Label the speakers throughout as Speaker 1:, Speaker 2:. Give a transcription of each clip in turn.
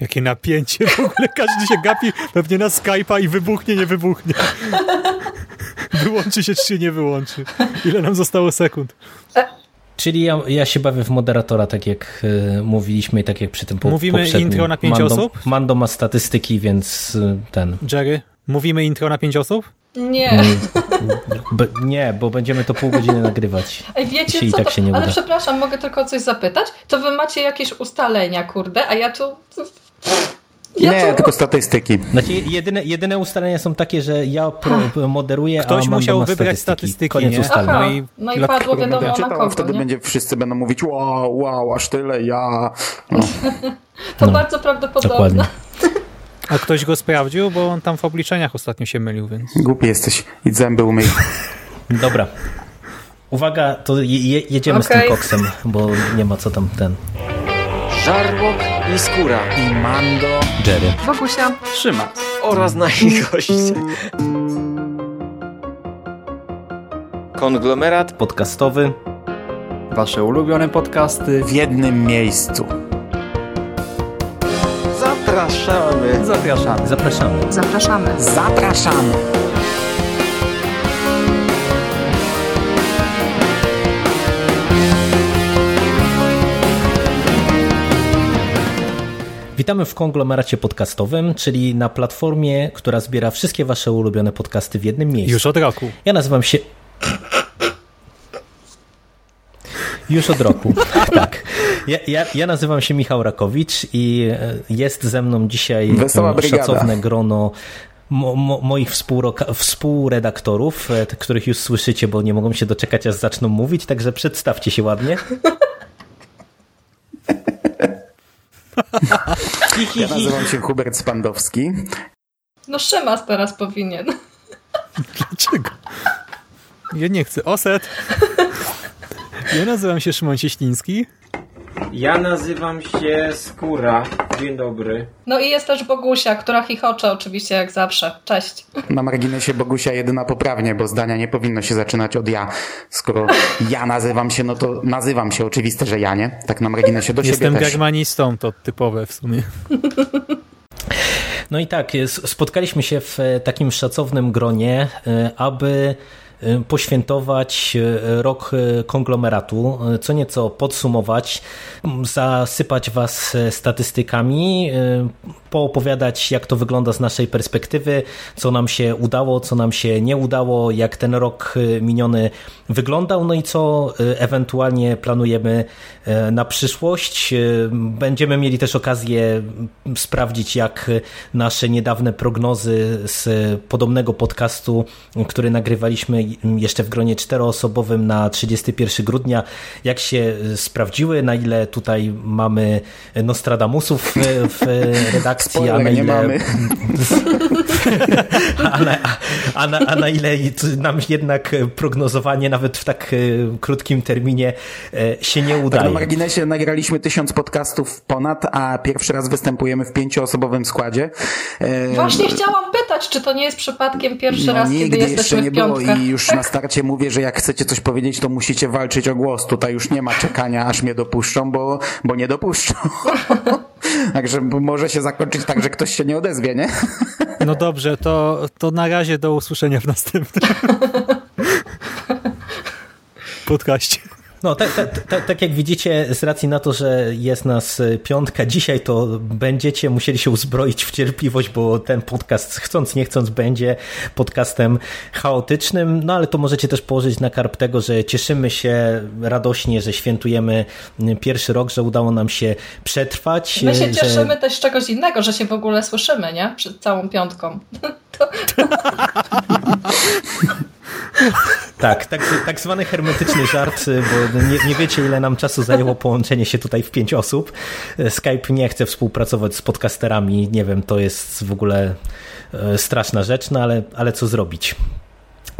Speaker 1: Jakie napięcie, w ogóle każdy się gapi pewnie na Skype'a i wybuchnie, nie wybuchnie. Wyłączy się, czy się nie wyłączy. Ile nam zostało sekund?
Speaker 2: Czyli ja, ja się bawię w moderatora, tak jak y, mówiliśmy i tak jak przy tym po,
Speaker 1: Mówimy
Speaker 2: poprzednim.
Speaker 1: intro na pięć
Speaker 2: Mando,
Speaker 1: osób?
Speaker 2: Mando ma statystyki, więc y, ten...
Speaker 1: Jerry, mówimy intro na pięć osób?
Speaker 3: Nie.
Speaker 2: B, nie, bo będziemy to pół godziny nagrywać.
Speaker 3: Ej, wiecie
Speaker 2: Jeśli
Speaker 3: co?
Speaker 2: tak
Speaker 3: to,
Speaker 2: się nie
Speaker 3: ale przepraszam, mogę tylko o coś zapytać? To wy macie jakieś ustalenia, kurde, a ja tu... Ja
Speaker 4: nie,
Speaker 3: tu...
Speaker 4: tylko statystyki.
Speaker 2: Znaczy, jedyne, jedyne ustalenia są takie, że ja pro, moderuję,
Speaker 1: Ktoś
Speaker 2: a
Speaker 1: musiał
Speaker 2: ma
Speaker 1: wybrać
Speaker 2: statystyki.
Speaker 1: statystyki,
Speaker 2: Koniec
Speaker 1: nie?
Speaker 2: ustaleń.
Speaker 3: Aha,
Speaker 1: No i
Speaker 3: no i padło wiadomo na kogo,
Speaker 4: a wtedy
Speaker 3: nie?
Speaker 4: będzie, wszyscy będą mówić wow, wow, aż tyle, ja... No.
Speaker 3: To
Speaker 2: No,
Speaker 3: bardzo prawdopodobne.
Speaker 2: Dokładnie.
Speaker 1: A ktoś go sprawdził, bo on tam w obliczeniach ostatnio się mylił, więc...
Speaker 4: Głupi jesteś. Idź zęby umyj.
Speaker 2: Dobra. Uwaga, to je, je, jedziemy z tym koksem, bo nie ma co tam ten...
Speaker 5: Żarłok i skóra
Speaker 4: I Mando...
Speaker 2: Jerry.
Speaker 3: Bogusia.
Speaker 4: Trzyma.
Speaker 5: oraz nasi goście. Konglomerat
Speaker 2: Podcastowy.
Speaker 6: Wasze ulubione podcasty.
Speaker 4: W jednym miejscu.
Speaker 5: zapraszamy.
Speaker 6: Zapraszamy.
Speaker 2: Zapraszamy.
Speaker 3: Zapraszamy.
Speaker 4: Zapraszamy.
Speaker 2: Witamy w konglomeracie podcastowym, czyli na platformie, która zbiera wszystkie wasze ulubione podcasty w jednym miejscu.
Speaker 1: Już od roku.
Speaker 2: Ja nazywam się... Już od roku. tak. Ja, ja, ja nazywam się Michał Rakowicz i e, jest ze mną dzisiaj
Speaker 4: Wesoła
Speaker 2: e, szacowne grono mo, mo, moich współredaktorów, e, których już słyszycie, bo nie mogą się doczekać, aż zaczną mówić, także przedstawcie się ładnie.
Speaker 4: Ja nazywam się Hubert Spandowski.
Speaker 3: No Szymas teraz powinien.
Speaker 1: Dlaczego? Ja nie chcę. Oset! Ja nazywam się Szymon Cieśliński.
Speaker 7: Ja nazywam się Skóra. Dzień dobry.
Speaker 3: No i jest też Bogusia, która chichocze oczywiście jak zawsze. Cześć.
Speaker 4: Na marginesie Bogusia jedyna poprawnie, bo zdania nie powinno się zaczynać od ja. Skoro ja nazywam się, no to nazywam się. Oczywiste, że ja, nie? Tak na marginesie do
Speaker 1: Jestem
Speaker 4: siebie też.
Speaker 1: germanistą, to typowe w sumie.
Speaker 2: No i tak, spotkaliśmy się w e, takim szacownym gronie, e, aby poświętować e, rok e, konglomeratu, co nieco podsumować, zasypać Was statystykami, poopowiadać jak to wygląda z naszej perspektywy, co nam się udało, co nam się nie udało, jak ten rok miniony wyglądał, no i co ewentualnie planujemy na przyszłość. Będziemy mieli też okazję sprawdzić, jak nasze niedawne prognozy z podobnego podcastu, który nagrywaliśmy jeszcze w gronie czteroosobowym na 31 grudnia, jak się sprawdziły, na ile tutaj mamy Nostradamusów w, w redakcji, a na ile a na, a, na, a na ile nam jednak prognozowanie nawet w tak e, krótkim terminie e, się nie
Speaker 4: Tak, na
Speaker 2: udaje.
Speaker 4: marginesie nagraliśmy tysiąc podcastów ponad, a pierwszy raz występujemy w pięcioosobowym składzie. E,
Speaker 3: Właśnie chciałam pytać, czy to nie jest przypadkiem pierwszy
Speaker 4: no,
Speaker 3: raz, kiedy jesteśmy
Speaker 4: jeszcze nie
Speaker 3: w
Speaker 4: było
Speaker 3: piątkę.
Speaker 4: Już na starcie mówię, że jak chcecie coś powiedzieć, to musicie walczyć o głos. Tutaj już nie ma czekania, aż mnie dopuszczą, bo, bo nie dopuszczą. Także może się zakończyć tak, że ktoś się nie odezwie, nie?
Speaker 1: No dobrze, to, to na razie do usłyszenia w następnym podcaście.
Speaker 2: No, tak, tak, tak, tak jak widzicie, z racji na to, że jest nas e, piątka dzisiaj, to będziecie musieli się uzbroić w cierpliwość, bo ten podcast chcąc nie chcąc będzie podcastem chaotycznym, no ale to możecie też położyć na karp tego, że cieszymy się radośnie, że świętujemy pierwszy rok, że udało nam się przetrwać.
Speaker 3: My się
Speaker 2: że...
Speaker 3: cieszymy też z czegoś innego, że się w ogóle słyszymy, nie? Przed całą piątką.
Speaker 2: Tak, tak, tak zwany hermetyczny żart, bo nie, nie wiecie, ile nam czasu zajęło połączenie się tutaj w pięć osób. Skype nie chce współpracować z podcasterami, nie wiem, to jest w ogóle e, straszna rzecz, no ale, ale co zrobić.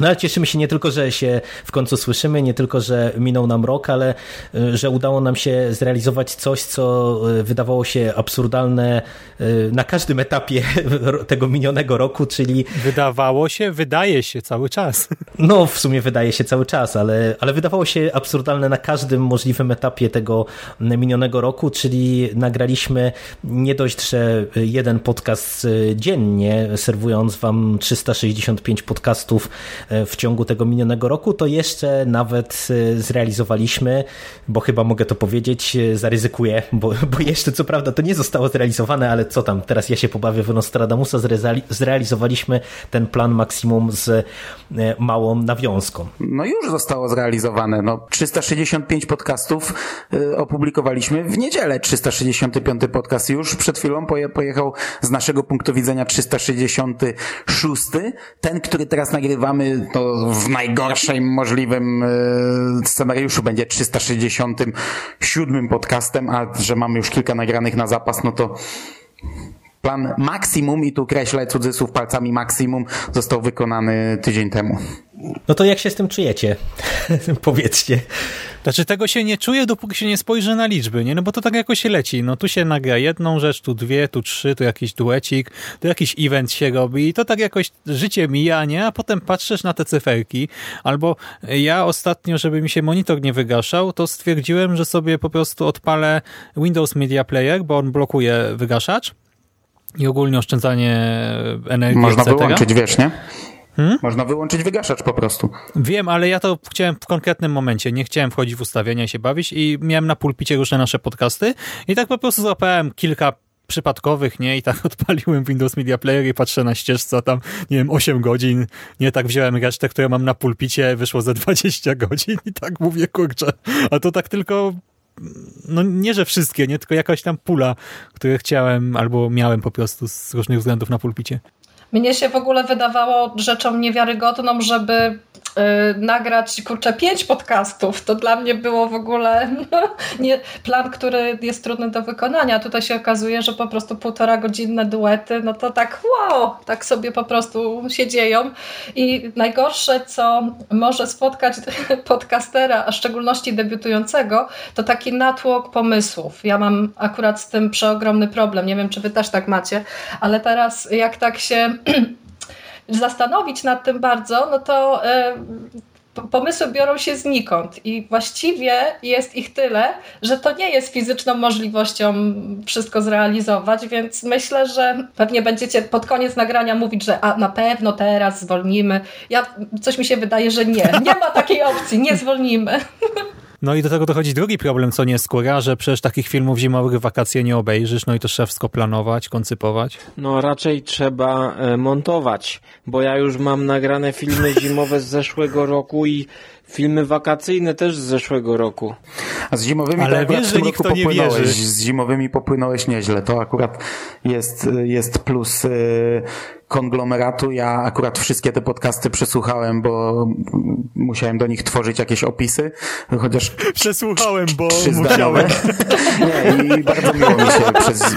Speaker 2: No ale cieszymy się nie tylko, że się w końcu słyszymy, nie tylko, że minął nam rok, ale y, że udało nam się zrealizować coś, co y, wydawało się absurdalne y, na każdym etapie tego minionego roku, czyli...
Speaker 1: Wydawało się, wydaje się cały czas.
Speaker 2: No w sumie wydaje się cały czas, ale, ale wydawało się absurdalne na każdym możliwym etapie tego minionego roku, czyli nagraliśmy nie dość, że jeden podcast dziennie, serwując wam 365 podcastów w ciągu tego minionego roku, to jeszcze nawet e, zrealizowaliśmy, bo chyba mogę to powiedzieć, e, zaryzykuję, bo, bo jeszcze co prawda to nie zostało zrealizowane, ale co tam, teraz ja się pobawię w Nostradamusa, zrealizowaliśmy ten plan maksimum z małą nawiązką.
Speaker 4: No już zostało zrealizowane. No, 365 podcastów opublikowaliśmy w niedzielę. 365 podcast już przed chwilą pojechał z naszego punktu widzenia 366. Ten, który teraz nagrywamy to w najgorszym możliwym e, scenariuszu będzie 367 podcastem, a że mamy już kilka nagranych na zapas, no to plan maksimum, i tu kreślę cudzysłów palcami maksimum, został wykonany tydzień temu.
Speaker 2: No to jak się z tym czujecie? Powiedzcie.
Speaker 1: Znaczy tego się nie czuje, dopóki się nie spojrzy na liczby, nie? No bo to tak jakoś się leci. No tu się nagra jedną rzecz, tu dwie, tu trzy, tu jakiś duecik, tu jakiś event się robi i to tak jakoś życie mija, nie? A potem patrzysz na te cyferki. Albo ja ostatnio, żeby mi się monitor nie wygaszał, to stwierdziłem, że sobie po prostu odpalę Windows Media Player, bo on blokuje wygaszacz i ogólnie oszczędzanie energii,
Speaker 4: Można etc. wyłączyć, wiesz, nie? Hmm? Można wyłączyć wygaszacz po prostu.
Speaker 1: Wiem, ale ja to chciałem w konkretnym momencie. Nie chciałem wchodzić w ustawienia i się bawić i miałem na pulpicie różne nasze podcasty i tak po prostu złapałem kilka przypadkowych, nie? I tak odpaliłem Windows Media Player i patrzę na ścieżce, tam, nie wiem, 8 godzin. Nie tak wziąłem resztę, które mam na pulpicie, wyszło ze 20 godzin i tak mówię, kurczę. A to tak tylko no nie, że wszystkie, nie, tylko jakaś tam pula, które chciałem albo miałem po prostu z różnych względów na pulpicie.
Speaker 3: Mnie się w ogóle wydawało rzeczą niewiarygodną, żeby nagrać, kurczę, pięć podcastów. To dla mnie było w ogóle nie, plan, który jest trudny do wykonania. Tutaj się okazuje, że po prostu półtora godzinne duety, no to tak wow, tak sobie po prostu się dzieją. I najgorsze, co może spotkać podcastera, a w szczególności debiutującego, to taki natłok pomysłów. Ja mam akurat z tym przeogromny problem. Nie wiem, czy wy też tak macie, ale teraz jak tak się zastanowić nad tym bardzo, no to e, pomysły biorą się znikąd i właściwie jest ich tyle, że to nie jest fizyczną możliwością wszystko zrealizować, więc myślę, że pewnie będziecie pod koniec nagrania mówić, że a na pewno teraz zwolnimy. Ja, coś mi się wydaje, że nie. Nie ma takiej opcji, nie zwolnimy.
Speaker 1: No i do tego dochodzi drugi problem, co nie skóra, że przecież takich filmów zimowych wakacje nie obejrzysz, no i to trzeba wszystko planować, koncypować.
Speaker 7: No raczej trzeba e, montować, bo ja już mam nagrane filmy zimowe z zeszłego roku i filmy wakacyjne też z zeszłego roku.
Speaker 4: A z zimowymi
Speaker 1: Ale wiesz, że nikt to nie wierzy.
Speaker 4: Z zimowymi popłynąłeś nieźle. To akurat jest, jest plus y, konglomeratu. Ja akurat wszystkie te podcasty przesłuchałem, bo musiałem do nich tworzyć jakieś opisy, chociaż...
Speaker 1: Przesłuchałem, bo musiałem.
Speaker 4: Nie, i bardzo miło mi się przez...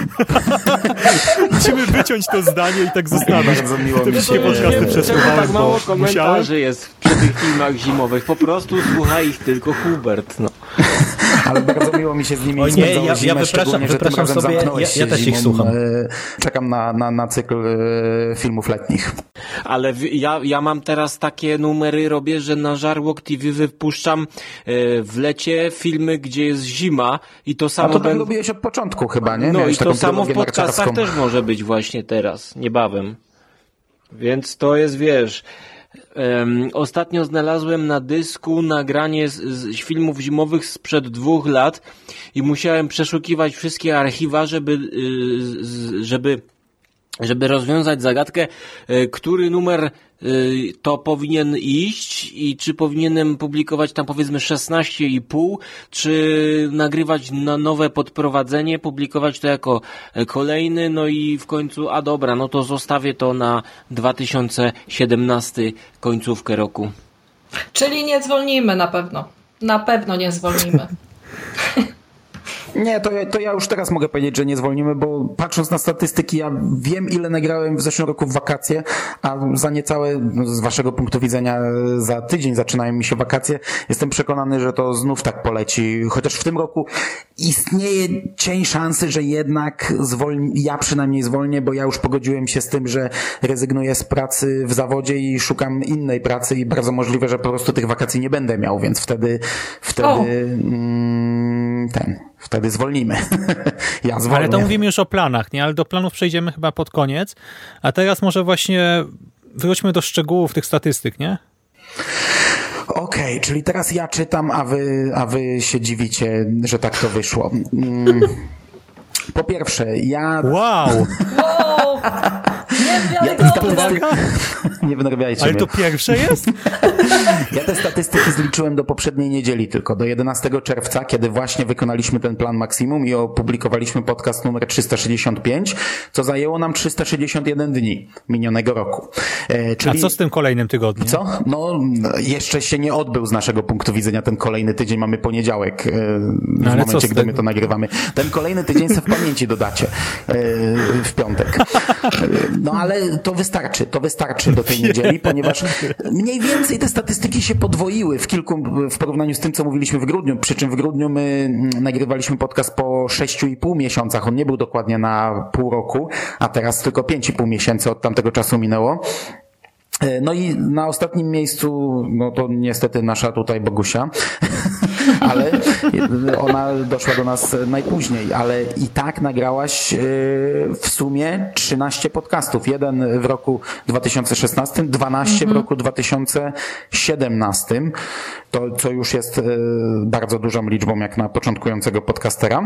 Speaker 1: Musimy wyciąć to zdanie i tak zostawić.
Speaker 4: Bardzo miło mi się...
Speaker 7: podcasty przesłuchałem, tak mało komentarzy jest przy tych filmach zimowych. Po prostu słucha ich tylko Hubert, no.
Speaker 4: Ale bardzo miło mi się z nimi o nie, ja,
Speaker 2: ja wypraszam, wypraszam sobie, ja, ja też ich słucham. E,
Speaker 4: czekam na, na, na cykl e, filmów letnich.
Speaker 7: Ale ja, ja mam teraz takie numery, robię, że na Żarłok TV wypuszczam e, w lecie filmy, gdzie jest zima i to samo... A
Speaker 4: to tak ben... lubiłeś od początku chyba, nie?
Speaker 7: No Miałeś i to samo w podcastach też może być właśnie teraz, niebawem. Więc to jest, wiesz... Um, ostatnio znalazłem na dysku nagranie z, z, filmów zimowych sprzed dwóch lat i musiałem przeszukiwać wszystkie archiwa, żeby, y, żeby żeby rozwiązać zagadkę, e, który numer to powinien iść i czy powinienem publikować tam powiedzmy 16,5, czy nagrywać na nowe podprowadzenie, publikować to jako e, kolejny, no i w końcu, a dobra, no to zostawię to na 2017 końcówkę roku.
Speaker 3: Czyli nie zwolnimy na pewno. Na pewno nie zwolnimy.
Speaker 4: Nie, to, to ja już teraz mogę powiedzieć, że nie zwolnimy, bo patrząc na statystyki, ja wiem ile nagrałem w zeszłym roku w wakacje, a za niecałe, no, z waszego punktu widzenia, za tydzień zaczynają mi się wakacje. Jestem przekonany, że to znów tak poleci. Chociaż w tym roku istnieje cień szansy, że jednak zwolni, ja przynajmniej zwolnię, bo ja już pogodziłem się z tym, że rezygnuję z pracy w zawodzie i szukam innej pracy i bardzo możliwe, że po prostu tych wakacji nie będę miał, więc wtedy, wtedy mm, ten, wtedy zwolnimy. ja zwolnię.
Speaker 1: Ale to mówimy już o planach, nie? Ale do planów przejdziemy chyba pod koniec. A teraz może właśnie wróćmy do szczegółów tych statystyk, nie?
Speaker 4: Okej, okay, czyli teraz ja czytam, a wy, a wy się dziwicie, że tak to wyszło. Mm. Po pierwsze, ja...
Speaker 1: Wow!
Speaker 3: wow!
Speaker 4: Ja te statystyki... Nie wnerwiajcie
Speaker 1: Ale to pierwsze jest?
Speaker 4: ja te statystyki zliczyłem do poprzedniej niedzieli tylko, do 11 czerwca, kiedy właśnie wykonaliśmy ten plan maksimum i opublikowaliśmy podcast numer 365, co zajęło nam 361 dni minionego roku.
Speaker 1: E, czyli... A co z tym kolejnym tygodniem?
Speaker 4: Co? No, jeszcze się nie odbył z naszego punktu widzenia ten kolejny tydzień. Mamy poniedziałek e, w no, momencie, gdy my to nagrywamy. Ten kolejny tydzień sobie w pamięci dodacie e, w piątek. No ale to wystarczy, to wystarczy do tej niedzieli, ponieważ mniej więcej te statystyki się podwoiły w kilku, w porównaniu z tym, co mówiliśmy w grudniu, przy czym w grudniu my nagrywaliśmy podcast po sześciu i pół miesiącach, on nie był dokładnie na pół roku, a teraz tylko pięć i pół miesięcy od tamtego czasu minęło. E, no i na ostatnim miejscu, no to niestety nasza tutaj Bogusia, ale ona doszła do nas najpóźniej, ale i tak nagrałaś e, w sumie 13 podcastów. Jeden w roku 2016, 12 mhm. w roku 2017. To, co już jest e, bardzo dużą liczbą jak na początkującego podcastera.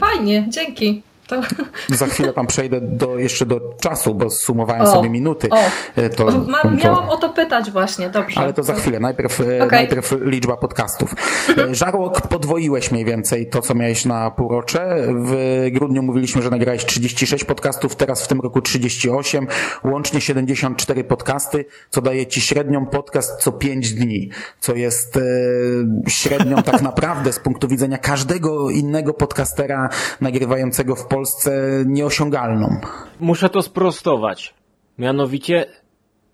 Speaker 3: Fajnie, dzięki. To...
Speaker 4: Za chwilę tam przejdę do, jeszcze do czasu, bo sumowałem o, sobie minuty. O.
Speaker 3: E, to, miałam o to pytać właśnie, dobrze.
Speaker 4: Ale to za chwilę. Najpierw, e, okay. najpierw liczba podcastów. E, Żarłok podwoiłeś mniej więcej to, co miałeś na półrocze. W grudniu mówiliśmy, że nagrałeś 36 podcastów, teraz w tym roku 38, łącznie 74 podcasty, co daje ci średnią podcast co 5 dni, co jest średnią tak naprawdę z punktu widzenia każdego innego podcastera nagrywającego w Polsce nieosiągalną.
Speaker 7: Muszę to sprostować. Mianowicie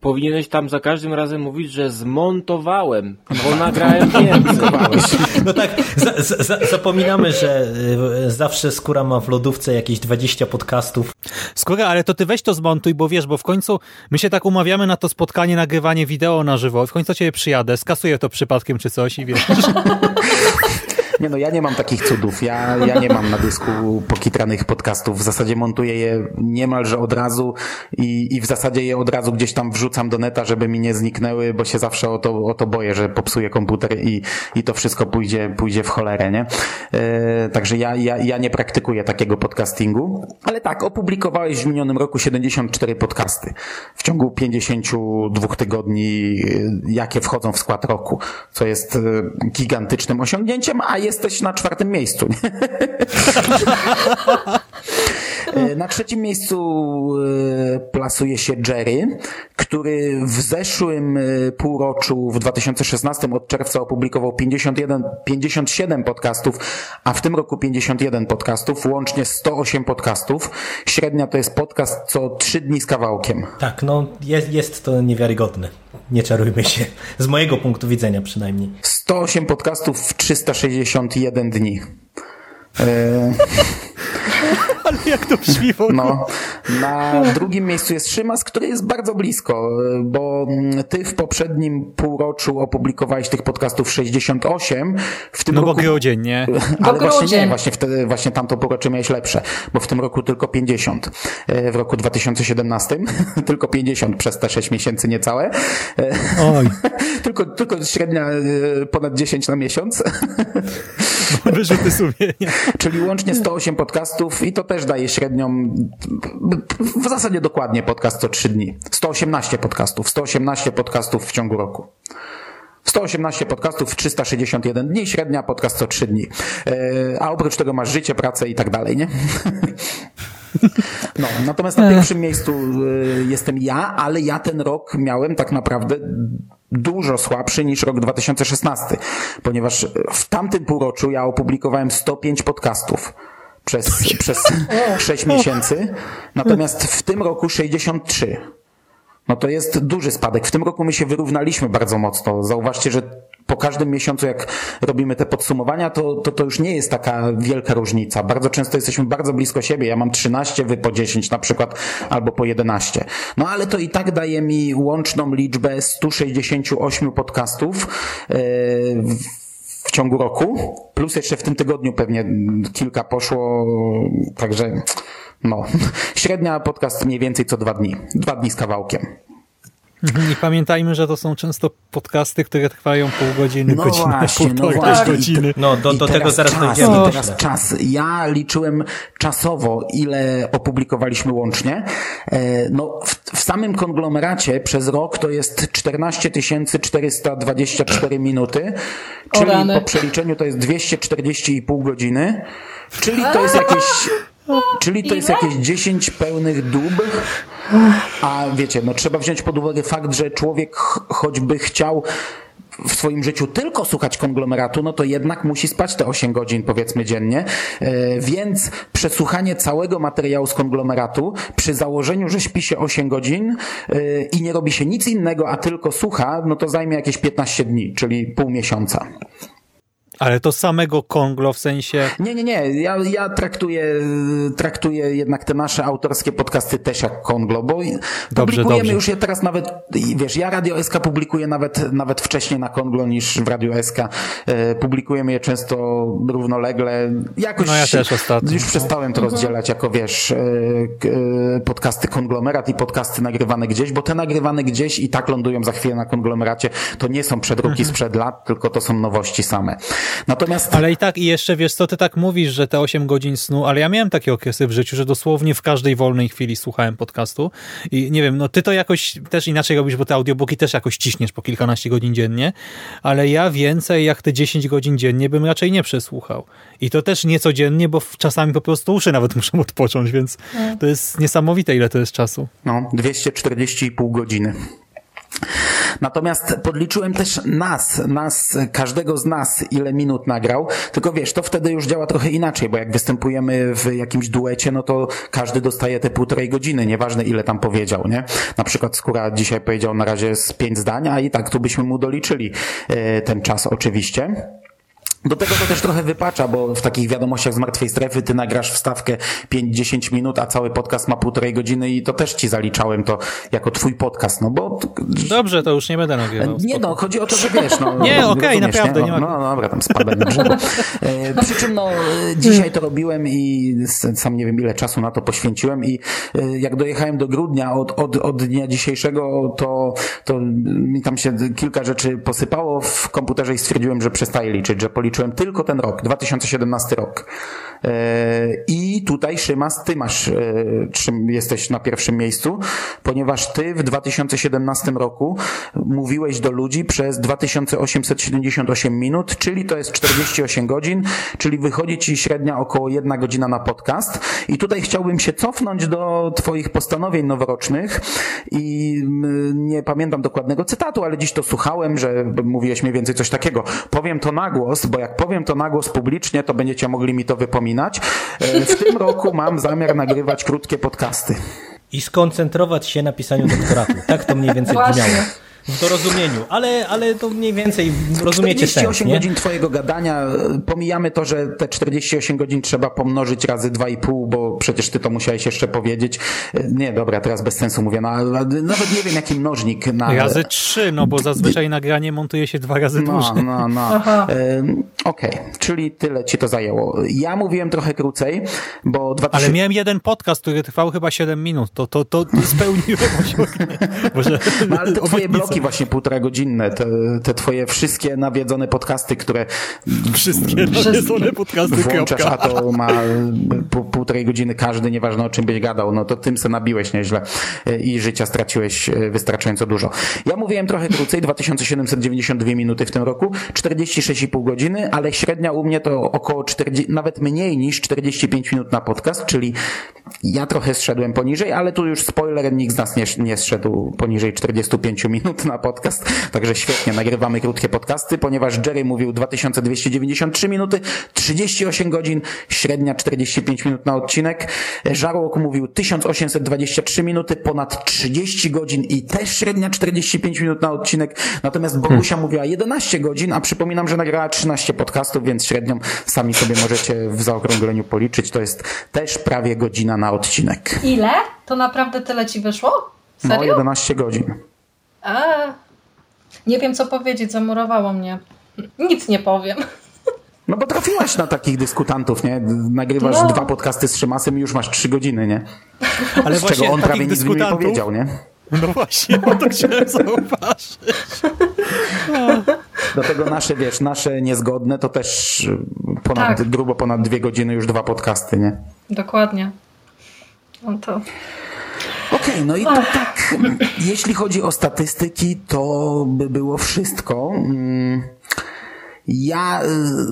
Speaker 7: powinieneś tam za każdym razem mówić, że zmontowałem, bo nagrałem więcej.
Speaker 2: No tak, za, za, zapominamy, że y, zawsze Skóra ma w lodówce jakieś 20 podcastów.
Speaker 1: Skóra, ale to ty weź to zmontuj, bo wiesz, bo w końcu my się tak umawiamy na to spotkanie, nagrywanie wideo na żywo, w końcu ciebie przyjadę, skasuję to przypadkiem czy coś i wiesz.
Speaker 4: Nie no, ja nie mam takich cudów. Ja, ja nie mam na dysku pokitranych podcastów. W zasadzie montuję je niemalże od razu i, i w zasadzie je od razu gdzieś tam wrzucam do neta, żeby mi nie zniknęły, bo się zawsze o to, o to boję, że popsuję komputer i, i to wszystko pójdzie, pójdzie w cholerę, nie? E, także ja, ja, ja nie praktykuję takiego podcastingu. Ale tak, opublikowałeś w minionym roku 74 podcasty. W ciągu 52 tygodni, e, jakie wchodzą w skład roku, co jest e, gigantycznym osiągnięciem, a jest jesteś na czwartym miejscu. E, na trzecim miejscu e, plasuje się Jerry, który w zeszłym e, półroczu, w 2016 od czerwca opublikował 51, 57 podcastów, a w tym roku 51 podcastów, łącznie 108 podcastów. Średnia to jest podcast co 3 dni z kawałkiem.
Speaker 2: Tak, no jest, jest to niewiarygodne. Nie czarujmy się. Z mojego punktu widzenia przynajmniej.
Speaker 4: 108 podcastów w 361 dni. E,
Speaker 1: Ale jak to brzmi
Speaker 4: No, na drugim miejscu jest Szymas, który jest bardzo blisko, bo ty w poprzednim półroczu opublikowałeś tych podcastów 68. W tym
Speaker 1: no
Speaker 4: roku...
Speaker 1: bo grudzień, nie?
Speaker 4: Ale właśnie nie, właśnie wtedy, właśnie tamto półrocze miałeś lepsze, bo w tym roku tylko 50. E, w roku 2017 tylko 50 przez te 6 miesięcy niecałe. E, Oj. tylko, tylko średnia ponad 10 na miesiąc.
Speaker 1: Wyrzuty sumienia.
Speaker 4: Czyli łącznie 108 podcastów i to też daje średnią, w zasadzie dokładnie podcast co 3 dni. 118 podcastów, 118 podcastów w ciągu roku. 118 podcastów w 361 dni, średnia podcast co 3 dni. E, a oprócz tego masz życie, pracę i tak dalej, nie? No, natomiast na pierwszym miejscu y, jestem ja, ale ja ten rok miałem tak naprawdę dużo słabszy niż rok 2016, ponieważ w tamtym półroczu ja opublikowałem 105 podcastów przez, przez 6 miesięcy, natomiast w tym roku 63. No to jest duży spadek. W tym roku my się wyrównaliśmy bardzo mocno. Zauważcie, że po każdym miesiącu, jak robimy te podsumowania, to, to, to już nie jest taka wielka różnica. Bardzo często jesteśmy bardzo blisko siebie. Ja mam 13, wy po 10 na przykład, albo po 11. No ale to i tak daje mi łączną liczbę 168 podcastów. Yy, w ciągu roku, plus jeszcze w tym tygodniu pewnie kilka poszło, także no, średnia podcast mniej więcej co dwa dni, dwa dni z kawałkiem.
Speaker 1: I pamiętajmy, że to są często podcasty, które trwają pół godziny,
Speaker 4: no
Speaker 1: godzinę,
Speaker 4: właśnie, no
Speaker 1: właśnie. godziny.
Speaker 2: No, do, do tego zaraz
Speaker 4: czas,
Speaker 2: dojdziemy.
Speaker 4: I teraz czas. Ja liczyłem czasowo, ile opublikowaliśmy łącznie. E, no, w, w samym konglomeracie przez rok to jest 14 424 minuty, czyli po przeliczeniu to jest 240,5 godziny, czyli to jest jakieś Czyli to jest jakieś 10 pełnych dób, a wiecie, no trzeba wziąć pod uwagę fakt, że człowiek choćby chciał w swoim życiu tylko słuchać konglomeratu, no to jednak musi spać te 8 godzin powiedzmy dziennie, e, więc przesłuchanie całego materiału z konglomeratu przy założeniu, że śpi się 8 godzin e, i nie robi się nic innego, a tylko słucha, no to zajmie jakieś 15 dni, czyli pół miesiąca.
Speaker 1: Ale to samego Konglo w sensie...
Speaker 4: Nie, nie, nie. Ja, ja traktuję, traktuję jednak te nasze autorskie podcasty też jak Konglo, bo dobrze, publikujemy dobrze. już je teraz nawet, wiesz, ja Radio SK publikuję nawet, nawet wcześniej na Konglo niż w Radio SK. E, publikujemy je często równolegle. Jakoś
Speaker 1: no ja też ostatnio.
Speaker 4: Już przestałem to mhm. rozdzielać jako, wiesz, e, e, podcasty konglomerat i podcasty nagrywane gdzieś, bo te nagrywane gdzieś i tak lądują za chwilę na konglomeracie. To nie są przedruki mhm. sprzed lat, tylko to są nowości same.
Speaker 1: Natomiast... Ale i tak, i jeszcze wiesz co, ty tak mówisz, że te 8 godzin snu, ale ja miałem takie okresy w życiu, że dosłownie w każdej wolnej chwili słuchałem podcastu i nie wiem, no ty to jakoś też inaczej robisz, bo te audiobooki też jakoś ciśniesz po kilkanaście godzin dziennie, ale ja więcej jak te 10 godzin dziennie bym raczej nie przesłuchał. I to też nie codziennie, bo czasami po prostu uszy nawet muszą odpocząć, więc no. to jest niesamowite, ile to jest czasu.
Speaker 4: No, 240,5 godziny. Natomiast podliczyłem też nas, nas, każdego z nas, ile minut nagrał. Tylko wiesz, to wtedy już działa trochę inaczej, bo jak występujemy w jakimś duecie, no to każdy dostaje te półtorej godziny, nieważne ile tam powiedział, nie? Na przykład Skóra dzisiaj powiedział na razie z pięć zdań, a i tak tu byśmy mu doliczyli e, ten czas oczywiście. Do tego to też trochę wypacza, bo w takich wiadomościach z martwej strefy ty nagrasz wstawkę 5-10 minut, a cały podcast ma półtorej godziny i to też ci zaliczałem to jako twój podcast, no bo...
Speaker 1: Dobrze, to już nie będę nagrywał.
Speaker 4: Nie no, chodzi o to, że wiesz, no...
Speaker 1: nie, okej, okay, naprawdę,
Speaker 4: nie?
Speaker 1: No, nie
Speaker 4: ma... no dobra, tam spadaj na brzegu. E, przy czym no, dzisiaj to robiłem i sam nie wiem ile czasu na to poświęciłem i e, jak dojechałem do grudnia od, od, od dnia dzisiejszego, to, to mi tam się kilka rzeczy posypało w komputerze i stwierdziłem, że przestaję liczyć, że policzyłem liczyłem tylko ten rok, 2017 rok. E, I tutaj Szymas, ty masz, e, jesteś na pierwszym miejscu, ponieważ ty w 2017 roku mówiłeś do ludzi przez 2878 minut, czyli to jest 48 godzin, czyli wychodzi ci średnia około jedna godzina na podcast. I tutaj chciałbym się cofnąć do twoich postanowień noworocznych i nie pamiętam dokładnego cytatu, ale dziś to słuchałem, że mówiłeś mniej więcej coś takiego. Powiem to na głos, bo jak powiem to na głos publicznie, to będziecie mogli mi to wypominać. E, w tym roku mam zamiar nagrywać krótkie podcasty.
Speaker 2: I skoncentrować się na pisaniu doktoratu. Tak to mniej więcej brzmiało w dorozumieniu, ale, ale to mniej więcej rozumiecie
Speaker 4: 48
Speaker 2: sens, nie?
Speaker 4: godzin twojego gadania, pomijamy to, że te 48 godzin trzeba pomnożyć razy 2,5, bo przecież ty to musiałeś jeszcze powiedzieć. Nie, dobra, teraz bez sensu mówię, no, nawet nie wiem jaki mnożnik. Na...
Speaker 1: Razy 3, no bo zazwyczaj nagranie montuje się dwa razy
Speaker 4: no,
Speaker 1: dłużej.
Speaker 4: No, no, Okej, okay. czyli tyle ci to zajęło. Ja mówiłem trochę krócej, bo...
Speaker 1: 2000... Ale miałem jeden podcast, który trwał chyba 7 minut, to, to, to spełniłem osiągnięcie.
Speaker 4: no, ale te twoje bloki bloki właśnie półtora godzinne, te, te twoje wszystkie nawiedzone podcasty, które...
Speaker 1: Wszystkie nawiedzone podcasty,
Speaker 4: Włączasz, a to ma pół, półtorej godziny każdy, nieważne o czym byś gadał, no to tym se nabiłeś nieźle i życia straciłeś wystarczająco dużo. Ja mówiłem trochę krócej, 2792 minuty w tym roku, 46,5 godziny, ale średnia u mnie to około 40, nawet mniej niż 45 minut na podcast, czyli ja trochę zszedłem poniżej, ale tu już spoiler, nikt z nas nie, nie zszedł poniżej 45 minut na podcast, także świetnie, nagrywamy krótkie podcasty, ponieważ Jerry mówił 2293 minuty, 38 godzin, średnia 45 minut na odcinek, Żarłok mówił 1823 minuty, ponad 30 godzin i też średnia 45 minut na odcinek, natomiast Bogusia hmm. mówiła 11 godzin, a przypominam, że nagrała 13 podcastów, więc średnią sami sobie możecie w zaokrągleniu policzyć, to jest też prawie godzina na odcinek.
Speaker 3: Ile? To naprawdę tyle ci wyszło? Serio?
Speaker 4: No, 11 godzin.
Speaker 3: A, nie wiem co powiedzieć, zamurowało mnie. Nic nie powiem.
Speaker 4: No bo trafiłaś na takich dyskutantów, nie? Nagrywasz no. dwa podcasty z Szymasem i już masz trzy godziny, nie? Ale z czego on prawie nic nie powiedział, nie?
Speaker 1: No właśnie, no to chciałem zauważyć.
Speaker 4: Do tego nasze, wiesz, nasze niezgodne to też ponad, tak. grubo ponad dwie godziny już dwa podcasty, nie?
Speaker 3: Dokładnie. No to...
Speaker 4: Okej, okay, no i to tak, jeśli chodzi o statystyki, to by było wszystko. Mm, ja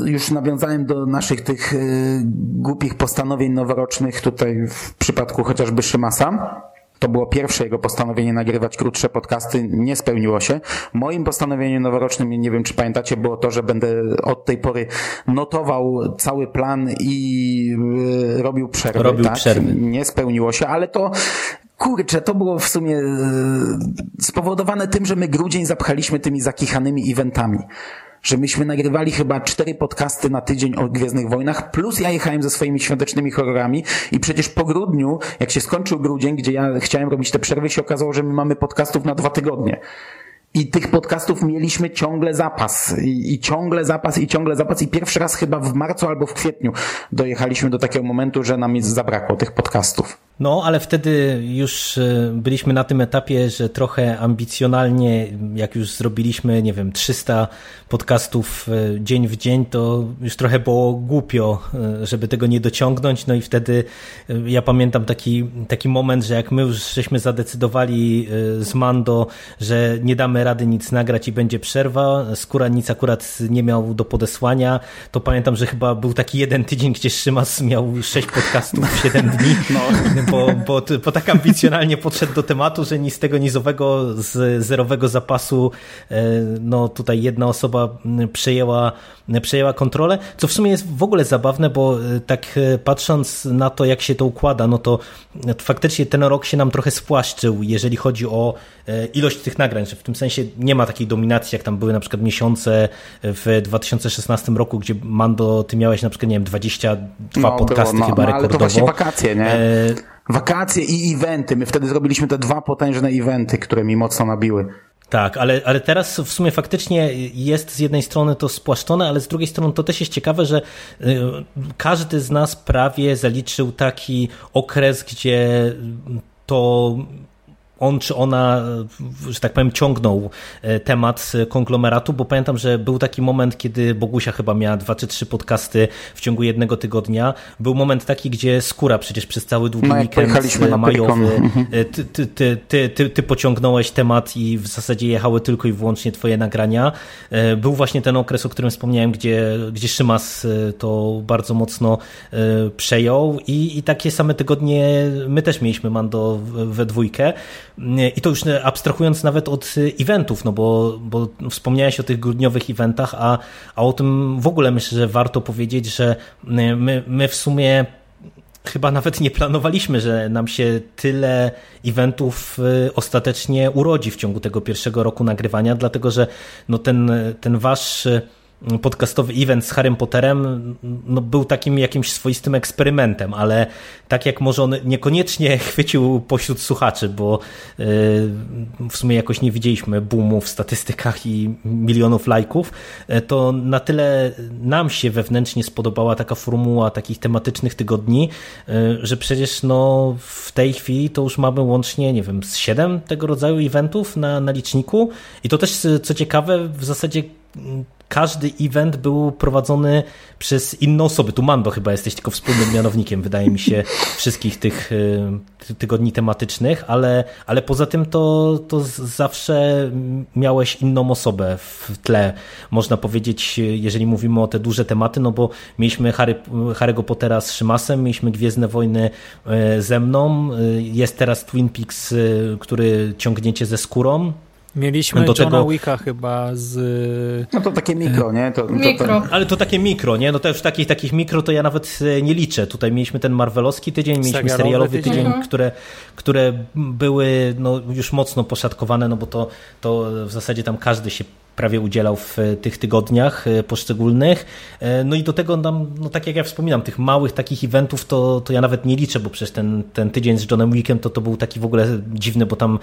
Speaker 4: y, już nawiązałem do naszych tych y, głupich postanowień noworocznych tutaj w przypadku chociażby Szymasa. To było pierwsze jego postanowienie nagrywać krótsze podcasty, nie spełniło się. Moim postanowieniem noworocznym, nie wiem czy pamiętacie, było to, że będę od tej pory notował cały plan i y, robił przerwy.
Speaker 2: Robił tak? przerwy.
Speaker 4: Nie spełniło się, ale to kurczę, to było w sumie y, spowodowane tym, że my grudzień zapchaliśmy tymi zakichanymi eventami że myśmy nagrywali chyba cztery podcasty na tydzień o Gwiezdnych Wojnach, plus ja jechałem ze swoimi świątecznymi horrorami i przecież po grudniu, jak się skończył grudzień, gdzie ja chciałem robić te przerwy, się okazało, że my mamy podcastów na dwa tygodnie. I tych podcastów mieliśmy ciągle zapas. I, I, ciągle zapas, i ciągle zapas. I pierwszy raz chyba w marcu albo w kwietniu dojechaliśmy do takiego momentu, że nam zabrakło tych podcastów.
Speaker 2: No, ale wtedy już e, byliśmy na tym etapie, że trochę ambicjonalnie, jak już zrobiliśmy, nie wiem, 300 podcastów e, dzień w dzień, to już trochę było głupio, e, żeby tego nie dociągnąć. No i wtedy ja pamiętam taki, taki moment, że jak my już żeśmy zadecydowali z Mando, że nie damy rady nic nagrać i będzie przerwa, skóra nic akurat nie miał do podesłania, to pamiętam, że chyba był taki jeden tydzień, gdzie Szymas miał 6 podcastów w 7 dni. No bo, bo, bo tak ambicjonalnie podszedł do tematu, że ni z tego nizowego, z zerowego zapasu e, no tutaj jedna osoba przejęła, przejęła kontrolę, co w sumie jest w ogóle zabawne, bo e, tak e, patrząc na to, jak się to układa, no to faktycznie ten rok się nam trochę spłaszczył, jeżeli chodzi o ilość tych nagrań, że w tym sensie nie ma takiej dominacji, jak tam były na przykład miesiące w 2016 roku, gdzie Mando, ty miałeś na przykład, nie wiem, 22 no, podcasty było, no, chyba no, rekordowo. Ale to właśnie
Speaker 4: wakacje, nie? Wakacje i eventy. My wtedy zrobiliśmy te dwa potężne eventy, które mi mocno nabiły.
Speaker 2: Tak, ale, ale teraz w sumie faktycznie jest z jednej strony to spłaszczone, ale z drugiej strony to też jest ciekawe, że y, każdy z nas prawie zaliczył taki okres, gdzie to on czy ona, że tak powiem, ciągnął e, temat konglomeratu, bo pamiętam, że był taki moment, kiedy Bogusia chyba miała dwa czy trzy podcasty w ciągu jednego tygodnia. Był moment taki, gdzie Skóra przecież przez cały długi no, weekend e, majowy, mhm. e, ty, ty, ty, ty, ty, ty pociągnąłeś temat i w zasadzie jechały tylko i wyłącznie twoje nagrania. Był właśnie ten okres, o którym wspomniałem, gdzie, gdzie Szymas to bardzo mocno przejął i, i takie same tygodnie my też mieliśmy Mando we dwójkę. I to już abstrahując nawet od eventów, no bo, bo wspomniałeś o tych grudniowych eventach, a, a o tym w ogóle myślę, że warto powiedzieć, że my, my w sumie chyba nawet nie planowaliśmy, że nam się tyle eventów y, ostatecznie urodzi w ciągu tego pierwszego roku nagrywania, dlatego że no ten, ten wasz podcastowy event z Harrym Potterem no, był takim jakimś swoistym eksperymentem, ale tak jak może on niekoniecznie chwycił pośród słuchaczy, bo yy, w sumie jakoś nie widzieliśmy boomu w statystykach i milionów lajków, yy, to na tyle nam się wewnętrznie spodobała taka formuła takich tematycznych tygodni, yy, że przecież no, w tej chwili to już mamy łącznie, nie wiem, z siedem tego rodzaju eventów na, na liczniku. I to też, co ciekawe, w zasadzie każdy event był prowadzony przez inne osoby. Tu Mando chyba jesteś tylko wspólnym mianownikiem, wydaje mi się, wszystkich tych y, tygodni tematycznych, ale, ale poza tym to, to zawsze miałeś inną osobę w tle. Można powiedzieć, jeżeli mówimy o te duże tematy, no bo mieliśmy Harry, Harry'ego Pottera z Szymasem, mieliśmy Gwiezdne Wojny y, ze mną, y, jest teraz Twin Peaks, który ciągniecie ze skórą,
Speaker 1: Mieliśmy do Johna tego... Wicka chyba z...
Speaker 4: No to takie mikro, nie? To,
Speaker 3: mikro. To,
Speaker 2: to... Ale to takie mikro, nie? No to już takich, takich mikro to ja nawet e, nie liczę. Tutaj mieliśmy ten marvelowski tydzień, mieliśmy serialowy, serialowy tydzień, tydzień mhm. które, które były no, już mocno poszatkowane, no bo to, to w zasadzie tam każdy się prawie udzielał w e, tych tygodniach e, poszczególnych. E, no i do tego nam, no tak jak ja wspominam, tych małych takich eventów to, to ja nawet nie liczę, bo przecież ten, ten tydzień z Johnem Wickiem to, to był taki w ogóle dziwny, bo tam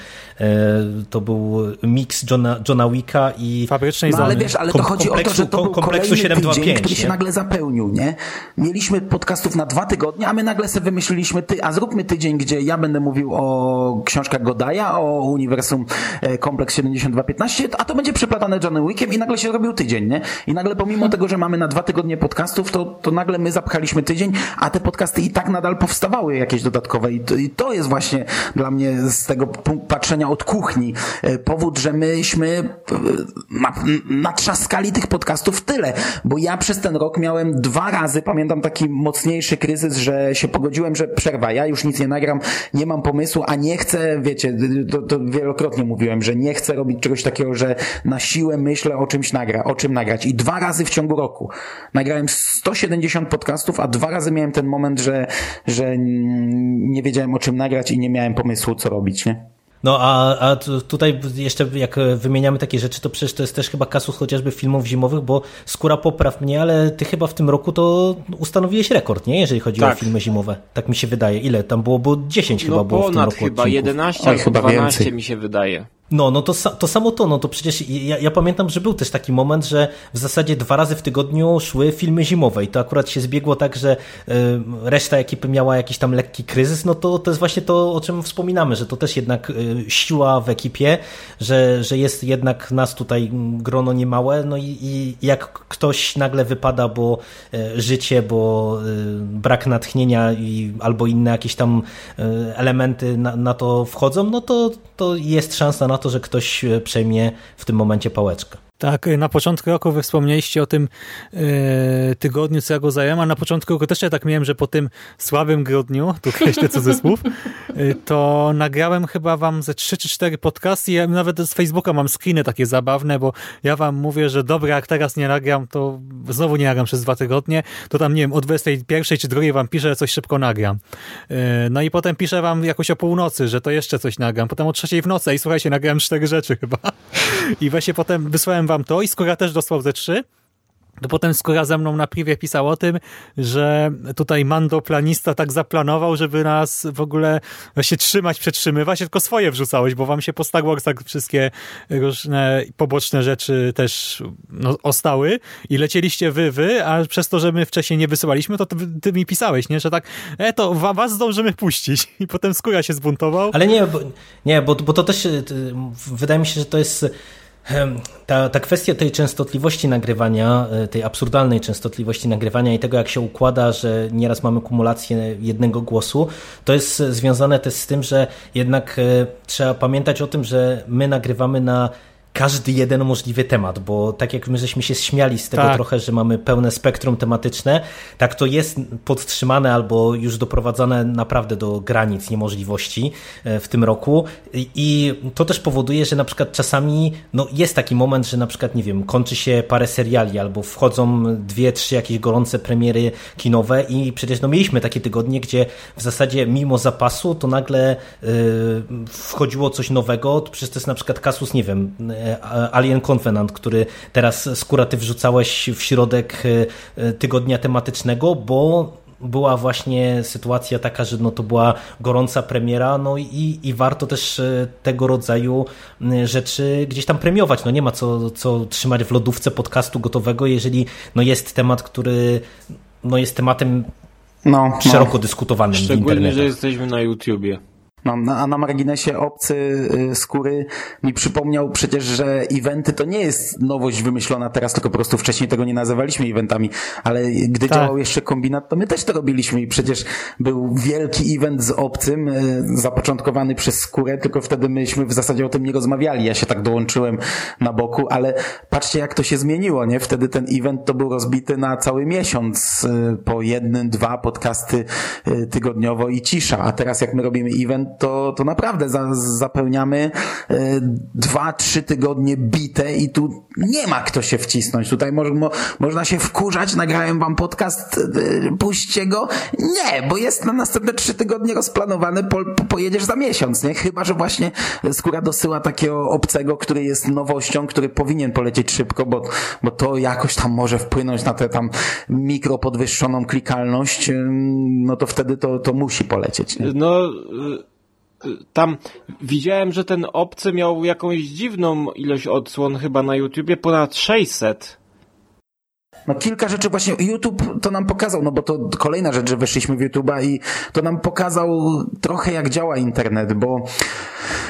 Speaker 2: to był miks Johna, Johna Wicka i...
Speaker 1: Fabrycznej
Speaker 4: no, ale wiesz, ale to chodzi o to, że to był kompleksu 725, tydzień, który się nagle zapełnił, nie? Mieliśmy podcastów na dwa tygodnie, a my nagle sobie wymyśliliśmy, ty, a zróbmy tydzień, gdzie ja będę mówił o książkach Godaja, o uniwersum Kompleks 7215, a to będzie przeplatane I nagle się robił tydzień, nie? I nagle pomimo tego, że mamy na dwa tygodnie podcastów, to, to nagle my zapchaliśmy tydzień, a te podcasty i tak nadal powstawały jakieś dodatkowe i to, i to jest właśnie dla mnie z tego patrzenia od kuchni e, powód, że myśmy e, natrzaskali tych podcastów tyle, bo ja przez ten rok miałem dwa razy, pamiętam taki mocniejszy kryzys, że się pogodziłem, że przerwa, ja już nic nie nagram, nie mam pomysłu, a nie chcę, wiecie, to, to wielokrotnie mówiłem, że nie chcę robić czegoś takiego, że na siłę myślę o czymś nagra, o czym nagrać. I dwa razy w ciągu roku. Nagrałem 170 podcastów, a dwa razy miałem ten moment, że, że nie wiedziałem o czym nagrać i nie miałem pomysłu, co robić, nie?
Speaker 2: No a, a tutaj jeszcze jak wymieniamy takie rzeczy, to przecież to jest też chyba kasus chociażby filmów zimowych, bo skóra popraw mnie, ale ty chyba w tym roku to ustanowiłeś rekord, nie? Jeżeli chodzi tak. o filmy zimowe. Tak mi się wydaje. Ile? Tam było, było 10
Speaker 7: no
Speaker 2: chyba było w tym roku
Speaker 7: chyba odcinków. 11 albo 12 więcej. mi się wydaje.
Speaker 2: No, no to, to samo to, no to przecież ja, ja, pamiętam, że był też taki moment, że w zasadzie dwa razy w tygodniu szły filmy zimowe i to akurat się zbiegło tak, że y, reszta ekipy miała jakiś tam lekki kryzys, no to, to jest właśnie to, o czym wspominamy, że to też jednak y, siła w ekipie, że, że jest jednak nas tutaj grono niemałe, no i, i jak ktoś nagle wypada, bo y, życie, bo brak natchnienia i, albo inne jakieś tam elementy na, na to wchodzą, no to, to jest szansa na to, że ktoś e, przejmie w tym momencie pałeczkę.
Speaker 1: Tak, na początku roku wy wspomnieliście o tym e, tygodniu, co ja go zająłem, a na początku roku też ja tak miałem, że po tym słabym grudniu, tu kreślę cudzysłów, e, to nagrałem chyba wam ze trzy czy cztery podcasty i ja nawet z Facebooka mam screeny takie zabawne, bo ja wam mówię, że dobra, jak teraz nie nagram, to znowu nie nagram przez dwa tygodnie, to tam nie wiem, o 21 czy drugiej wam piszę, że coś szybko nagram. E, no i potem piszę wam jakoś o północy, że to jeszcze coś nagram, potem o trzeciej w nocy i słuchajcie, nagrałem cztery rzeczy chyba. I właśnie potem wysłałem wam to i Skóra też dostał ze trzy. To potem Skóra ze mną na privie pisał o tym, że tutaj Mando planista tak zaplanował, żeby nas w ogóle się trzymać, przetrzymywać, tylko swoje wrzucałeś, bo wam się po Star Warsach wszystkie różne poboczne rzeczy też no, ostały i lecieliście wy, wy, a przez to, że my wcześniej nie wysyłaliśmy, to ty, ty mi pisałeś, nie? że tak, e, to was zdążymy puścić. I potem Skóra się zbuntował.
Speaker 2: Ale nie, bo, nie, bo, bo to też wydaje mi się, że to jest ta, ta kwestia tej częstotliwości nagrywania, e, tej absurdalnej częstotliwości nagrywania i tego, jak się układa, że nieraz mamy kumulację jednego głosu, to jest związane też z tym, że jednak e, trzeba pamiętać o tym, że my nagrywamy na każdy jeden możliwy temat, bo tak jak my żeśmy się śmiali z tego tak. trochę, że mamy pełne spektrum tematyczne, tak to jest podtrzymane albo już doprowadzane naprawdę do granic niemożliwości e, w tym roku i to też powoduje, że na przykład czasami no jest taki moment, że na przykład, nie wiem, kończy się parę seriali albo wchodzą dwie, trzy jakieś gorące premiery kinowe i przecież no mieliśmy takie tygodnie, gdzie w zasadzie mimo zapasu to nagle yy, wchodziło coś nowego, przecież to jest na przykład kasus, nie wiem, Alien Covenant, który teraz skóra ty wrzucałeś w środek tygodnia tematycznego, bo była właśnie sytuacja taka, że no to była gorąca premiera, no i, i warto też e, tego rodzaju rzeczy gdzieś tam premiować. No nie ma co, co trzymać w lodówce podcastu gotowego, jeżeli no jest temat, który no jest tematem no, szeroko no. dyskutowanym
Speaker 7: Szczególnie, że jesteśmy na YouTubie.
Speaker 4: No, a na marginesie obcy y, skóry mi przypomniał przecież, że eventy to nie jest nowość wymyślona teraz, tylko po prostu wcześniej tego nie nazywaliśmy eventami, ale gdy tak. działał jeszcze kombinat, to my też to robiliśmy i przecież był wielki event z obcym, y, zapoczątkowany przez skórę, tylko wtedy myśmy w zasadzie o tym nie rozmawiali. Ja się tak dołączyłem na boku, ale patrzcie jak to się zmieniło, nie? Wtedy ten event to był rozbity na cały miesiąc, y, po jednym, dwa podcasty tygodniowo i cisza, a teraz jak my robimy event, to, to naprawdę za, zapełniamy e, dwa, trzy tygodnie bite i tu nie ma kto się wcisnąć. Tutaj mo, mo, można się wkurzać, nagrałem wam podcast, e, puśćcie go. Nie, bo jest na następne trzy tygodnie rozplanowane, po, po, pojedziesz za miesiąc, nie? Chyba, że właśnie skóra dosyła takiego obcego, który jest nowością, który powinien polecieć szybko, bo, bo to jakoś tam może wpłynąć na tę tam mikro podwyższoną klikalność, no to wtedy to, to musi polecieć. Nie?
Speaker 7: No, tam widziałem, że ten obcy miał jakąś dziwną ilość odsłon chyba na YouTubie, ponad 600.
Speaker 4: No kilka rzeczy właśnie YouTube to nam pokazał, no bo to kolejna rzecz, że weszliśmy w YouTube'a i to nam pokazał trochę jak działa internet, bo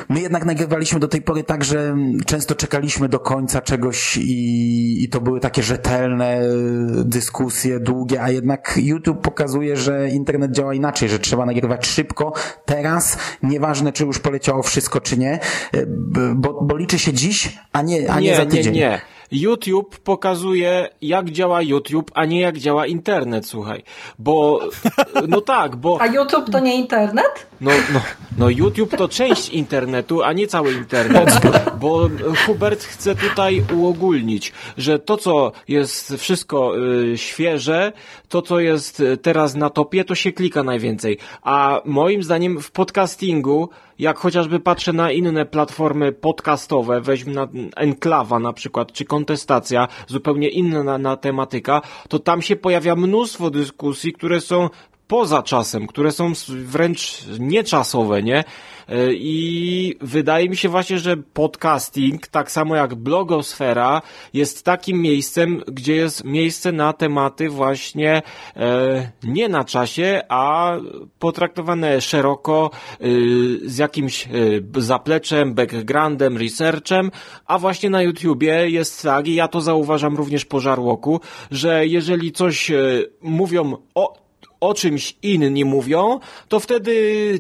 Speaker 4: my jednak nagrywaliśmy do tej pory tak, że często czekaliśmy do końca czegoś i, i to były takie rzetelne dyskusje, długie, a jednak YouTube pokazuje, że internet działa inaczej, że trzeba nagrywać szybko, teraz, nieważne czy już poleciało wszystko czy nie, bo, bo liczy się dziś, a nie, a nie, nie za tydzień.
Speaker 7: Nie, nie. YouTube pokazuje, jak działa YouTube, a nie jak działa internet, słuchaj. Bo, no tak, bo...
Speaker 3: A YouTube to nie internet?
Speaker 7: No, no, no YouTube to część internetu, a nie cały internet. Bo Hubert chce tutaj uogólnić, że to, co jest wszystko y, świeże, to, co jest teraz na topie, to się klika najwięcej. A moim zdaniem w podcastingu jak chociażby patrzę na inne platformy podcastowe, weźmy na Enklawa na przykład, czy Kontestacja, zupełnie inna na tematyka, to tam się pojawia mnóstwo dyskusji, które są poza czasem, które są wręcz nieczasowe, nie? E, I wydaje mi się właśnie, że podcasting, tak samo jak blogosfera, jest takim miejscem, gdzie jest miejsce na tematy właśnie e, nie na czasie, a potraktowane szeroko e, z jakimś zapleczem, backgroundem, researchem, a właśnie na YouTubie jest tak, i ja to zauważam również po żarłoku, że jeżeli coś mówią o o czymś inni mówią, to wtedy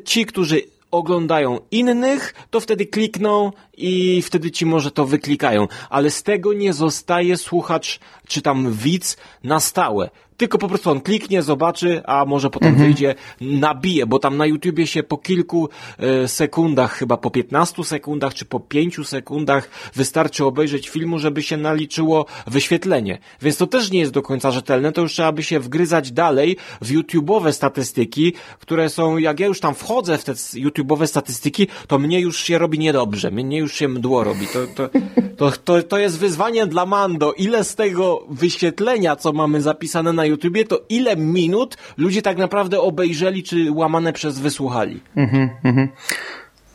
Speaker 7: ci, którzy oglądają innych, to wtedy klikną i wtedy ci może to wyklikają. Ale z tego nie zostaje słuchacz czy tam widz na stałe tylko po prostu on kliknie, zobaczy, a może potem mhm. wyjdzie, nabije, bo tam na YouTubie się po kilku e, sekundach, chyba po 15 sekundach, czy po 5 sekundach wystarczy obejrzeć filmu, żeby się naliczyło wyświetlenie. Więc to też nie jest do końca rzetelne, to już trzeba by się wgryzać dalej w YouTube'owe statystyki, które są, jak ja już tam wchodzę w te YouTube'owe statystyki, to mnie już się robi niedobrze, mnie już się mdło robi. To, to, to, to, to jest wyzwanie dla Mando. Ile z tego wyświetlenia, co mamy zapisane na YouTubie, to ile minut ludzie tak naprawdę obejrzeli, czy łamane przez wysłuchali. Mhm, mhm.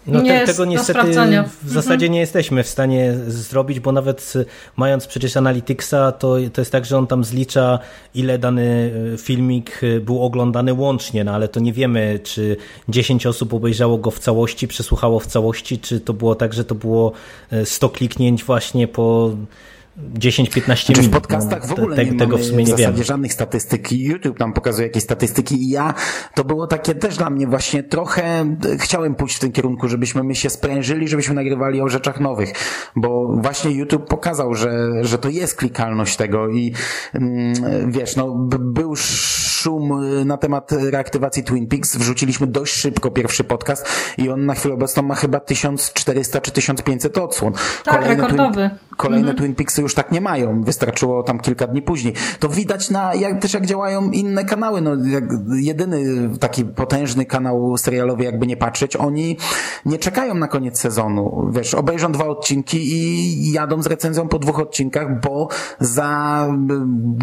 Speaker 2: No nie te, tego niestety w mhm. zasadzie nie jesteśmy w stanie zrobić, bo nawet mając przecież Analyticsa, to, to jest tak, że on tam zlicza ile dany e, filmik e, był oglądany łącznie, no ale to nie wiemy, czy 10 osób obejrzało go w całości, przesłuchało w całości, czy to było tak, że to było 100 e, kliknięć właśnie po 10-15 znaczy minut.
Speaker 4: W podcastach w ogóle te, nie tego w, sumie nie w zasadzie żadnych statystyk. YouTube nam pokazuje jakieś statystyki i ja, to było takie też dla mnie właśnie trochę, chciałem pójść w tym kierunku, żebyśmy my się sprężyli, żebyśmy nagrywali o rzeczach nowych, bo właśnie YouTube pokazał, że, że to jest klikalność tego i mm, wiesz, no był szum y, na temat reaktywacji Twin Peaks. Wrzuciliśmy dość szybko pierwszy podcast i on na chwilę obecną ma chyba 1400 czy 1500 odsłon.
Speaker 3: Tak, kolejne rekordowy.
Speaker 4: Twin, kolejne mhm. Twin Peaksy już tak nie mają. Wystarczyło tam kilka dni później. To widać na, jak, też jak działają inne kanały. No, jak jedyny taki potężny kanał serialowy, jakby nie patrzeć, oni nie czekają na koniec sezonu. Wiesz, obejrzą dwa odcinki i jadą z recenzją po dwóch odcinkach, bo za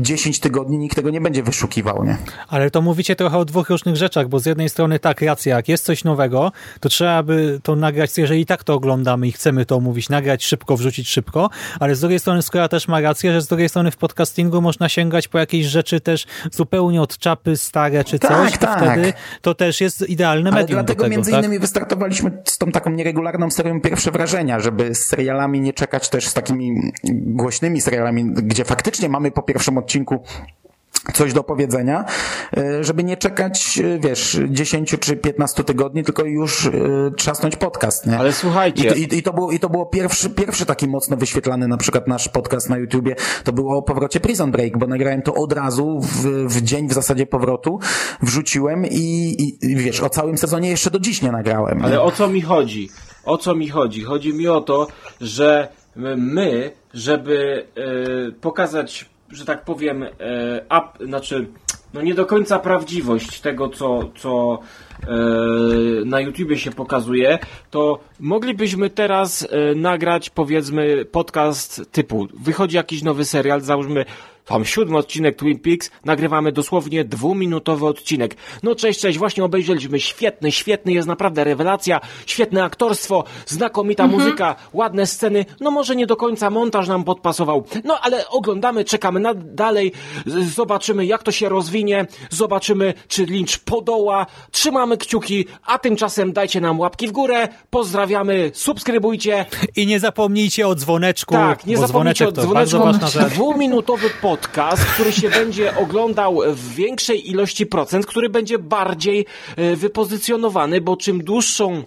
Speaker 4: 10 tygodni nikt tego nie będzie wyszukiwał, nie?
Speaker 1: Ale to mówicie trochę o dwóch różnych rzeczach, bo z jednej strony tak, racja, jak jest coś nowego, to trzeba by to nagrać, jeżeli tak to oglądamy i chcemy to mówić, nagrać szybko, wrzucić szybko, ale z drugiej strony Skora też ma rację, że z drugiej strony w podcastingu można sięgać po jakieś rzeczy też zupełnie od czapy stare czy
Speaker 4: tak,
Speaker 1: coś,
Speaker 4: tak.
Speaker 1: wtedy to też jest idealne
Speaker 4: ale
Speaker 1: medium
Speaker 4: dlatego
Speaker 1: tego,
Speaker 4: między
Speaker 1: tak?
Speaker 4: innymi wystartowaliśmy z tą taką nieregularną serią Pierwsze Wrażenia, żeby z serialami nie czekać też z takimi głośnymi serialami, gdzie faktycznie mamy po pierwszym odcinku coś do powiedzenia, e, żeby nie czekać, e, wiesz, 10 czy 15 tygodni, tylko już e, trzasnąć podcast, nie?
Speaker 7: Ale słuchajcie.
Speaker 4: I, i, i to było, i to było pierwszy, pierwszy taki mocno wyświetlany, na przykład nasz podcast na YouTubie, to było o powrocie Prison Break, bo nagrałem to od razu w, w dzień w zasadzie powrotu, wrzuciłem i, i wiesz, o całym sezonie jeszcze do dziś nie nagrałem.
Speaker 7: Ale o co mi chodzi? O co mi chodzi? Chodzi mi o to, że my, żeby y, pokazać że tak powiem, e, up, znaczy, no nie do końca prawdziwość tego, co, co e, na YouTubie się pokazuje, to moglibyśmy teraz e, nagrać, powiedzmy, podcast typu, wychodzi jakiś nowy serial, załóżmy tam siódmy odcinek Twin Peaks, nagrywamy dosłownie dwuminutowy odcinek. No cześć, cześć, właśnie obejrzeliśmy, świetny, świetny, jest naprawdę rewelacja, świetne aktorstwo, znakomita mhm. muzyka, ładne sceny, no może nie do końca montaż nam podpasował, no ale oglądamy, czekamy na dalej, zobaczymy jak to się rozwinie, zobaczymy czy Lynch podoła, trzymamy kciuki, a tymczasem dajcie nam łapki w górę, pozdrawiamy, subskrybujcie.
Speaker 1: I nie zapomnijcie o dzwoneczku.
Speaker 7: Tak, nie zapomnijcie o dzwoneczku. Dwuminutowy podcast, który się będzie oglądał w większej ilości procent, który będzie bardziej e, wypozycjonowany, bo czym dłuższą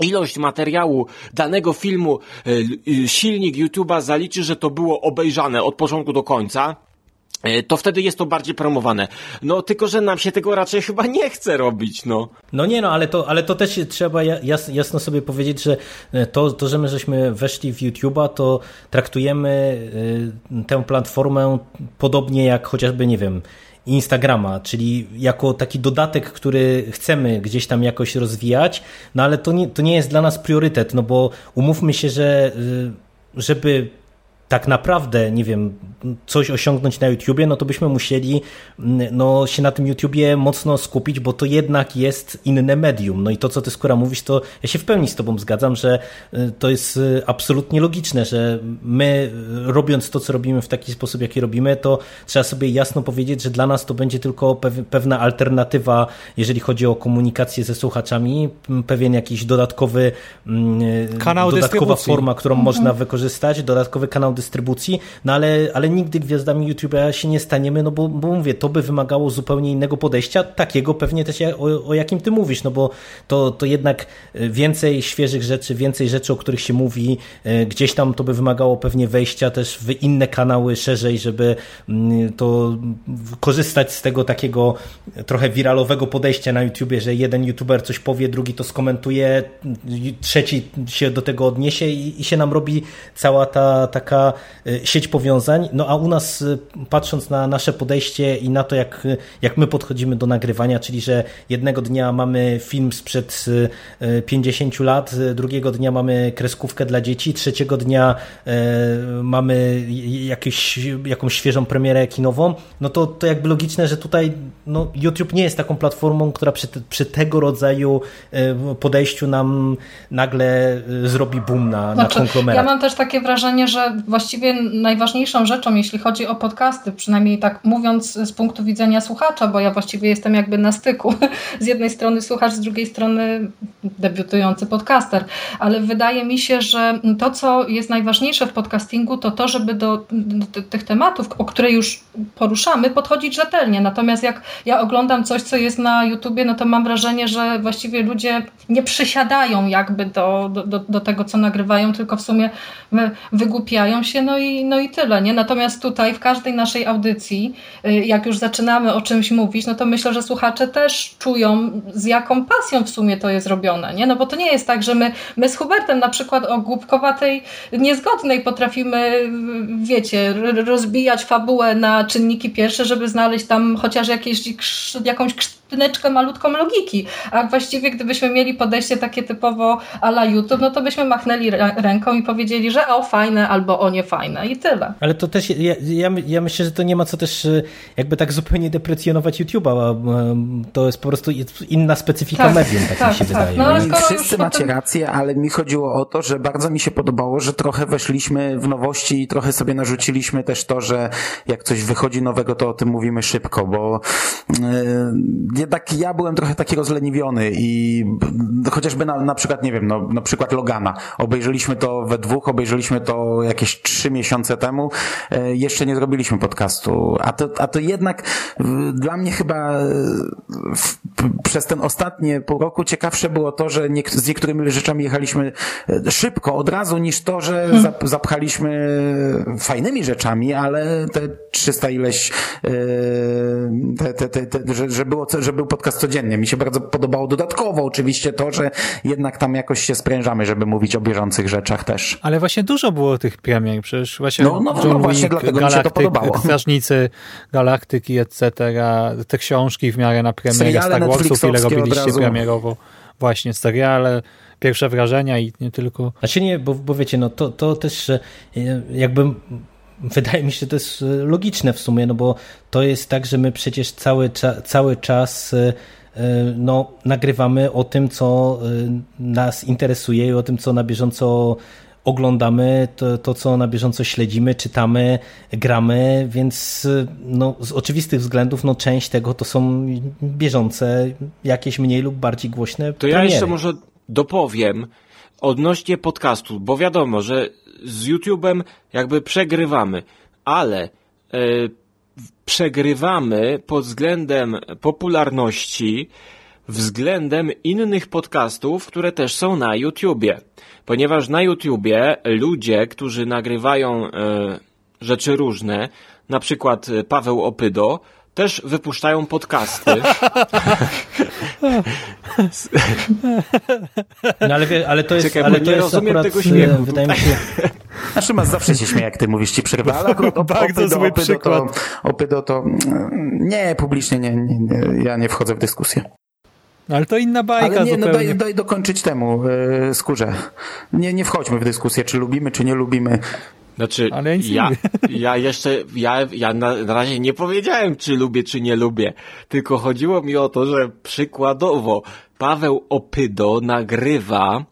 Speaker 7: ilość materiału danego filmu e, silnik YouTube'a zaliczy, że to było obejrzane od początku do końca, e, to wtedy jest to bardziej promowane. No tylko, że nam się tego raczej chyba nie chce robić, no.
Speaker 2: No nie no, ale to, ale to też trzeba jasno sobie powiedzieć, że to, to że my żeśmy weszli w YouTube'a, to traktujemy tę platformę podobnie jak chociażby, nie wiem, Instagrama, czyli jako taki dodatek, który chcemy gdzieś tam jakoś rozwijać, no ale to nie, to nie jest dla nas priorytet, no bo umówmy się, że żeby tak naprawdę, nie wiem, coś osiągnąć na YouTubie, no to byśmy musieli mm, no, się na tym YouTubie mocno skupić, bo to jednak jest inne medium. No i to, co ty skóra mówisz, to ja się w pełni z tobą zgadzam, że y, to jest y, absolutnie logiczne, że my y, robiąc to, co robimy w taki sposób, jaki robimy, to trzeba sobie jasno powiedzieć, że dla nas to będzie tylko pewna alternatywa, jeżeli chodzi o komunikację ze słuchaczami, pewien jakiś dodatkowy
Speaker 1: kanał
Speaker 2: dodatkowa forma, którą mhm. można wykorzystać, dodatkowy kanał dystrybucji, no ale, ale nigdy gwiazdami YouTube'a się nie staniemy, no bo, bo mówię, to by wymagało zupełnie innego podejścia, takiego pewnie też o, o jakim ty mówisz, no bo to, to jednak więcej świeżych rzeczy, więcej rzeczy, o których się mówi, e, gdzieś tam to by wymagało pewnie wejścia też w inne kanały szerzej, żeby mm, to korzystać z tego takiego trochę wiralowego podejścia na YouTubie, że jeden YouTuber coś powie, drugi to skomentuje, trzeci się do tego odniesie i, i się nam robi cała ta taka Y, sieć powiązań. No a u nas, y, patrząc na nasze podejście i na to, jak, jak my podchodzimy do nagrywania, czyli że jednego dnia mamy film sprzed 50 y, lat, drugiego dnia mamy kreskówkę dla dzieci, trzeciego dnia mamy jakieś, jakąś świeżą premierę kinową, no to, to jakby logiczne, że tutaj no, YouTube nie jest taką platformą, która przy, przy tego rodzaju podejściu nam nagle zrobi boom na, znaczy, na konglomerat.
Speaker 3: Ja mam też takie wrażenie, że właściwie najważniejszą rzeczą, jeśli chodzi o podcasty, przynajmniej tak mówiąc z punktu widzenia słuchacza, bo ja właściwie jestem jakby na styku. Z jednej strony słuchacz, z drugiej strony debiutujący podcaster, ale wydaje mi się, że to, co jest najważniejsze w podcastingu, to to, żeby do, do tych tematów, o które już poruszamy, podchodzić rzetelnie. Natomiast jak ja oglądam coś, co jest na YouTubie, no to mam wrażenie, że właściwie ludzie nie przysiadają jakby do, do, do tego, co nagrywają, tylko w sumie wygłupiają się się, no i, no i tyle, nie? Natomiast tutaj w każdej naszej audycji, y, jak już zaczynamy o czymś mówić, no to myślę, że słuchacze też czują, z jaką pasją w sumie to jest robione, nie? No bo to nie jest tak, że my, my z Hubertem na przykład o głupkowatej, niezgodnej potrafimy, wiecie, rozbijać fabułę na czynniki pierwsze, żeby znaleźć tam chociaż jakieś, jakąś szpineczkę malutką logiki. A właściwie gdybyśmy mieli podejście takie typowo ala YouTube, no to byśmy machnęli ręką i powiedzieli, że o fajne albo o nie fajne i tyle.
Speaker 2: Ale to też, ja, ja, ja myślę, że to nie ma co też e, jakby tak zupełnie deprecjonować YouTube'a, to jest po prostu inna specyfika tak, medium, tak, tak mi się tak. wydaje. No,
Speaker 4: ale Wszyscy macie potem... rację, ale mi chodziło o to, że bardzo mi się podobało, że trochę weszliśmy w nowości i trochę sobie narzuciliśmy też to, że jak coś wychodzi nowego, to o tym mówimy szybko, bo yy, jednak ja byłem trochę taki rozleniwiony i chociażby na, na przykład, nie wiem, no, na przykład Logana. Obejrzeliśmy to we dwóch, obejrzeliśmy to jakieś trzy miesiące temu. E, jeszcze nie zrobiliśmy podcastu. A to, a to jednak dla mnie chyba w, przez ten ostatnie pół roku ciekawsze było to, że nie, z niektórymi rzeczami jechaliśmy e, szybko, od razu, niż to, że hmm. zap, zapchaliśmy fajnymi rzeczami, ale te 300 ileś, e, te, te, te że, że było, że że był podcast codziennie. Mi się bardzo podobało dodatkowo oczywiście to, że jednak tam jakoś się sprężamy, żeby mówić o bieżących rzeczach też.
Speaker 1: Ale właśnie dużo było tych premier, przecież właśnie
Speaker 4: no, no, no właśnie dlatego Galaktyk, mi się to podobało.
Speaker 1: Strażnicy Galaktyki, etc. Te książki w miarę na premierę Star Warsów, ile robiliście premierowo. Właśnie, seriale, pierwsze wrażenia i nie tylko.
Speaker 2: Znaczy nie, bo, bo wiecie, no to, to też jakby wydaje mi się, że to jest e, logiczne w sumie, no bo to jest tak, że my przecież cały, cza cały czas e, e, no, nagrywamy o tym, co nas interesuje i o tym, co na bieżąco oglądamy, to, to co na bieżąco śledzimy, czytamy, gramy, więc no, z oczywistych względów no, część tego to są bieżące, jakieś mniej lub bardziej głośne
Speaker 7: To premiery. ja jeszcze może dopowiem odnośnie podcastu, bo wiadomo, że z YouTube'em jakby przegrywamy, ale e, przegrywamy pod względem popularności względem innych podcastów, które też są na YouTubie. Ponieważ na YouTubie ludzie, którzy nagrywają e, rzeczy różne, na przykład Paweł Opydo, też wypuszczają podcasty.
Speaker 2: No ale, ale to jest, Czekaj, ale to jest akurat, tego śmiechu. Wydaje mi się...
Speaker 4: Znaczy masz zawsze się śmieje, jak ty mówisz, ci przerwa, ale akurat op,
Speaker 1: Bardzo opydo, zły opydo, przykład.
Speaker 4: To, opydo to nie, publicznie nie, nie, nie, ja nie wchodzę w dyskusję.
Speaker 1: No, ale to inna bajka
Speaker 4: Ale nie,
Speaker 1: no
Speaker 4: daj, daj dokończyć temu yy, skórze. Nie, nie wchodźmy w dyskusję, czy lubimy, czy nie lubimy.
Speaker 7: Znaczy, Ale ja, ja jeszcze, ja, ja na, na razie nie powiedziałem, czy lubię, czy nie lubię. Tylko chodziło mi o to, że przykładowo Paweł Opydo nagrywa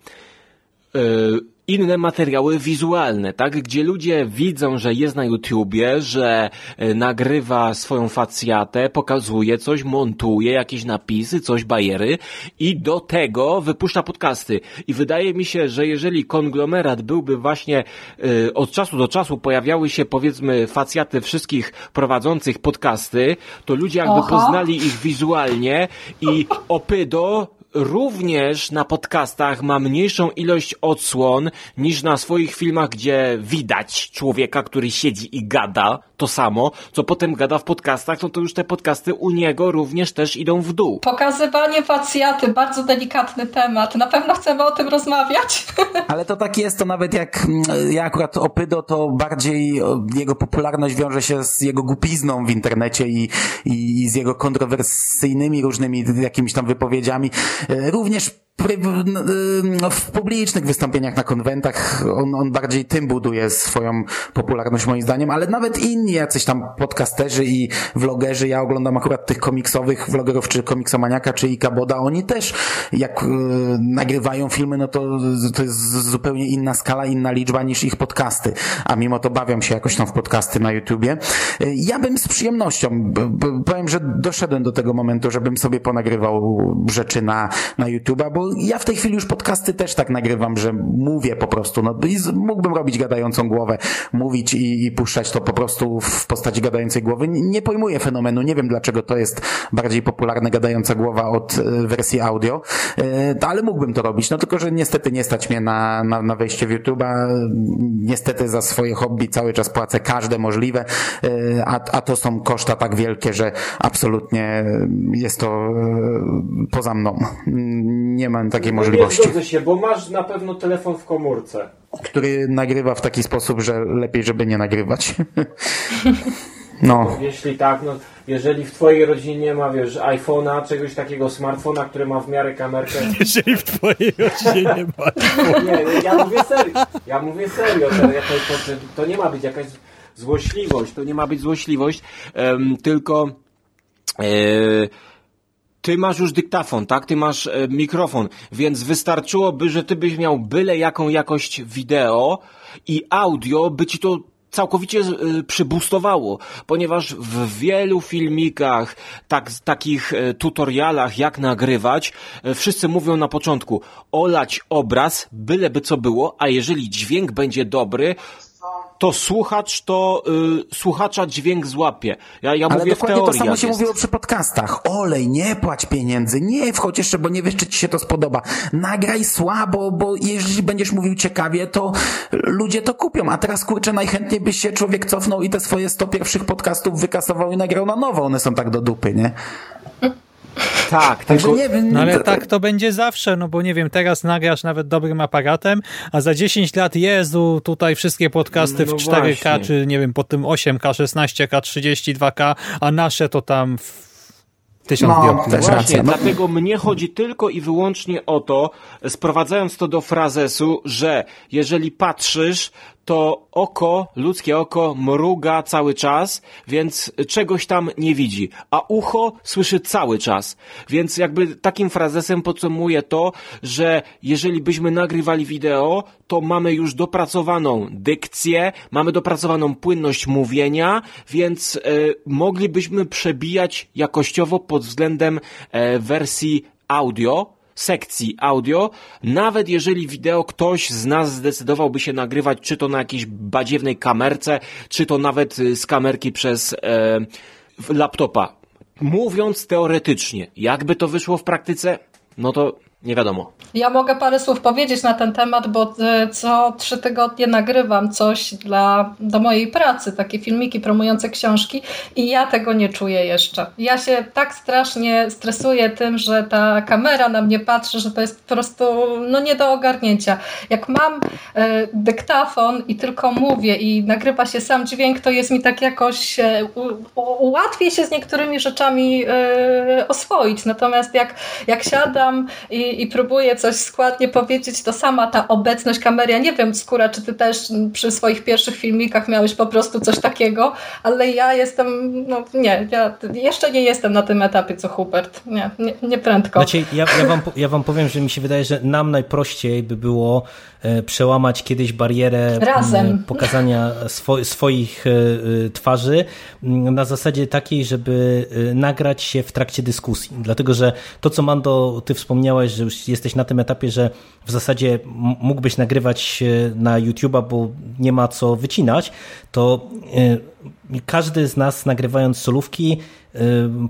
Speaker 7: yy, inne materiały wizualne, tak? Gdzie ludzie widzą, że jest na YouTubie, że e, nagrywa swoją facjatę, pokazuje coś, montuje jakieś napisy, coś bajery i do tego wypuszcza podcasty. I wydaje mi się, że jeżeli konglomerat byłby właśnie y, od czasu do czasu pojawiały się powiedzmy facjaty wszystkich prowadzących podcasty, to ludzie jakby Aha. poznali ich wizualnie i opydo również na podcastach ma mniejszą ilość odsłon niż na swoich filmach, gdzie widać człowieka, który siedzi i gada to samo, co potem gada w podcastach, no to już te podcasty u niego również też idą w dół.
Speaker 3: Pokazywanie pacjaty, bardzo delikatny temat. Na pewno chcemy o tym rozmawiać.
Speaker 4: Ale to tak jest, to nawet jak mm, ja akurat opydo, to bardziej jego popularność wiąże się z jego głupizną w internecie i, i z jego kontrowersyjnymi różnymi jakimiś tam wypowiedziami. E, również w publicznych wystąpieniach na konwentach on, on bardziej tym buduje swoją popularność moim zdaniem, ale nawet inni jacyś tam podcasterzy i vlogerzy, ja oglądam akurat tych komiksowych vlogerów, czy komiksomaniaka, czy Ika Boda, oni też jak y, nagrywają filmy, no to, to jest zupełnie inna skala, inna liczba niż ich podcasty, a mimo to bawią się jakoś tam w podcasty na YouTubie. Y, ja bym z przyjemnością, powiem, że doszedłem do tego momentu, żebym sobie ponagrywał rzeczy na, na YouTube'a, bo ja w tej chwili już podcasty też tak nagrywam, że mówię po prostu, no mógłbym robić gadającą głowę, mówić i, i puszczać to po prostu w postaci gadającej głowy. Nie pojmuję fenomenu, nie wiem dlaczego to jest bardziej popularne gadająca głowa od e, wersji audio, e, ale mógłbym to robić, no tylko, że niestety nie stać mnie na, na, na wejście w YouTube'a, niestety za swoje hobby cały czas płacę każde możliwe, e, a, a to są koszta tak wielkie, że absolutnie jest to poza mną. Nie mam takiej no możliwości. Nie
Speaker 7: zgodzę się, bo masz na pewno telefon w komórce.
Speaker 4: Który nagrywa w taki sposób, że lepiej, żeby nie nagrywać. No.
Speaker 7: Jeśli tak, no jeżeli w twojej rodzinie nie ma, wiesz, iPhone'a, czegoś takiego, smartfona, który ma w miarę kamerkę.
Speaker 1: Jeżeli w twojej rodzinie nie ma.
Speaker 7: Nie, ja mówię serio. Ja mówię serio. To, to, to nie ma być jakaś złośliwość, to nie ma być złośliwość, um, tylko e, ty masz już dyktafon, tak? Ty masz e, mikrofon, więc wystarczyłoby, że ty byś miał byle jaką jakość wideo i audio, by ci to całkowicie y, przybustowało, ponieważ w wielu filmikach, tak, takich y, tutorialach, jak nagrywać, y, wszyscy mówią na początku olać obraz, byleby co było, a jeżeli dźwięk będzie dobry, to słuchacz to y, słuchacza dźwięk złapie. Ja, ja
Speaker 4: Ale
Speaker 7: mówię
Speaker 4: dokładnie
Speaker 7: w
Speaker 4: to samo się mówiło przy podcastach. Olej, nie płać pieniędzy, nie wchodź jeszcze, bo nie wiesz, czy ci się to spodoba. Nagraj słabo, bo jeżeli będziesz mówił ciekawie, to ludzie to kupią. A teraz kurczę, najchętniej byś się człowiek cofnął i te swoje 100 pierwszych podcastów wykasował i nagrał na nowo. One są tak do dupy, nie?
Speaker 7: Tak, tylko...
Speaker 1: nie wiem. No ale tak to będzie zawsze, no bo nie wiem, teraz nagrasz nawet dobrym aparatem, a za 10 lat, Jezu, tutaj wszystkie podcasty no w 4K, właśnie. czy nie wiem, po tym 8K, 16K, 32K, a nasze to tam w tysiąc no,
Speaker 7: Też Właśnie, no. dlatego mnie chodzi tylko i wyłącznie o to, sprowadzając to do frazesu, że jeżeli patrzysz, to oko, ludzkie oko mruga cały czas, więc czegoś tam nie widzi, a ucho słyszy cały czas. Więc jakby takim frazesem podsumuję to, że jeżeli byśmy nagrywali wideo, to mamy już dopracowaną dykcję, mamy dopracowaną płynność mówienia, więc e, moglibyśmy przebijać jakościowo pod względem e, wersji audio, sekcji audio, nawet jeżeli wideo ktoś z nas zdecydowałby się nagrywać, czy to na jakiejś badziewnej kamerce, czy to nawet y, z kamerki przez e, laptopa. Mówiąc teoretycznie, jakby to wyszło w praktyce, no to nie wiadomo.
Speaker 3: Ja mogę parę słów powiedzieć na ten temat, bo e, co trzy tygodnie nagrywam coś dla, do mojej pracy, takie filmiki promujące książki i ja tego nie czuję jeszcze. Ja się tak strasznie stresuję tym, że ta kamera na mnie patrzy, że to jest po prostu no nie do ogarnięcia. Jak mam e, dyktafon i tylko mówię i nagrywa się sam dźwięk, to jest mi tak jakoś e, łatwiej się z niektórymi rzeczami e, oswoić. Natomiast jak, jak siadam i i, próbuję coś składnie powiedzieć, to sama ta obecność kamery, ja nie wiem, Skóra, czy ty też przy swoich pierwszych filmikach miałeś po prostu coś takiego, ale ja jestem, no nie, ja jeszcze nie jestem na tym etapie, co Hubert. Nie, nie, nie prędko.
Speaker 2: Znaczy, ja, ja, wam, ja wam powiem, że mi się wydaje, że nam najprościej by było e, przełamać kiedyś barierę
Speaker 3: Razem.
Speaker 2: pokazania swo, swoich e, e, twarzy na zasadzie takiej, żeby nagrać się w trakcie dyskusji. Dlatego, że to, co Mando, ty wspomniałeś, że już jesteś na tym etapie, że w zasadzie mógłbyś nagrywać na YouTube'a, bo nie ma co wycinać, to e, każdy z nas nagrywając solówki e,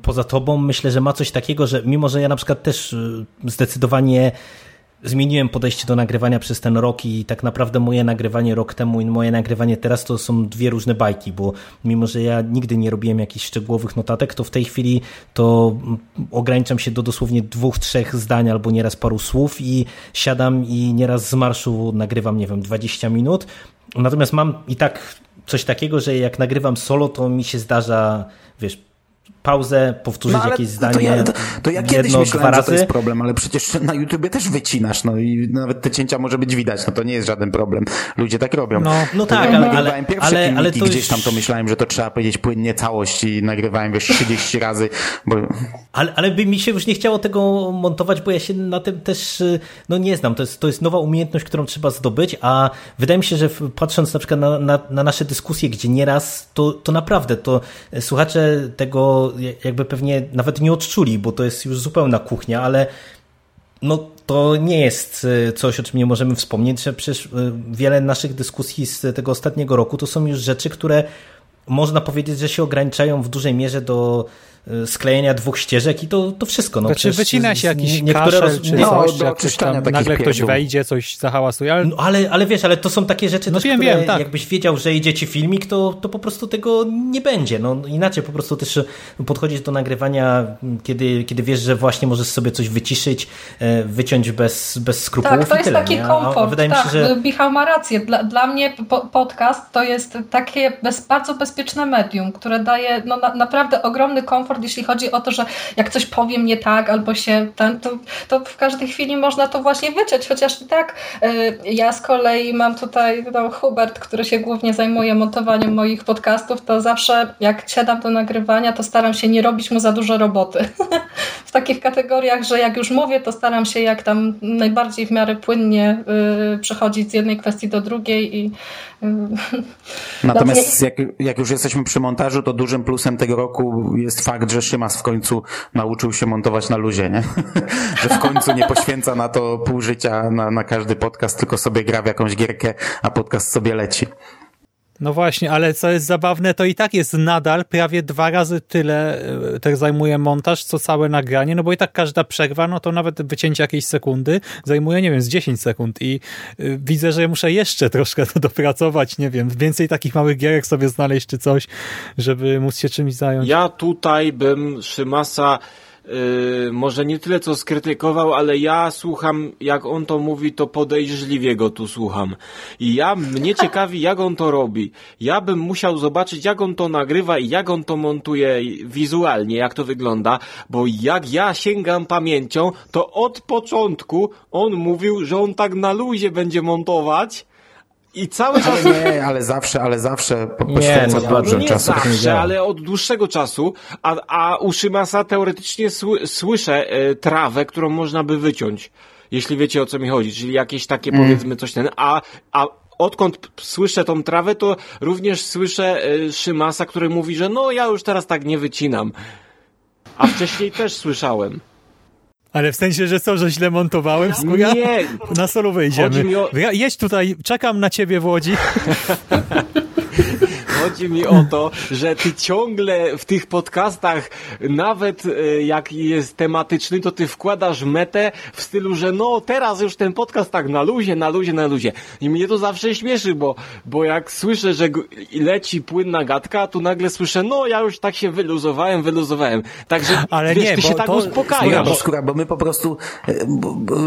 Speaker 2: poza tobą myślę, że ma coś takiego, że mimo, że ja na przykład też e, zdecydowanie zmieniłem podejście do nagrywania przez ten rok i tak naprawdę moje nagrywanie rok temu i moje nagrywanie teraz to są dwie różne bajki, bo mimo, że ja nigdy nie robiłem jakichś szczegółowych notatek, to w tej chwili to ograniczam się do dosłownie dwóch, trzech zdań albo nieraz paru słów i siadam i nieraz z marszu nagrywam, nie wiem, 20 minut. Natomiast mam i tak coś takiego, że jak nagrywam solo, to mi się zdarza, wiesz, pauzę, powtórzyć no, jakieś zdanie. To ja, to,
Speaker 4: to ja kiedyś jedno, myślałem, że to jest problem, ale przecież na YouTubie też wycinasz, no i nawet te cięcia może być widać, no to nie jest żaden problem. Ludzie tak robią.
Speaker 2: No, no tak, ja ale, ale,
Speaker 4: pierwsze ale, ale to gdzieś tam to myślałem, że to trzeba powiedzieć płynnie całość i nagrywałem wiesz 30 razy, bo...
Speaker 2: Ale, ale by mi się już nie chciało tego montować, bo ja się na tym też no nie znam. To jest, to jest nowa umiejętność, którą trzeba zdobyć, a wydaje mi się, że patrząc na przykład na, na, na nasze dyskusje, gdzie nieraz, to, to naprawdę, to słuchacze tego jakby pewnie nawet nie odczuli, bo to jest już zupełna kuchnia, ale no to nie jest coś, o czym nie możemy wspomnieć, że przecież wiele naszych dyskusji z tego ostatniego roku to są już rzeczy, które można powiedzieć, że się ograniczają w dużej mierze do Y, sklejenia dwóch ścieżek i to, to wszystko. No,
Speaker 1: znaczy wycina się jakiś niektóre kaszel, czy no, coś, jakoś tam nagle ktoś wejdzie, coś zahałasuje.
Speaker 2: Ale... No, ale, ale wiesz, ale to są takie rzeczy, no, też, wiem, które wiem, tak. jakbyś wiedział, że idzie ci filmik, to, to po prostu tego nie będzie. No, inaczej po prostu też podchodzić do nagrywania, kiedy, kiedy wiesz, że właśnie możesz sobie coś wyciszyć, e, wyciąć bez, bez skrupułów
Speaker 3: Tak, to jest
Speaker 2: tyle,
Speaker 3: taki nie? komfort. A, wydaje tak, mi się, że... Michał ma rację. Dla, dla mnie podcast to jest takie bez, bardzo bezpieczne medium, które daje no, na, naprawdę ogromny komfort jeśli chodzi o to, że jak coś powiem nie tak albo się ten, to, to w każdej chwili można to właśnie wyciąć, chociaż i tak y, ja z kolei mam tutaj no, Hubert, który się głównie zajmuje montowaniem moich podcastów, to zawsze jak siadam do nagrywania, to staram się nie robić mu za dużo roboty. w takich kategoriach, że jak już mówię, to staram się jak tam najbardziej w miarę płynnie y, przechodzić z jednej kwestii do drugiej i
Speaker 4: Natomiast jak, jak już jesteśmy przy montażu, to dużym plusem tego roku jest fakt, że Szymas w końcu nauczył się montować na luzie, nie? że w końcu nie poświęca na to pół życia na, na każdy podcast, tylko sobie gra w jakąś gierkę, a podcast sobie leci.
Speaker 1: No właśnie, ale co jest zabawne, to i tak jest nadal prawie dwa razy tyle e, tak zajmuje montaż, co całe nagranie, no bo i tak każda przerwa, no to nawet wycięcie jakiejś sekundy zajmuje, nie wiem, z 10 sekund i y, widzę, że muszę jeszcze troszkę to dopracować, nie wiem, więcej takich małych gierek sobie znaleźć czy coś, żeby móc się czymś zająć.
Speaker 7: Ja tutaj bym Szymasa Yy, może nie tyle co skrytykował, ale ja słucham, jak on to mówi, to podejrzliwie go tu słucham. I ja, mnie ciekawi, jak on to robi. Ja bym musiał zobaczyć, jak on to nagrywa i jak on to montuje wizualnie, jak to wygląda, bo jak ja sięgam pamięcią, to od początku on mówił, że on tak na luzie będzie montować, i cały czas...
Speaker 4: Ale nie, ale zawsze, ale zawsze poświęca
Speaker 7: no, dużo no nie czasu. zawsze, ale od dłuższego czasu, a, a u Szymasa teoretycznie sły, słyszę e, trawę, którą można by wyciąć. Jeśli wiecie o co mi chodzi, czyli jakieś takie mm. powiedzmy coś ten, a, a odkąd słyszę tą trawę, to również słyszę e, Szymasa, który mówi, że no ja już teraz tak nie wycinam. A wcześniej też słyszałem.
Speaker 1: Ale w sensie, że co, że źle montowałem? Skóra?
Speaker 7: Nie.
Speaker 1: Na solo wyjdziemy. O... Jedź tutaj, czekam na ciebie w Łodzi.
Speaker 7: Chodzi mi o to, że ty ciągle w tych podcastach, nawet e, jak jest tematyczny, to ty wkładasz metę w stylu, że no teraz już ten podcast tak na luzie, na luzie, na luzie. I mnie to zawsze śmieszy, bo, bo jak słyszę, że leci płynna gadka, to nagle słyszę, no ja już tak się wyluzowałem, wyluzowałem. Także ale wiesz, nie, ty się tak to, uspokajasz.
Speaker 4: Skóra, skóra, bo my po prostu e, bo, bo, e,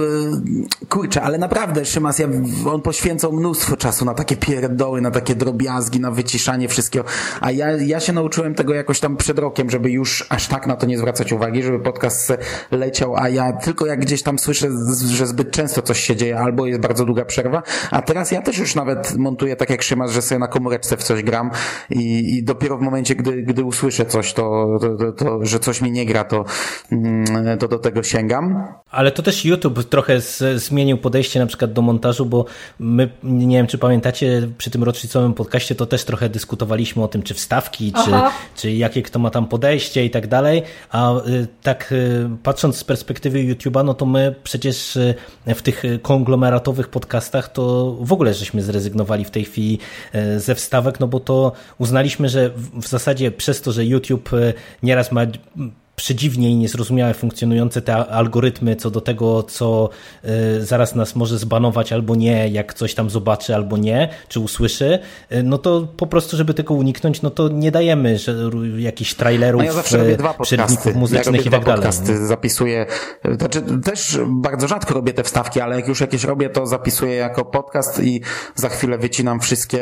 Speaker 4: kurczę, ale naprawdę Szymas, ja, on poświęcał mnóstwo czasu na takie pierdoły, na takie drobiazgi, na wyciszanie wszystkiego. A ja, ja się nauczyłem tego jakoś tam przed rokiem, żeby już aż tak na to nie zwracać uwagi, żeby podcast leciał, a ja tylko jak gdzieś tam słyszę, że zbyt często coś się dzieje, albo jest bardzo długa przerwa, a teraz ja też już nawet montuję tak jak Szymas, że sobie na komóreczce w coś gram i, i dopiero w momencie, gdy, gdy usłyszę coś, to, to, to, to że coś mi nie gra, to, mm, to do tego sięgam.
Speaker 2: Ale to też YouTube trochę z, zmienił podejście na przykład do montażu, bo my, nie wiem czy pamiętacie, przy tym rocznicowym podcaście to też trochę dyskutowaliśmy dyskutowaliśmy o tym, czy wstawki, czy, czy jakie kto ma tam podejście i tak dalej, a y, tak y, patrząc z perspektywy YouTube'a, no to my przecież y, w tych konglomeratowych podcastach to w ogóle żeśmy zrezygnowali w tej chwili ze wstawek, no bo to uznaliśmy, że w zasadzie przez to, że YouTube nieraz ma przedziwnie i niezrozumiałe funkcjonujące te algorytmy co do tego, co y, zaraz nas może zbanować albo nie, jak coś tam zobaczy albo nie, czy usłyszy, y, no to po prostu, żeby tego uniknąć, no to nie dajemy że, jakichś trailerów, no ja zawsze robię dwa podcasty. muzycznych ja i tak dalej.
Speaker 4: Podcasty zapisuję, znaczy też bardzo rzadko robię te wstawki, ale jak już jakieś robię, to zapisuję jako podcast i za chwilę wycinam wszystkie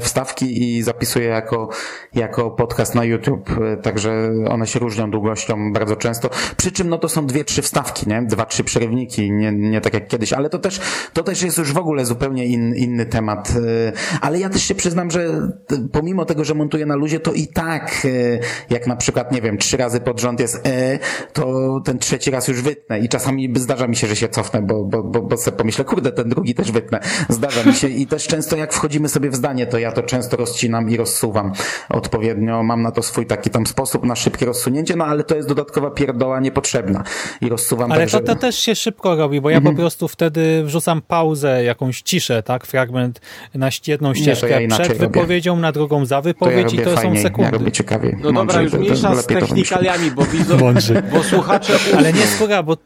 Speaker 4: wstawki i zapisuję jako, jako podcast na YouTube, także one się różnią długością bardzo często. Przy czym no to są dwie, trzy wstawki, nie? Dwa, trzy przerywniki, nie, nie tak jak kiedyś, ale to też, to też jest już w ogóle zupełnie in, inny temat. Y, ale ja też się przyznam, że pomimo tego, że montuję na luzie, to i tak, y, jak na przykład, nie wiem, trzy razy pod rząd jest e, to ten trzeci raz już wytnę i czasami zdarza mi się, że się cofnę, bo, bo, bo, bo sobie pomyślę, kurde, ten drugi też wytnę. Zdarza mi się i też często jak wchodzimy sobie w zdanie, to ja to często rozcinam i rozsuwam odpowiednio. Mam na to swój taki tam sposób na szybkie rozsunięcie, no ale to jest jest dodatkowa pierdoła niepotrzebna i rozsuwam
Speaker 1: Ale
Speaker 4: tak,
Speaker 1: to, to też się szybko robi, bo ja mhm. po prostu wtedy wrzucam pauzę, jakąś ciszę, tak, fragment na jedną ścieżkę Nie, ja przed wypowiedzią, robię. na drugą za wypowiedź to ja i to fajniej, są sekundy.
Speaker 4: Ja robię ciekawie.
Speaker 7: No Mądrze, dobra, już mniejsza z technikaliami, bo widzą, bo słuchacze...
Speaker 1: Ale nie skóra, bo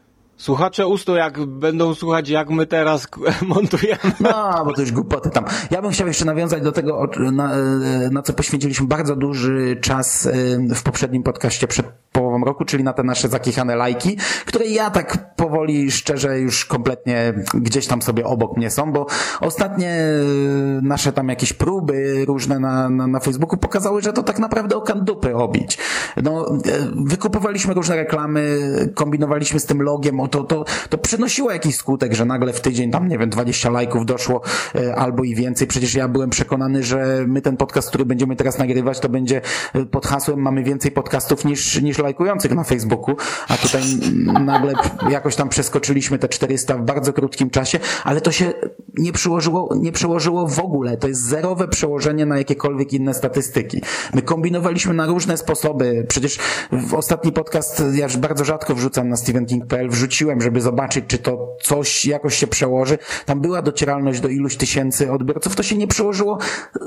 Speaker 7: Słuchacze usto, jak będą słuchać, jak my teraz montujemy.
Speaker 4: No, bo to już głupoty tam. Ja bym chciał jeszcze nawiązać do tego, na, na co poświęciliśmy bardzo duży czas w poprzednim podcaście przed połową roku, czyli na te nasze zakichane lajki, które ja tak powoli, szczerze już kompletnie gdzieś tam sobie obok mnie są, bo ostatnie nasze tam jakieś próby różne na, na, na Facebooku pokazały, że to tak naprawdę o dupy robić. No, e, wykupowaliśmy różne reklamy, kombinowaliśmy z tym logiem, o to, to, to przynosiło jakiś skutek, że nagle w tydzień tam, nie wiem, 20 lajków doszło e, albo i więcej. Przecież ja byłem przekonany, że my ten podcast, który będziemy teraz nagrywać, to będzie pod hasłem mamy więcej podcastów niż, niż lajkujących na Facebooku, a tutaj nagle jakoś tam przeskoczyliśmy te 400 w bardzo krótkim czasie, ale to się nie przełożyło, nie przełożyło w ogóle. To jest zerowe przełożenie na jakiekolwiek inne statystyki. My kombinowaliśmy na różne sposoby. Przecież w ostatni podcast ja już bardzo rzadko wrzucam na stephenking.pl, wrzuciłem wrzuciłem, żeby zobaczyć, czy to coś jakoś się przełoży. Tam była docieralność do iluś tysięcy odbiorców, to się nie przełożyło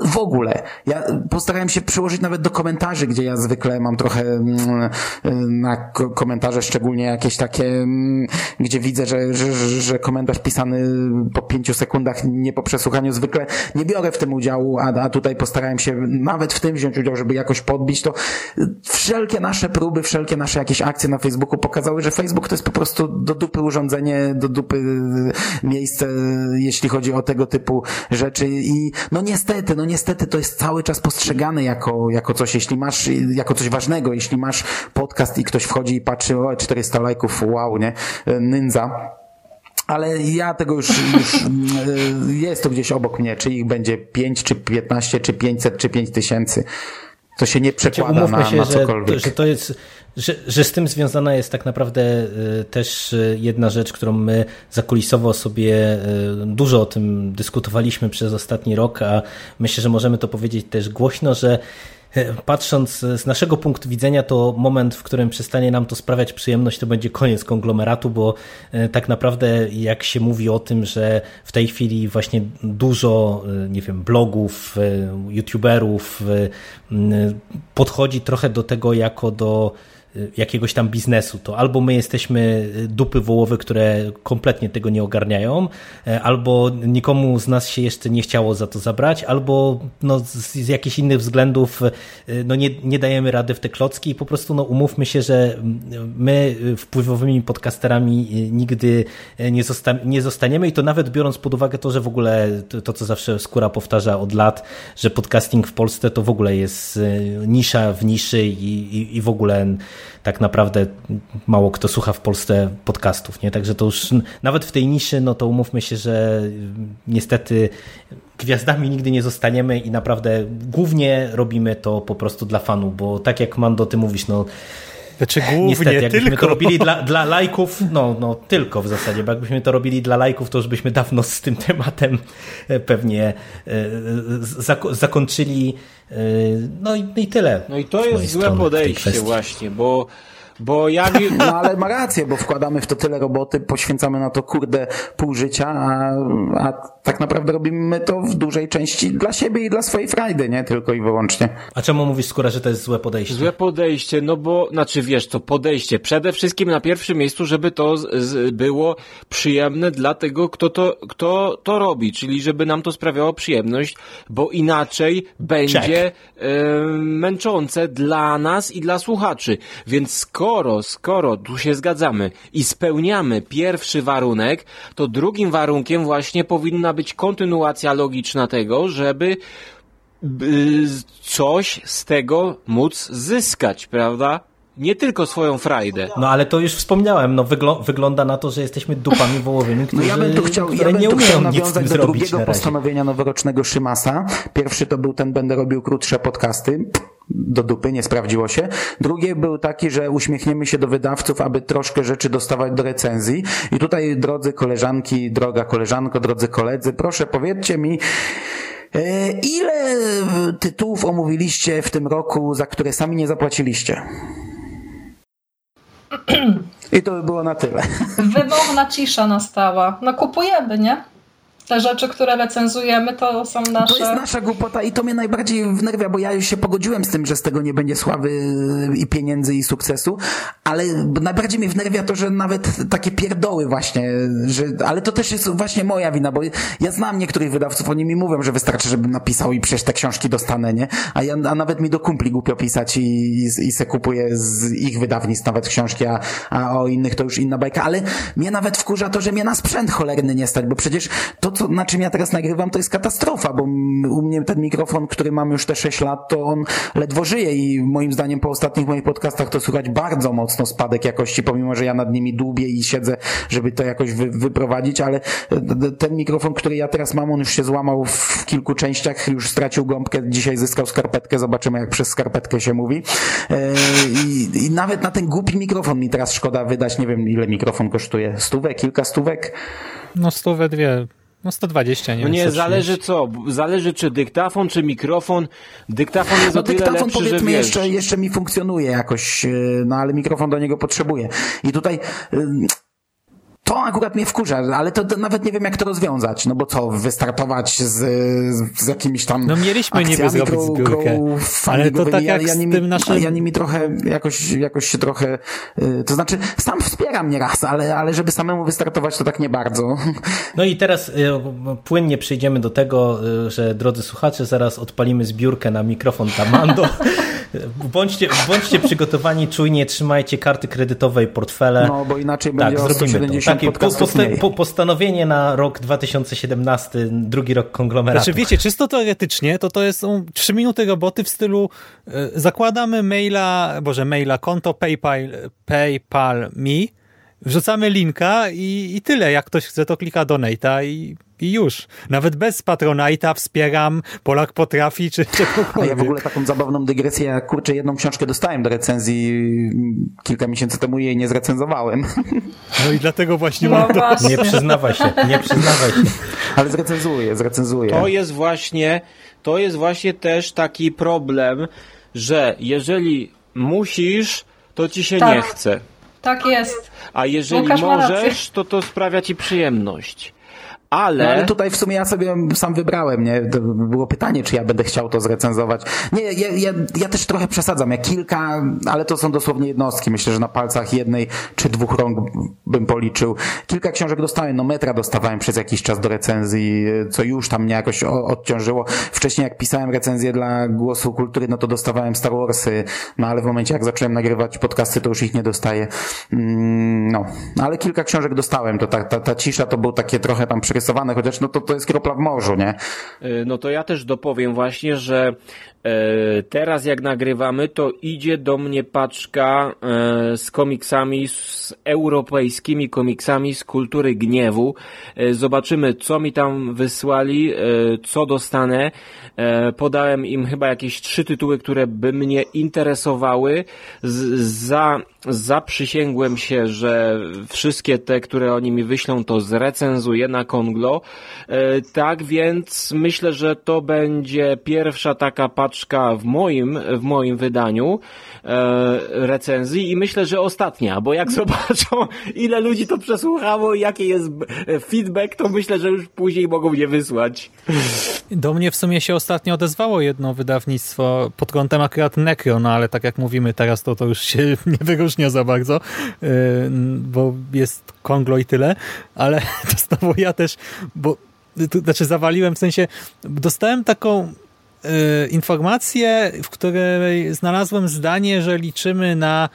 Speaker 4: w ogóle. Ja postarałem się przełożyć nawet do komentarzy, gdzie ja zwykle mam trochę mm, na komentarze, szczególnie jakieś takie, mm, gdzie widzę, że, że, że komentarz pisany po pięciu sekundach, nie po przesłuchaniu, zwykle nie biorę w tym udziału, a, a tutaj postarałem się nawet w tym wziąć udział, żeby jakoś podbić, to. Wszelkie nasze próby, wszelkie nasze jakieś akcje na Facebooku pokazały, że Facebook to jest po prostu do dupy urządzenie, do dupy miejsce, jeśli chodzi o tego typu rzeczy i no niestety, no niestety to jest cały czas postrzegane jako, jako coś, jeśli masz, jako coś ważnego, jeśli masz podcast i ktoś wchodzi i patrzy, o 400 lajków, wow, nie, nędza. Ale ja tego już, już y, jest to gdzieś obok mnie, czy ich będzie 5, czy 15, czy 500, czy 5 tysięcy. To się nie przekłada na, się, na cokolwiek.
Speaker 2: Że, że to jest że, że z tym związana jest tak naprawdę y, też jedna rzecz, którą my zakulisowo sobie dużo o tym dyskutowaliśmy przez ostatni rok, a myślę, że możemy to powiedzieć też głośno, że Patrząc z naszego punktu widzenia, to moment, w którym przestanie nam to sprawiać przyjemność, to będzie koniec konglomeratu, bo tak naprawdę jak się mówi o tym, że w tej chwili właśnie dużo, nie wiem, blogów, youtuberów podchodzi trochę do tego jako do jakiegoś tam biznesu, to albo my jesteśmy dupy wołowe, które kompletnie tego nie ogarniają, e, albo nikomu z nas się jeszcze nie chciało za to zabrać, albo no, z, z jakichś innych względów no, nie, nie dajemy rady w te klocki. I po prostu no, umówmy się, że my wpływowymi podcasterami nigdy nie, zosta nie zostaniemy i to nawet biorąc pod uwagę to, że w ogóle to, to, co zawsze Skóra powtarza od lat, że podcasting w Polsce to w ogóle jest nisza w niszy i, i, i w ogóle tak naprawdę mało kto słucha w Polsce podcastów, nie? Także to już nawet w tej niszy, no to umówmy się, że niestety gwiazdami nigdy nie zostaniemy i naprawdę głównie robimy to po prostu dla fanów, bo tak jak Mando, ty mówisz, no
Speaker 1: znaczy głównie,
Speaker 2: Niestety, jakbyśmy
Speaker 1: tylko.
Speaker 2: to robili dla, dla lajków, no, no tylko w zasadzie, bo jakbyśmy to robili dla lajków, to już byśmy dawno z tym tematem e, pewnie e, zakończyli. E, no i, no i tyle.
Speaker 7: No i to jest złe podejście właśnie, bo bo ja...
Speaker 4: No ale ma rację, bo wkładamy w to tyle roboty, poświęcamy na to kurde pół życia, a, a tak naprawdę robimy to w dużej części dla siebie i dla swojej frajdy, nie? Tylko i wyłącznie.
Speaker 2: A czemu mówisz, Skóra, że to jest złe podejście?
Speaker 7: Złe podejście, no bo, znaczy wiesz, to podejście. Przede wszystkim na pierwszym miejscu, żeby to z, z, było przyjemne dla tego, kto to, kto to robi, czyli żeby nam to sprawiało przyjemność, bo inaczej będzie y, męczące dla nas i dla słuchaczy. Więc skoro skoro, skoro tu się zgadzamy i spełniamy pierwszy warunek, to drugim warunkiem właśnie powinna być kontynuacja logiczna tego, żeby coś z tego móc zyskać, prawda? Nie tylko swoją frajdę.
Speaker 2: No ale to już wspomniałem, no wygl wygląda na to, że jesteśmy dupami wołowymi, którzy,
Speaker 4: no ja bym tu chciał, ja bym nie tu chciał nawiązać do drugiego postanowienia noworocznego Szymasa. Pierwszy to był ten, będę robił krótsze podcasty do dupy, nie sprawdziło się. Drugie był taki, że uśmiechniemy się do wydawców, aby troszkę rzeczy dostawać do recenzji. I tutaj, drodzy koleżanki, droga koleżanko, drodzy koledzy, proszę powiedzcie mi, e, ile tytułów omówiliście w tym roku, za które sami nie zapłaciliście? I to by było na tyle.
Speaker 3: Wymowna cisza nastała. No kupujemy, nie? Te rzeczy, które recenzujemy, to są nasze...
Speaker 4: To jest nasza głupota i to mnie najbardziej wnerwia, bo ja już się pogodziłem z tym, że z tego nie będzie sławy i pieniędzy i sukcesu, ale najbardziej mnie wnerwia to, że nawet takie pierdoły właśnie, że, ale to też jest właśnie moja wina, bo ja znam niektórych wydawców, oni mi mówią, że wystarczy, żebym napisał i przecież te książki dostanę, nie? A ja, a nawet mi do kumpli głupio pisać i, i, i se kupuję z ich wydawnictw nawet książki, a, a o innych to już inna bajka, ale mnie nawet wkurza to, że mnie na sprzęt cholerny nie stać, bo przecież to co, na czym ja teraz nagrywam, to jest katastrofa, bo u mnie ten mikrofon, który mam już te 6 lat, to on ledwo żyje i moim zdaniem po ostatnich moich podcastach to słychać bardzo mocno spadek jakości, pomimo, że ja nad nimi dłubię i siedzę, żeby to jakoś wy, wyprowadzić, ale ten mikrofon, który ja teraz mam, on już się złamał w kilku częściach, już stracił gąbkę, dzisiaj zyskał skarpetkę, zobaczymy jak przez skarpetkę się mówi. E, I, i nawet na ten głupi mikrofon mi teraz szkoda wydać, nie wiem ile mikrofon kosztuje, stówek, kilka stówek?
Speaker 1: No stówę, dwie. No 120, nie
Speaker 7: No nie, zależy co, zależy czy dyktafon, czy mikrofon. Dyktafon jest no, o tyle dyktafon lepszy,
Speaker 4: powiedzmy
Speaker 7: że wiesz...
Speaker 4: jeszcze, jeszcze mi funkcjonuje jakoś, e, no ale mikrofon do niego potrzebuje. I tutaj e, to akurat mnie wkurza, ale to, to, nawet nie wiem, jak to rozwiązać. No bo co, wystartować z, z jakimiś tam.
Speaker 1: No mieliśmy niby zrobić zbiórkę. Ale to tak jak ja, ja nimi, z tym naszym.
Speaker 4: Ja nimi trochę jakoś, jakoś się trochę. Y, to znaczy, sam wspieram nieraz, ale, ale żeby samemu wystartować, to tak nie bardzo.
Speaker 2: No i teraz y, płynnie przejdziemy do tego, y, że drodzy słuchacze, zaraz odpalimy zbiórkę na mikrofon Tamando. Bądźcie, bądźcie przygotowani, czujnie trzymajcie karty kredytowe i portfele.
Speaker 4: No, bo inaczej tak, będzie o 170 Takie po,
Speaker 2: po, postanowienie na rok 2017, drugi rok konglomeratu.
Speaker 1: Znaczy wiecie, czysto teoretycznie to to jest są 3 minuty roboty w stylu y, zakładamy maila, boże maila, konto PayPal, PayPal Me, wrzucamy linka i, i tyle. Jak ktoś chce, to klika donate'a i i już. Nawet bez Patronite'a wspieram, Polak potrafi, czy czegokolwiek.
Speaker 4: A ja w ogóle taką zabawną dygresję, ja kurczę, jedną książkę dostałem do recenzji kilka miesięcy temu i jej nie zrecenzowałem.
Speaker 1: No i dlatego właśnie no mam
Speaker 2: to. Nie przyznawaj się, nie przyznawaj się.
Speaker 4: Ale zrecenzuję, zrecenzuję.
Speaker 7: To jest właśnie, to jest właśnie też taki problem, że jeżeli musisz, to ci się tak. nie chce.
Speaker 3: Tak jest.
Speaker 7: A jeżeli Łukasz możesz, to to sprawia ci przyjemność. Ale... No,
Speaker 4: ale tutaj w sumie ja sobie sam wybrałem, nie? To było pytanie, czy ja będę chciał to zrecenzować. Nie, ja, ja, ja też trochę przesadzam. Ja kilka, ale to są dosłownie jednostki. Myślę, że na palcach jednej czy dwóch rąk bym policzył. Kilka książek dostałem, no metra dostawałem przez jakiś czas do recenzji, co już tam mnie jakoś odciążyło. Wcześniej jak pisałem recenzję dla Głosu Kultury, no to dostawałem Star Warsy, no ale w momencie jak zacząłem nagrywać podcasty, to już ich nie dostaję. Mm, no, ale kilka książek dostałem. To ta, ta, ta cisza to był takie trochę tam przerys chociaż no to, to jest kropla w morzu, nie?
Speaker 7: E, no to ja też dopowiem właśnie, że e, teraz jak nagrywamy, to idzie do mnie paczka e, z komiksami, z europejskimi komiksami z kultury gniewu. Zobaczymy, co mi tam wysłali, co dostanę. Podałem im chyba jakieś trzy tytuły, które by mnie interesowały. Z, za zaprzysięgłem się, że wszystkie te, które oni mi wyślą, to zrecenzuję na Konglo. E, tak więc myślę, że to będzie pierwsza taka paczka w moim, w moim wydaniu recenzji i myślę, że ostatnia, bo jak zobaczą, ile ludzi to przesłuchało i jaki jest feedback, to myślę, że już później mogą mnie wysłać.
Speaker 1: Do mnie w sumie się ostatnio odezwało jedno wydawnictwo pod kątem akurat Necro, no ale tak jak mówimy teraz, to to już się nie wyróżnia za bardzo, yy, bo jest Konglo i tyle, ale to znowu ja też, bo to, znaczy zawaliłem, w sensie dostałem taką informację, w której znalazłem zdanie, że liczymy na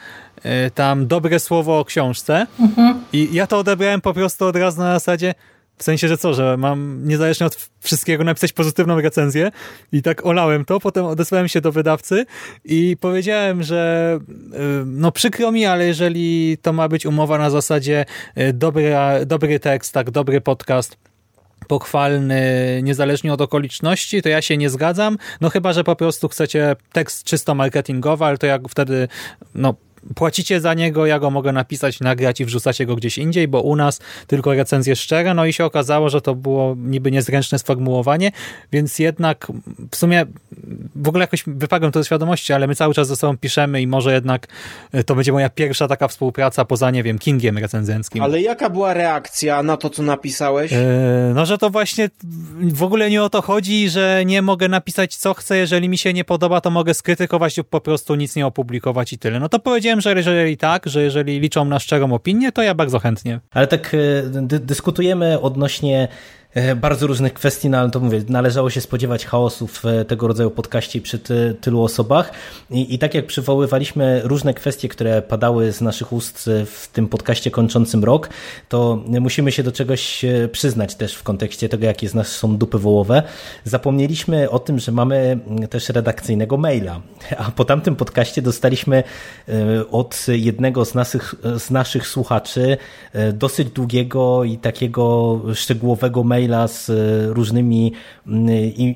Speaker 1: yy, tam dobre słowo o książce mhm. i ja to odebrałem po prostu od razu na zasadzie w sensie, że co, że mam niezależnie od wszystkiego napisać pozytywną recenzję i tak olałem to, potem odesłałem się do wydawcy i powiedziałem, że y, no przykro mi, ale jeżeli to ma być umowa na zasadzie y, dobry, dobry tekst, tak, dobry podcast, pochwalny, niezależnie od okoliczności, to ja się nie zgadzam. No chyba, że po prostu chcecie tekst czysto marketingowy, ale to jak wtedy, no płacicie za niego, ja go mogę napisać, nagrać i wrzucacie go gdzieś indziej, bo u nas tylko recenzje szczere, no i się okazało, że to było niby niezręczne sformułowanie, więc jednak w sumie w ogóle jakoś wypadłem to ze świadomości, ale my cały czas ze sobą piszemy i może jednak e, to będzie moja pierwsza taka współpraca poza, nie wiem, Kingiem recenzenckim.
Speaker 7: Ale jaka była reakcja na to, co napisałeś?
Speaker 1: Yy, no, że to właśnie w ogóle nie o to chodzi, że nie mogę napisać co chcę, jeżeli mi się nie podoba, to mogę skrytykować lub po prostu nic nie opublikować i tyle. No to powiedziałem, że jeżeli tak, że jeżeli liczą na szczerą opinię, to ja bardzo chętnie.
Speaker 2: Ale tak e, dy dyskutujemy odnośnie bardzo różnych kwestii, no ale to mówię, należało się spodziewać chaosu w e, tego rodzaju podcaście przy ty, tylu osobach I, i tak jak przywoływaliśmy różne kwestie, które padały z naszych ust e, w tym podcaście kończącym rok, to musimy się do czegoś przyznać też w kontekście tego, jakie z nas są dupy wołowe. Zapomnieliśmy o tym, że mamy też redakcyjnego maila, a po tamtym podcaście dostaliśmy od jednego z naszych, z naszych słuchaczy dosyć długiego i takiego szczegółowego maila maila z e, różnymi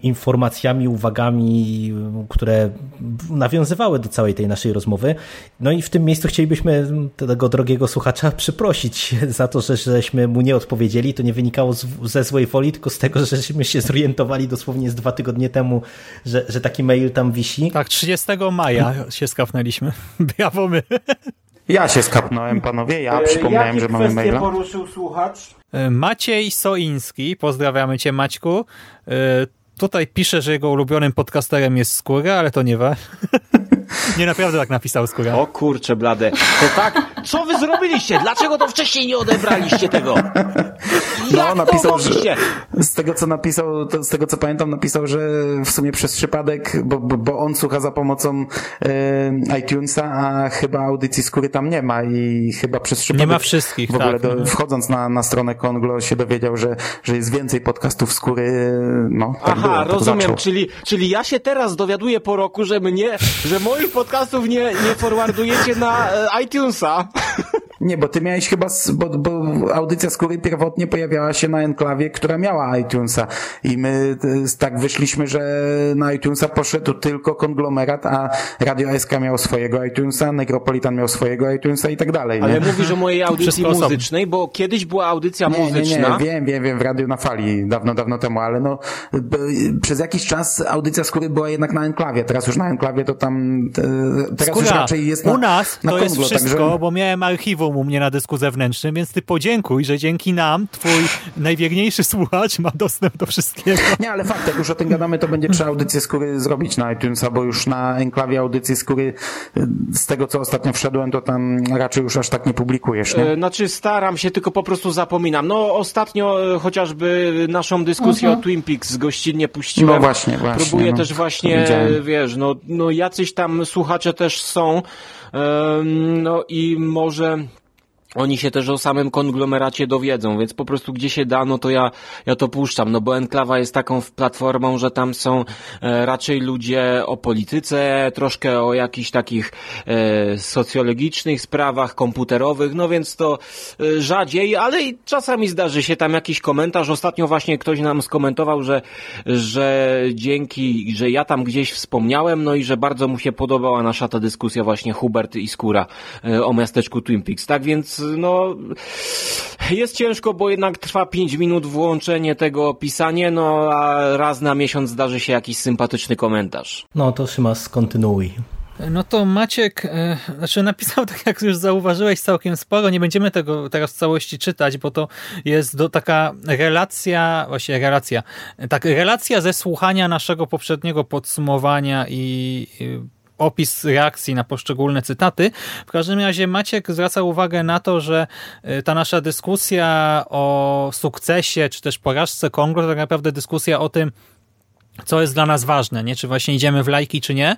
Speaker 2: informacjami, uwagami, które nawiązywały do całej tej naszej rozmowy. No i w tym miejscu chcielibyśmy tego drogiego słuchacza przeprosić za to, że żeśmy mu nie odpowiedzieli. To nie wynikało ze złej woli, tylko z tego, żeśmy się zorientowali dosłownie z dwa tygodnie temu, że, że taki mail tam wisi.
Speaker 1: Tak, 30 maja się skapnęliśmy. Brawo my.
Speaker 4: Ja się skapnąłem, panowie. Ja e, przypomniałem, że mamy maila.
Speaker 7: poruszył słuchacz?
Speaker 1: Maciej Soiński, pozdrawiamy cię Maćku. E, tutaj pisze, że jego ulubionym podcasterem jest Skóra, ale to nie wa. Nie naprawdę tak napisał Skóra.
Speaker 7: O kurcze blade. To tak, co wy zrobiliście? Dlaczego to wcześniej nie odebraliście tego?
Speaker 4: No, Jak no, napisał, że z tego co napisał, z tego co pamiętam, napisał, że w sumie przez przypadek, bo, bo, bo on słucha za pomocą e, iTunesa, a chyba audycji skóry tam nie ma i chyba przez przypadek.
Speaker 1: Nie ma wszystkich,
Speaker 4: W ogóle
Speaker 1: tak,
Speaker 4: do, wchodząc na, na stronę Konglo się dowiedział, że, że jest więcej podcastów skóry, no.
Speaker 7: Tak Aha, rozumiem, czyli, czyli ja się teraz dowiaduję po roku, że mnie, że moich podcastów nie, nie forwardujecie na e, iTunesa.
Speaker 4: Nie, bo ty miałeś chyba, bo, bo audycja skóry pierwotnie pojawiała się na enklawie, która miała iTunesa i my tak wyszliśmy, że na iTunesa poszedł tylko konglomerat, a Radio SK miał swojego iTunesa, Necropolitan miał swojego iTunesa i tak dalej.
Speaker 7: Ale nie? mówisz o mojej audycji muzycznej, bo kiedyś była audycja
Speaker 4: nie,
Speaker 7: muzyczna.
Speaker 4: Nie, nie, wiem, wiem, wiem, w Radiu na Fali, dawno, dawno temu, ale no przez jakiś czas audycja skóry była jednak na enklawie, teraz już na enklawie to tam teraz Skóra, już raczej jest na
Speaker 1: U nas
Speaker 4: na
Speaker 1: to
Speaker 4: Konglo,
Speaker 1: jest wszystko, także... bo miałem archiwum u mnie na dysku zewnętrznym, więc ty podziękuj, że dzięki nam twój najwierniejszy słuchacz ma dostęp do wszystkiego.
Speaker 4: Nie, ale fakt, jak już o tym gadamy, to będzie trzeba audycję skóry zrobić na iTunesa, bo już na enklawie audycji skóry z tego, co ostatnio wszedłem, to tam raczej już aż tak nie publikujesz, nie?
Speaker 7: E, znaczy staram się, tylko po prostu zapominam. No ostatnio e, chociażby naszą dyskusję mhm. o Twin Peaks gościnnie puściłem.
Speaker 4: No właśnie, właśnie.
Speaker 7: Próbuję
Speaker 4: no,
Speaker 7: też właśnie, wiesz, no, no jacyś tam słuchacze też są, no i może oni się też o samym konglomeracie dowiedzą, więc po prostu gdzie się da, no to ja, ja to puszczam, no bo Enklawa jest taką platformą, że tam są e, raczej ludzie o polityce, troszkę o jakichś takich e, socjologicznych sprawach, komputerowych, no więc to e, rzadziej, ale i czasami zdarzy się tam jakiś komentarz. Ostatnio właśnie ktoś nam skomentował, że, że dzięki, że ja tam gdzieś wspomniałem, no i że bardzo mu się podobała nasza ta dyskusja właśnie Hubert i Skóra e, o miasteczku Twin Peaks, tak więc no jest ciężko, bo jednak trwa 5 minut włączenie tego opisanie, no a raz na miesiąc zdarzy się jakiś sympatyczny komentarz.
Speaker 2: No to Szymas, kontynuuj.
Speaker 1: No to Maciek, e, znaczy napisał, tak jak już zauważyłeś, całkiem sporo. Nie będziemy tego teraz w całości czytać, bo to jest do, taka relacja, właśnie relacja, tak, relacja ze słuchania naszego poprzedniego podsumowania i, i opis reakcji na poszczególne cytaty. W każdym razie Maciek zwraca uwagę na to, że y, ta nasza dyskusja o sukcesie, czy też porażce Kongo, to tak naprawdę dyskusja o tym, co jest dla nas ważne, nie? Czy właśnie idziemy w lajki, czy nie.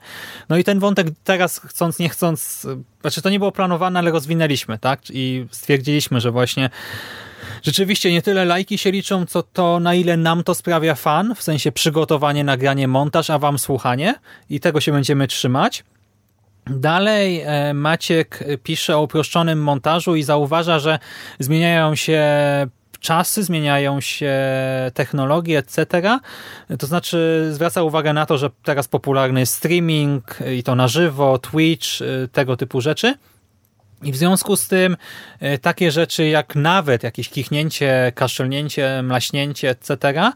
Speaker 1: No i ten wątek teraz, chcąc, nie chcąc, znaczy to nie było planowane, ale rozwinęliśmy, tak? I stwierdziliśmy, że właśnie rzeczywiście nie tyle lajki się liczą, co to na ile nam to sprawia fan, w sensie przygotowanie, nagranie, montaż, a wam słuchanie i tego się będziemy trzymać. Dalej e, Maciek pisze o uproszczonym montażu i zauważa, że zmieniają się czasy, zmieniają się technologie, etc. To znaczy zwraca uwagę na to, że teraz popularny jest streaming i to na żywo, Twitch, e, tego typu rzeczy. I w związku z tym e, takie rzeczy jak nawet jakieś kichnięcie, kaszlnięcie, mlaśnięcie, etc. E,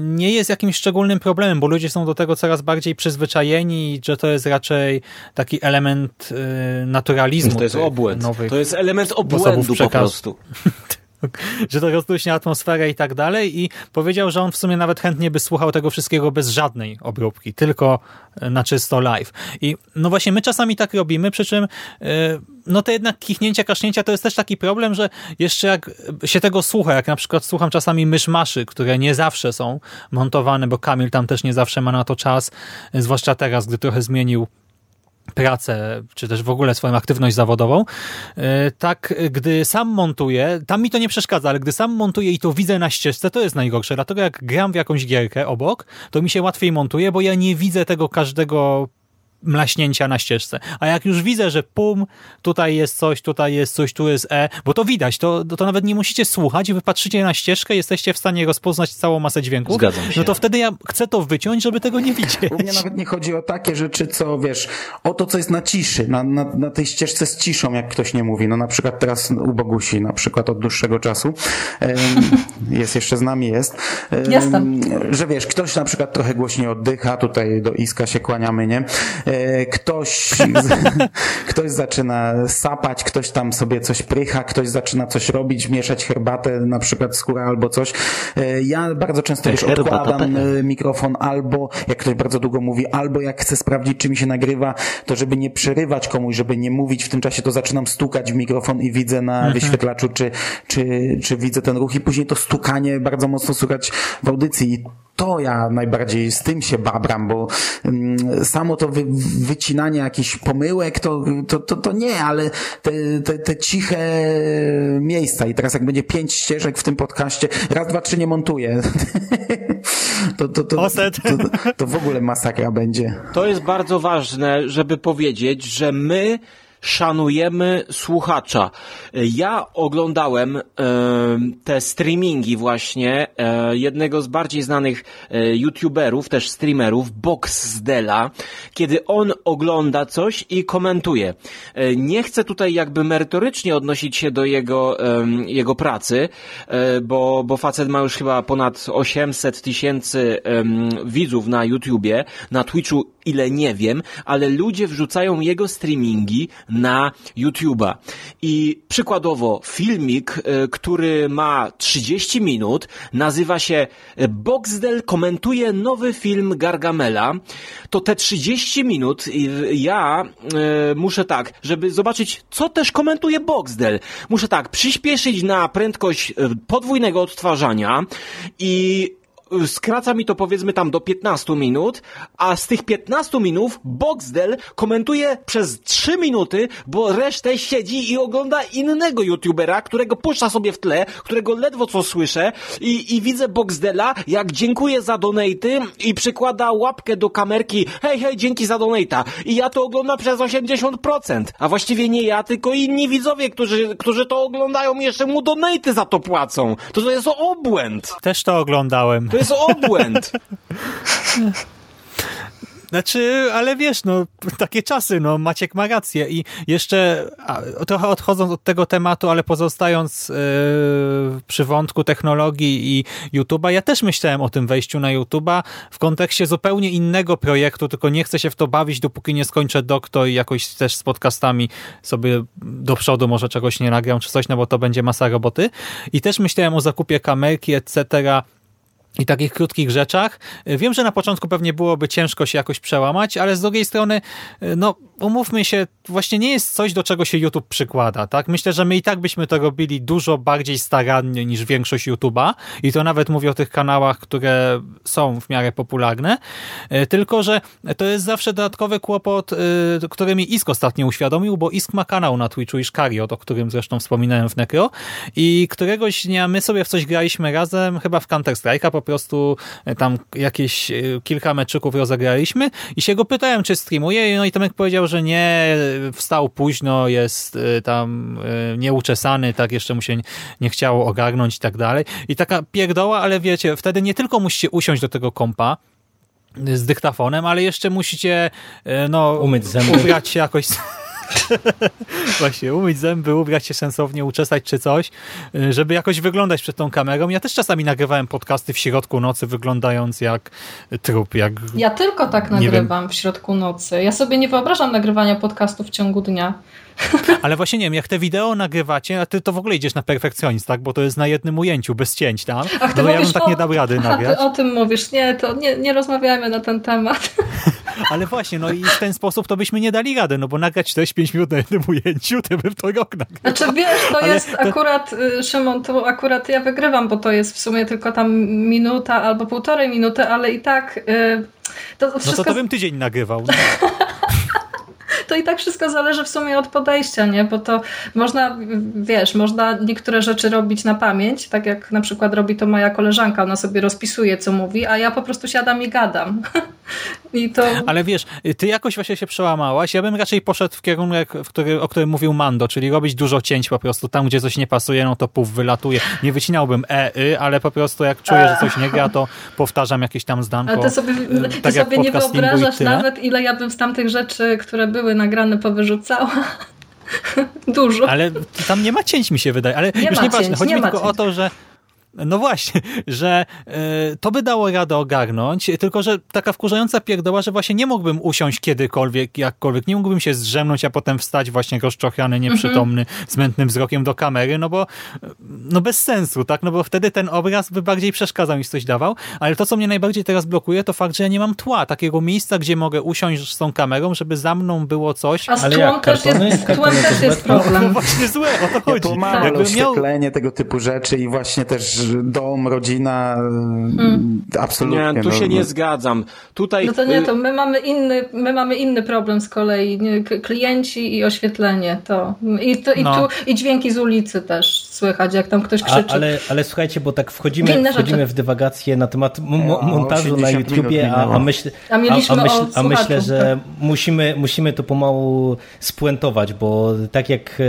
Speaker 1: nie jest jakimś szczególnym problemem, bo ludzie są do tego coraz bardziej przyzwyczajeni, że to jest raczej taki element naturalizmu.
Speaker 7: To jest obłęd. To jest element obłędu po prostu.
Speaker 1: że to rozluźnia atmosferę i tak dalej i powiedział, że on w sumie nawet chętnie by słuchał tego wszystkiego bez żadnej obróbki, tylko e, na czysto live. I no właśnie my czasami tak robimy, przy czym e, no to jednak kichnięcia, kasznięcia to jest też taki problem, że jeszcze jak się tego słucha, jak na przykład słucham czasami myszmaszy, które nie zawsze są montowane, bo Kamil tam też nie zawsze ma na to czas, zwłaszcza teraz, gdy trochę zmienił pracę, czy też w ogóle swoją aktywność zawodową, e, tak gdy sam montuję, tam mi to nie przeszkadza, ale gdy sam montuję i to widzę na ścieżce, to jest najgorsze, dlatego jak gram w jakąś gierkę obok, to mi się łatwiej montuje, bo ja nie widzę tego każdego mlaśnięcia na ścieżce. A jak już widzę, że pum, tutaj jest coś, tutaj jest coś, tu jest E, bo to widać, to, to nawet nie musicie słuchać, wy patrzycie na ścieżkę, jesteście w stanie rozpoznać całą masę dźwięków.
Speaker 7: Zgadzam się.
Speaker 1: No to wtedy ja chcę to wyciąć, żeby tego nie widzieć.
Speaker 4: U mnie nawet nie chodzi o takie rzeczy, co wiesz, o to, co jest na ciszy, na, na, na tej ścieżce z ciszą, jak ktoś nie mówi. No na przykład teraz u Bogusi, na przykład od dłuższego czasu. jest jeszcze z nami, jest.
Speaker 3: Jestem.
Speaker 4: Że wiesz, ktoś na przykład trochę głośniej oddycha, tutaj do Iska się kłaniamy, nie? E, ktoś, ktoś zaczyna sapać, ktoś tam sobie coś prycha, ktoś zaczyna coś robić, mieszać herbatę, na przykład skóra albo coś. E, ja bardzo często już odkładam e, mikrofon albo, jak ktoś bardzo długo mówi, albo jak chcę sprawdzić, czy mi się nagrywa, to żeby nie przerywać komuś, żeby nie mówić w tym czasie, to zaczynam stukać w mikrofon i widzę na mhm. wyświetlaczu, czy, czy, czy widzę ten ruch i później to stukanie bardzo mocno słychać w audycji to ja najbardziej z tym się babram, bo um, samo to wy, wycinanie jakichś pomyłek, to, to, to, to nie, ale te, te, te ciche miejsca i teraz jak będzie pięć ścieżek w tym podcaście, raz, dwa, trzy nie montuję. to, to, to, to, to w ogóle masakra będzie.
Speaker 7: To jest bardzo ważne, żeby powiedzieć, że my szanujemy słuchacza. Ja oglądałem e, te streamingi właśnie e, jednego z bardziej znanych e, youtuberów, też streamerów, Box Zdela, kiedy on ogląda coś i komentuje. Nie chcę tutaj jakby merytorycznie odnosić się do jego, jego pracy, bo, bo facet ma już chyba ponad 800 tysięcy widzów na YouTubie, na Twitchu ile nie wiem, ale ludzie wrzucają jego streamingi na YouTube'a. I przykładowo filmik, e, który ma 30 minut, nazywa się e, Boxdel komentuje nowy film Gargamela, to te 30 minut ja e, muszę tak, żeby zobaczyć, co też komentuje Boxdel, muszę tak, przyspieszyć na prędkość podwójnego odtwarzania i skraca mi to powiedzmy tam do 15 minut, a z tych 15 minut Boxdel komentuje przez 3 minuty, bo resztę siedzi i ogląda innego youtubera, którego puszcza sobie w tle, którego ledwo co słyszę i, i widzę Boxdela, jak dziękuję za donaty i przykłada łapkę do kamerki, hej, hej, dzięki za donata. I ja to oglądam przez 80%, a właściwie nie ja, tylko inni widzowie, którzy, którzy to oglądają jeszcze mu donaty za to płacą. To, to jest obłęd.
Speaker 1: Też to oglądałem.
Speaker 7: To jest obłęd.
Speaker 1: Znaczy, ale wiesz, no, takie czasy, no, Maciek ma rację i jeszcze a, trochę odchodząc od tego tematu, ale pozostając yy, przy wątku technologii i YouTube'a, ja też myślałem o tym wejściu na YouTube'a w kontekście zupełnie innego projektu, tylko nie chcę się w to bawić, dopóki nie skończę doktor i jakoś też z podcastami sobie do przodu może czegoś nie nagram czy coś, no bo to będzie masa roboty. I też myślałem o zakupie kamerki, etc., i takich krótkich rzeczach. Wiem, że na początku pewnie byłoby ciężko się jakoś przełamać, ale z drugiej strony, no umówmy się, właśnie nie jest coś, do czego się YouTube przykłada, tak? Myślę, że my i tak byśmy to robili dużo bardziej starannie niż większość YouTube'a i to nawet mówię o tych kanałach, które są w miarę popularne, e, tylko, że to jest zawsze dodatkowy kłopot, e, który mi Isk ostatnio uświadomił, bo Isk ma kanał na Twitchu Ishkariot, o którym zresztą wspominałem w Necro i któregoś dnia my sobie w coś graliśmy razem, chyba w Counter Strike'a po prostu e, tam jakieś kilka meczyków rozegraliśmy i się go pytałem, czy streamuje, no i Tomek powiedział, że nie, wstał późno, jest y, tam y, nieuczesany, tak jeszcze mu się nie chciało ogarnąć i tak dalej. I taka pierdoła, ale wiecie, wtedy nie tylko musicie usiąść do tego kompa, z dyktafonem, ale jeszcze musicie y, no,
Speaker 2: umyć zęby.
Speaker 1: ubrać się jakoś Właśnie, umyć zęby, ubrać się sensownie, uczesać czy coś, y, żeby jakoś wyglądać przed tą kamerą. Ja też czasami nagrywałem podcasty w środku nocy, wyglądając jak trup. Jak,
Speaker 3: ja tylko tak nagrywam w środku nocy. Ja sobie nie wyobrażam nagrywania podcastów w ciągu dnia.
Speaker 1: Ale właśnie nie wiem, jak te wideo nagrywacie, a ty to w ogóle idziesz na perfekcjonizm, tak? Bo to jest na jednym ujęciu, bez cięć tam.
Speaker 3: Ach, ty
Speaker 1: no
Speaker 3: mówisz, ja
Speaker 1: bym tak
Speaker 3: o,
Speaker 1: nie dał rady nagrać.
Speaker 3: o tym mówisz. Nie, to nie, nie rozmawiajmy na ten temat.
Speaker 1: Ale właśnie, no i w ten sposób to byśmy nie dali rady, no bo nagrać też 5 minut na jednym ujęciu, to bym to rok nagrywał.
Speaker 3: Znaczy wiesz, to Ale jest to... akurat, y, Szymon, to akurat ja wygrywam, bo to jest w sumie tylko tam minuta albo półtorej minuty, ale i tak... Yy,
Speaker 1: to wszystko... No to, to bym tydzień nagrywał. No.
Speaker 3: To i tak wszystko zależy w sumie od podejścia, nie? Bo to można, wiesz, można niektóre rzeczy robić na pamięć, tak jak na przykład robi to moja koleżanka, ona sobie rozpisuje, co mówi, a ja po prostu siadam i gadam. I to...
Speaker 1: Ale wiesz, ty jakoś właśnie się przełamałaś, ja bym raczej poszedł w kierunek, w który, o którym mówił Mando, czyli robić dużo cięć po prostu, tam gdzie coś nie pasuje, no to puf, wylatuje. Nie wycinałbym e, y, ale po prostu jak czuję, że coś nie gra, to powtarzam jakieś tam zdanko.
Speaker 3: Ale ty sobie, y, ty tak sobie nie wyobrażasz nawet, ile ja bym z tamtych rzeczy, które były nagrane, powyrzucała. Dużo.
Speaker 1: Ale tam nie ma cięć, mi się wydaje. Ale nie już nieważne. Chodzi nie mi tylko cięć. o to, że no właśnie, że y, to by dało radę ogarnąć, tylko że taka wkurzająca pierdoła, że właśnie nie mógłbym usiąść kiedykolwiek, jakkolwiek, nie mógłbym się zrzemnąć, a potem wstać właśnie rozczochany, nieprzytomny, mm -hmm. z mętnym wzrokiem do kamery, no bo no bez sensu, tak, no bo wtedy ten obraz by bardziej przeszkadzał niż coś dawał, ale to, co mnie najbardziej teraz blokuje, to fakt, że ja nie mam tła, takiego miejsca, gdzie mogę usiąść z tą kamerą, żeby za mną było coś.
Speaker 3: A z tłem też jest, tłem też jest problem. No,
Speaker 1: no właśnie złe, o to chodzi. Ja
Speaker 4: miał... tego typu rzeczy i właśnie też dom, rodzina, hmm. absolutnie.
Speaker 7: Nie, tu się no, nie no. zgadzam. Tutaj...
Speaker 3: No to nie, to my mamy inny, my mamy inny problem z kolei. Klienci i oświetlenie to. I, to, i, no. tu, i dźwięki z ulicy też słychać, jak tam ktoś krzyczy.
Speaker 2: A, ale, ale słuchajcie, bo tak wchodzimy, wchodzimy w dywagację na temat montażu na YouTubie, a, a, myśl, a, a, myśl, a myślę, że musimy, musimy to pomału spuentować, bo tak jak e,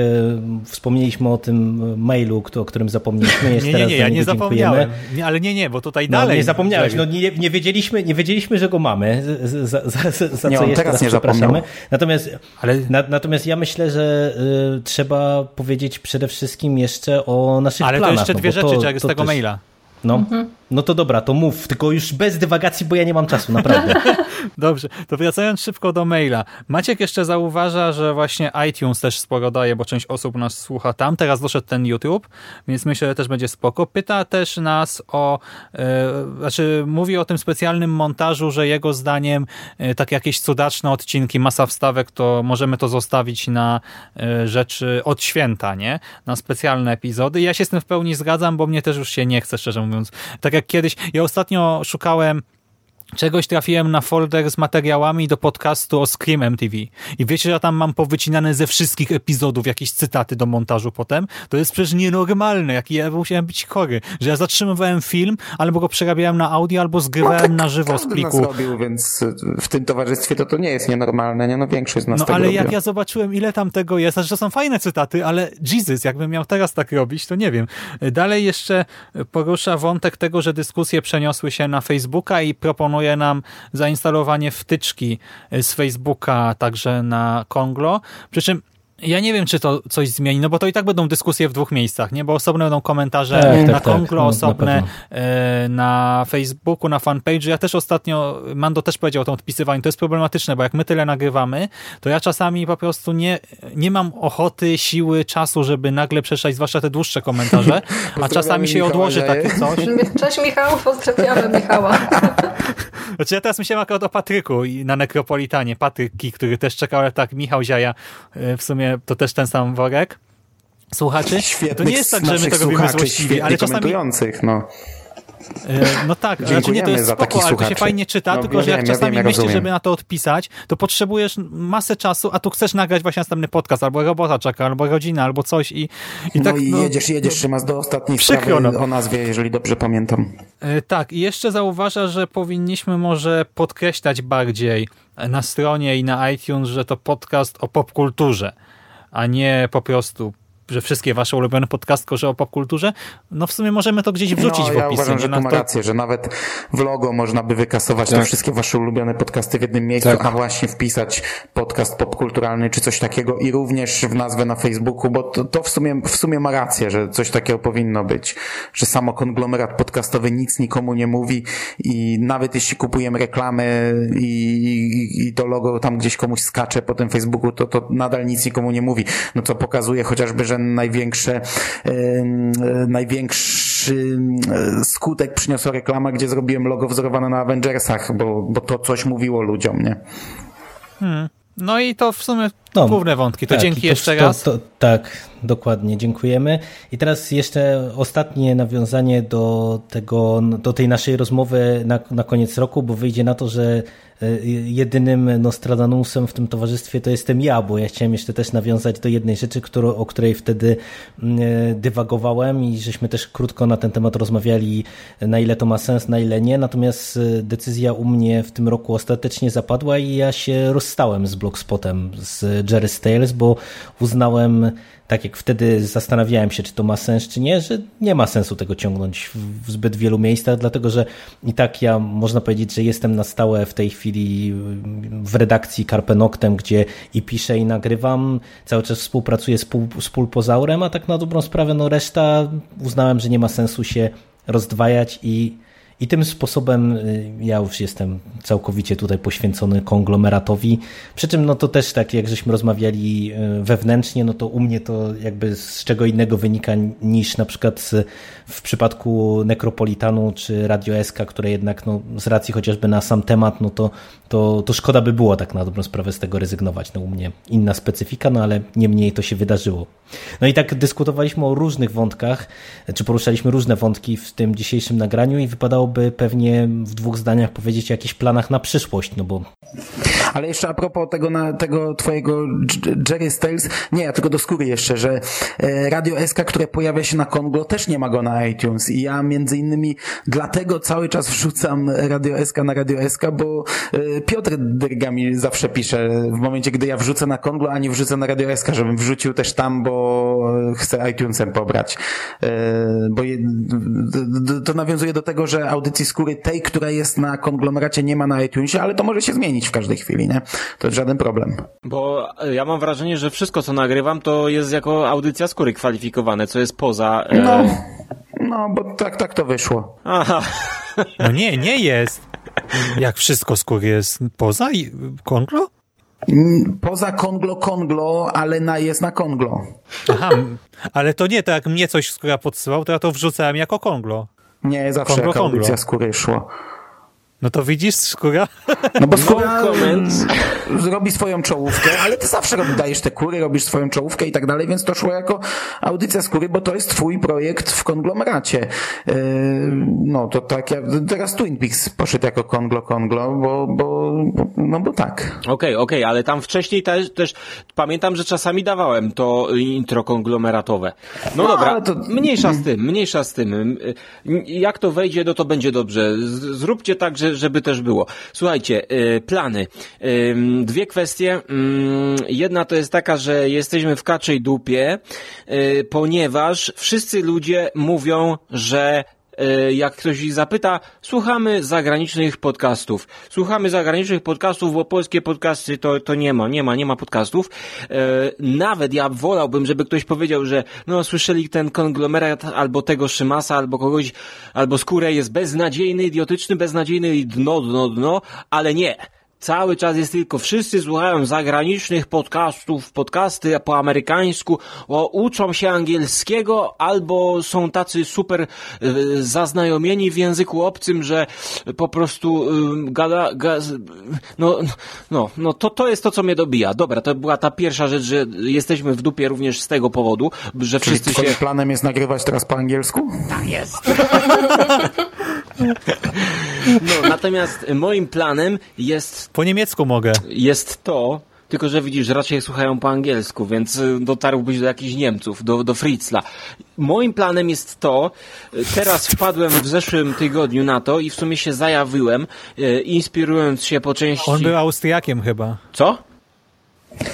Speaker 2: wspomnieliśmy o tym mailu, o którym zapomnieliśmy, jest
Speaker 1: nie,
Speaker 2: teraz
Speaker 1: nie, nie, ja nie zapomniałem. Nie, ale nie, nie, bo tutaj no, dalej.
Speaker 2: Nie zapomniałeś, no nie, nie, wiedzieliśmy, nie wiedzieliśmy, że go mamy, za, za, za nie, co jeszcze teraz nie przepraszamy. Natomiast, ale... na, natomiast ja myślę, że y, trzeba powiedzieć przede wszystkim jeszcze o naszych
Speaker 1: ale
Speaker 2: planach.
Speaker 1: Ale to jeszcze dwie no, rzeczy, to, jak z tego też... maila.
Speaker 2: No, mhm. No to dobra, to mów, tylko już bez dywagacji, bo ja nie mam czasu, naprawdę.
Speaker 1: Dobrze, to wracając szybko do maila. Maciek jeszcze zauważa, że właśnie iTunes też sporo daje, bo część osób nas słucha tam. Teraz doszedł ten YouTube, więc myślę, że też będzie spoko. Pyta też nas o, yy, znaczy mówi o tym specjalnym montażu, że jego zdaniem yy, tak jakieś cudaczne odcinki, masa wstawek, to możemy to zostawić na yy, rzeczy od święta, nie? Na specjalne epizody. Ja się z tym w pełni zgadzam, bo mnie też już się nie chce, szczerze mówiąc. Tak jak kiedyś, ja ostatnio szukałem czegoś trafiłem na folder z materiałami do podcastu o Scream MTV. I wiecie, że ja tam mam powycinane ze wszystkich epizodów jakieś cytaty do montażu potem? To jest przecież nienormalne, jaki ja musiałem być chory, że ja zatrzymywałem film, albo go przerabiałem na audio, albo zgrywałem no, tak na żywo z pliku.
Speaker 4: Nas robił, więc w tym towarzystwie to to nie jest nienormalne, nie? No większość z nas
Speaker 1: No ale
Speaker 4: robią.
Speaker 1: jak ja zobaczyłem, ile tam tego jest, znaczy to są fajne cytaty, ale Jesus, jakbym miał teraz tak robić, to nie wiem. Dalej jeszcze porusza wątek tego, że dyskusje przeniosły się na Facebooka i proponuje proponuje nam zainstalowanie wtyczki z Facebooka także na Konglo. Przy czym ja nie wiem, czy to coś zmieni, no bo to i tak będą dyskusje w dwóch miejscach, nie? Bo osobne będą komentarze tak, na tak, Konglo, tak, osobne na, e, na, Facebooku, na fanpage. Ja też ostatnio, Mando też powiedział o tym odpisywaniu, to jest problematyczne, bo jak my tyle nagrywamy, to ja czasami po prostu nie, nie mam ochoty, siły, czasu, żeby nagle przeczytać, zwłaszcza te dłuższe komentarze, a czasami się Michała odłoży takie coś.
Speaker 3: Cześć Michał, pozdrawiamy Michała.
Speaker 1: Znaczy ja teraz myślałem akurat o Patryku na Nekropolitanie, Patryki, który też czekał, ale tak, Michał Ziaja e, w sumie to też ten sam worek słuchaczy.
Speaker 4: Świetnych
Speaker 1: to nie jest tak, że my to robimy złośliwie, ale czasami...
Speaker 4: no.
Speaker 1: E, no tak, znaczy nie, to jest spoko, ale to się fajnie czyta, no, tylko ja że jak wiem, czasami ja myślisz, żeby na to odpisać, to potrzebujesz masę czasu, a tu chcesz nagrać właśnie następny podcast, albo robota czeka, albo rodzina, albo coś i, i
Speaker 4: no
Speaker 1: tak...
Speaker 4: I no, jedziesz, jedziesz, trzymasz do ostatniej przykro, sprawy no. o nazwie, jeżeli dobrze pamiętam.
Speaker 1: E, tak, i jeszcze zauważa, że powinniśmy może podkreślać bardziej na stronie i na iTunes, że to podcast o popkulturze, a nie po prostu że wszystkie wasze ulubione podcasty że o popkulturze, no w sumie możemy to gdzieś wrzucić
Speaker 4: no,
Speaker 1: w
Speaker 4: ja
Speaker 1: opisie.
Speaker 4: uważam, że tu ma rację, że nawet w logo można by wykasować tak. te wszystkie wasze ulubione podcasty w jednym miejscu, tak. a właśnie wpisać podcast popkulturalny czy coś takiego i również w nazwę na Facebooku, bo to, to w, sumie, w sumie ma rację, że coś takiego powinno być, że samo konglomerat podcastowy nic nikomu nie mówi i nawet jeśli kupujemy reklamy i, i, i to logo tam gdzieś komuś skacze po tym Facebooku, to, to nadal nic nikomu nie mówi. No co pokazuje chociażby, że największe, yy, największy skutek przyniosła reklama, gdzie zrobiłem logo wzorowane na Avengersach, bo, bo to coś mówiło ludziom, nie?
Speaker 1: Hmm. No i to w sumie no, główne wątki. To tak, dzięki to, jeszcze
Speaker 2: to,
Speaker 1: raz.
Speaker 2: To, tak, dokładnie, dziękujemy. I teraz jeszcze ostatnie nawiązanie do tego, do tej naszej rozmowy na, na koniec roku, bo wyjdzie na to, że e, jedynym Nostradamusem w tym towarzystwie to jestem ja, bo ja chciałem jeszcze też nawiązać do jednej rzeczy, którą, o której wtedy mm, e, dywagowałem i żeśmy też krótko na ten temat rozmawiali, na ile to ma sens, na ile nie. Natomiast e, decyzja u mnie w tym roku ostatecznie zapadła i ja się rozstałem z Blogspotem, z Jerry Stales, bo uznałem tak jak wtedy zastanawiałem się, czy to ma sens, czy nie, że nie ma sensu tego ciągnąć w zbyt wielu miejscach, dlatego że i tak ja można powiedzieć, że jestem na stałe w tej chwili w redakcji Carpe Noctem, gdzie i piszę i nagrywam, cały czas współpracuję z, pół, z Pulpozaurem, a tak na dobrą sprawę, no reszta uznałem, że nie ma sensu się rozdwajać i i tym sposobem y, ja już jestem całkowicie tutaj poświęcony konglomeratowi. Przy czym no to też tak jak żeśmy rozmawiali y, wewnętrznie, no to u mnie to jakby z czego innego wynika niż na przykład w przypadku Necropolitanu czy Radio SK, które jednak no, z racji chociażby na sam temat, no to, to, to szkoda by było tak na dobrą sprawę z tego rezygnować. No u mnie inna specyfika, no ale niemniej to się wydarzyło. No i tak dyskutowaliśmy o różnych wątkach, czy poruszaliśmy różne wątki w tym dzisiejszym nagraniu i wypadałoby pewnie w dwóch zdaniach powiedzieć o jakichś planach na przyszłość, no bo...
Speaker 4: Ale jeszcze a propos tego, na, tego twojego Jerry Styles, nie, ja tylko do skóry jeszcze, że e, Radio SK, które pojawia się na Kongo, też nie ma go na iTunes i ja między innymi dlatego cały czas wrzucam Radio SK na Radio SK, bo e, Piotr Dryga mi zawsze pisze w momencie, gdy ja wrzucę na Kongo, a nie wrzucę na Radio SK, żebym wrzucił też tam, bo chcę iTunesem pobrać. E, bo to nawiązuje do tego, że audycji skóry tej, która jest na konglomeracie nie ma na iTunesie, ale to może się zmienić w każdej chwili, nie? To jest żaden problem.
Speaker 7: Bo ja mam wrażenie, że wszystko, co nagrywam, to jest jako audycja skóry kwalifikowane, co jest poza...
Speaker 4: E... No, no, bo tak, tak to wyszło.
Speaker 1: Aha. No nie, nie jest. Jak wszystko skóry jest poza i konglo?
Speaker 4: Poza Konglo Konglo, ale na, jest na Konglo.
Speaker 1: Aha, ale to nie, to jak mnie coś skóra podsyłał, to ja to wrzucałem jako Konglo.
Speaker 4: Nie, zawsze Konglo, jak audycja skóry szło.
Speaker 1: No to widzisz, skóra?
Speaker 4: No bo skóra no robi swoją czołówkę, ale ty zawsze dajesz te kury, robisz swoją czołówkę i tak dalej, więc to szło jako audycja skóry, bo to jest twój projekt w konglomeracie. Yy, no to tak, ja, teraz Twin Peaks poszedł jako konglo konglo, bo, bo, no bo tak.
Speaker 7: Okej, okay, okej, okay, ale tam wcześniej też, też pamiętam, że czasami dawałem to intro konglomeratowe. No, no dobra, to... mniejsza z tym, mniejsza z tym. Jak to wejdzie, no to będzie dobrze. Zróbcie tak, że żeby też było. Słuchajcie, y, plany. Dwie kwestie. Jedna to jest taka, że jesteśmy w kaczej dupie, y, ponieważ wszyscy ludzie mówią, że jak ktoś zapyta, słuchamy zagranicznych podcastów. Słuchamy zagranicznych podcastów, bo polskie podcasty to, to nie ma, nie ma, nie ma podcastów. Nawet ja wolałbym, żeby ktoś powiedział, że no słyszeli ten konglomerat albo tego Szymasa, albo kogoś, albo skórę jest beznadziejny, idiotyczny, beznadziejny i dno, dno, dno, ale nie. Cały czas jest tylko, wszyscy słuchają zagranicznych podcastów, podcasty po amerykańsku, bo uczą się angielskiego albo są tacy super y, zaznajomieni w języku obcym, że po prostu y, gada, gada, no, no, no to, to jest to, co mnie dobija. Dobra, to była ta pierwsza rzecz, że jesteśmy w dupie również z tego powodu, że
Speaker 4: Czyli
Speaker 7: wszyscy się...
Speaker 4: planem jest nagrywać teraz po angielsku?
Speaker 7: Tak jest. No, natomiast moim planem jest...
Speaker 1: Po niemiecku mogę.
Speaker 7: Jest to, tylko że widzisz, raczej słuchają po angielsku, więc y, dotarłbyś do jakichś Niemców, do, do Fritzla. Moim planem jest to, y, teraz wpadłem w zeszłym tygodniu na to i w sumie się zajawiłem, y, inspirując się po części...
Speaker 1: On był Austriakiem chyba.
Speaker 7: Co?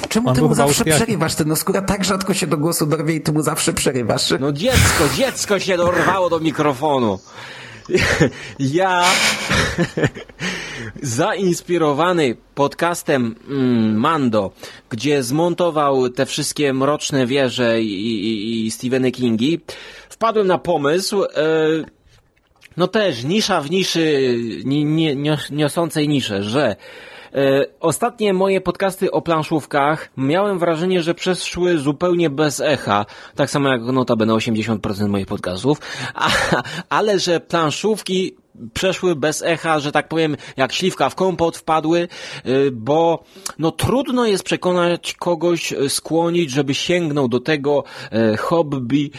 Speaker 4: Czemu ty mu zawsze przerywasz? Ten skóra tak rzadko się do głosu dorwie i ty mu zawsze przerywasz.
Speaker 7: No dziecko, dziecko się dorwało do mikrofonu. Ja zainspirowany podcastem mm, Mando, gdzie zmontował te wszystkie mroczne wieże i, i, i Kingi, wpadłem na pomysł, e, no też nisza w niszy, ni, ni, niosącej niszę, że ostatnie moje podcasty o planszówkach miałem wrażenie, że przeszły zupełnie bez echa, tak samo jak notabene 80% moich podcastów, a, ale że planszówki przeszły bez echa, że tak powiem, jak śliwka w kompot wpadły, y, bo no trudno jest przekonać kogoś, y, skłonić, żeby sięgnął do tego y, hobby,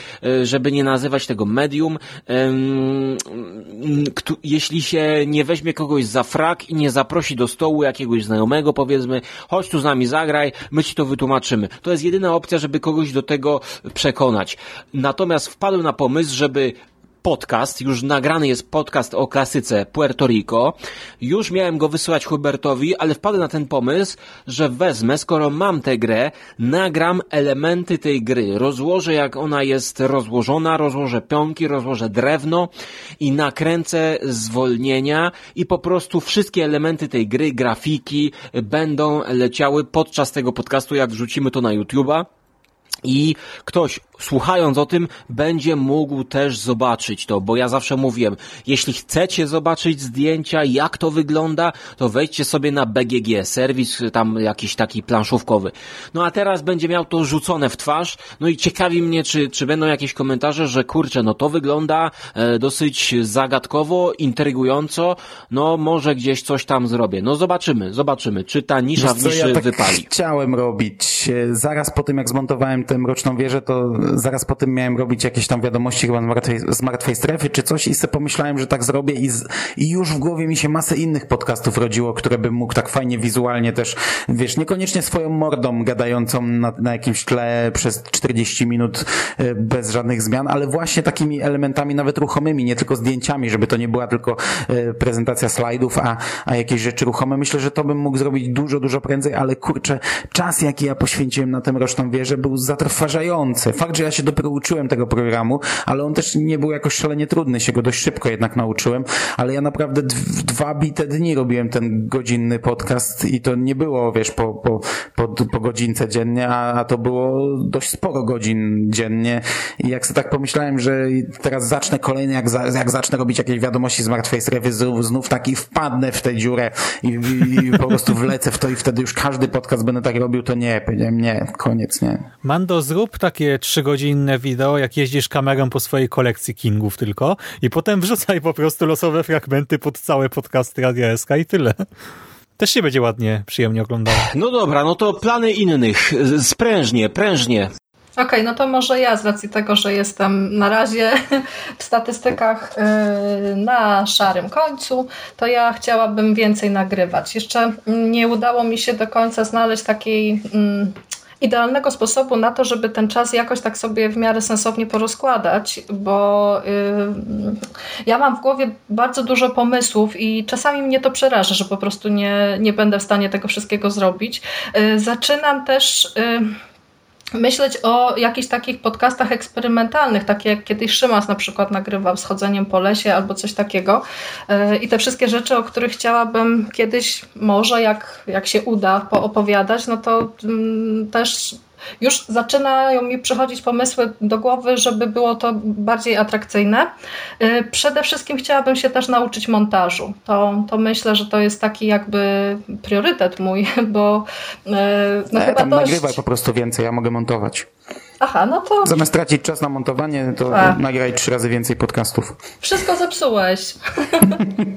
Speaker 7: żeby nie nazywać tego medium, jeśli się nie weźmie kogoś za frak i nie zaprosi do stołu jakiegoś znajomego, powiedzmy, chodź tu z nami zagraj, my ci to wytłumaczymy. To jest jedyna opcja, żeby kogoś do tego przekonać. Natomiast wpadłem na pomysł, żeby podcast, już nagrany jest podcast o klasyce Puerto Rico. Już miałem go wysyłać Hubertowi, ale wpadłem na ten pomysł, że wezmę, skoro mam tę grę, nagram elementy tej gry. Rozłożę jak ona jest rozłożona, rozłożę pionki, rozłożę drewno i nakręcę zwolnienia i po prostu wszystkie elementy tej gry, grafiki będą leciały podczas tego podcastu, jak wrzucimy to na YouTube'a i ktoś słuchając o tym będzie mógł też zobaczyć to, bo ja zawsze mówiłem, jeśli chcecie zobaczyć zdjęcia, jak to wygląda, to wejdźcie sobie na BGG, serwis tam jakiś taki planszówkowy. No a teraz będzie miał to rzucone w twarz, no i ciekawi mnie, czy, czy będą jakieś komentarze, że kurczę, no to wygląda e, dosyć zagadkowo, intrygująco, no może gdzieś coś tam zrobię. No zobaczymy, zobaczymy, czy ta nisza w niszy ja tak wypali.
Speaker 4: chciałem robić. E, zaraz po tym, jak zmontowałem tę mroczną wieżę, to zaraz po tym miałem robić jakieś tam wiadomości chyba z martwej, z martwej strefy czy coś i sobie pomyślałem, że tak zrobię i, z, i już w głowie mi się masę innych podcastów rodziło, które bym mógł tak fajnie wizualnie też, wiesz, niekoniecznie swoją mordą gadającą na, na jakimś tle przez 40 minut e, bez żadnych zmian, ale właśnie takimi elementami nawet ruchomymi, nie tylko zdjęciami, żeby to nie była tylko e, prezentacja slajdów, a, a jakieś rzeczy ruchome. Myślę, że to bym mógł zrobić dużo, dużo prędzej, ale kurczę, czas jaki ja poświęciłem na tę roczną wieżę był zatrważający. Fakt, że ja się dopiero uczyłem tego programu, ale on też nie był jakoś szalenie trudny, się go dość szybko jednak nauczyłem, ale ja naprawdę dwa bite dni robiłem ten godzinny podcast i to nie było, wiesz, po, po, po, po godzince dziennie, a, a to było dość sporo godzin dziennie i jak sobie tak pomyślałem, że teraz zacznę kolejny, jak, za, jak zacznę robić jakieś wiadomości z martwej strefy, znów, taki wpadnę w tę dziurę i, i, i po prostu wlecę w to i wtedy już każdy podcast będę tak robił, to nie, powiedziałem nie, koniec, nie.
Speaker 1: Mando, zrób takie trzy godzinne wideo, jak jeździsz kamerą po swojej kolekcji Kingów tylko i potem wrzucaj po prostu losowe fragmenty pod całe podcasty Radia SK i tyle. Też się będzie ładnie, przyjemnie oglądało.
Speaker 7: No dobra, no to plany innych. Sprężnie, prężnie.
Speaker 3: Okej, okay, no to może ja z racji tego, że jestem na razie w statystykach yy, na szarym końcu, to ja chciałabym więcej nagrywać. Jeszcze nie udało mi się do końca znaleźć takiej mm, idealnego sposobu na to, żeby ten czas jakoś tak sobie w miarę sensownie porozkładać, bo yy, ja mam w głowie bardzo dużo pomysłów i czasami mnie to przeraża, że po prostu nie, nie będę w stanie tego wszystkiego zrobić. Yy, zaczynam też. Yy, myśleć o jakichś takich podcastach eksperymentalnych, takie jak kiedyś Szymas na przykład nagrywał z po lesie albo coś takiego. E, I te wszystkie rzeczy, o których chciałabym kiedyś może, jak, jak się uda, poopowiadać, no to mm, też już zaczynają mi przychodzić pomysły do głowy, żeby było to bardziej atrakcyjne. Y, przede wszystkim chciałabym się też nauczyć montażu. To, to myślę, że to jest taki jakby priorytet mój, bo
Speaker 4: y, no, chyba tam dość... nagrywaj po prostu więcej, ja mogę montować.
Speaker 3: Aha, no to...
Speaker 4: Zamiast tracić czas na montowanie, to A. nagraj trzy razy więcej podcastów.
Speaker 3: Wszystko zepsułeś.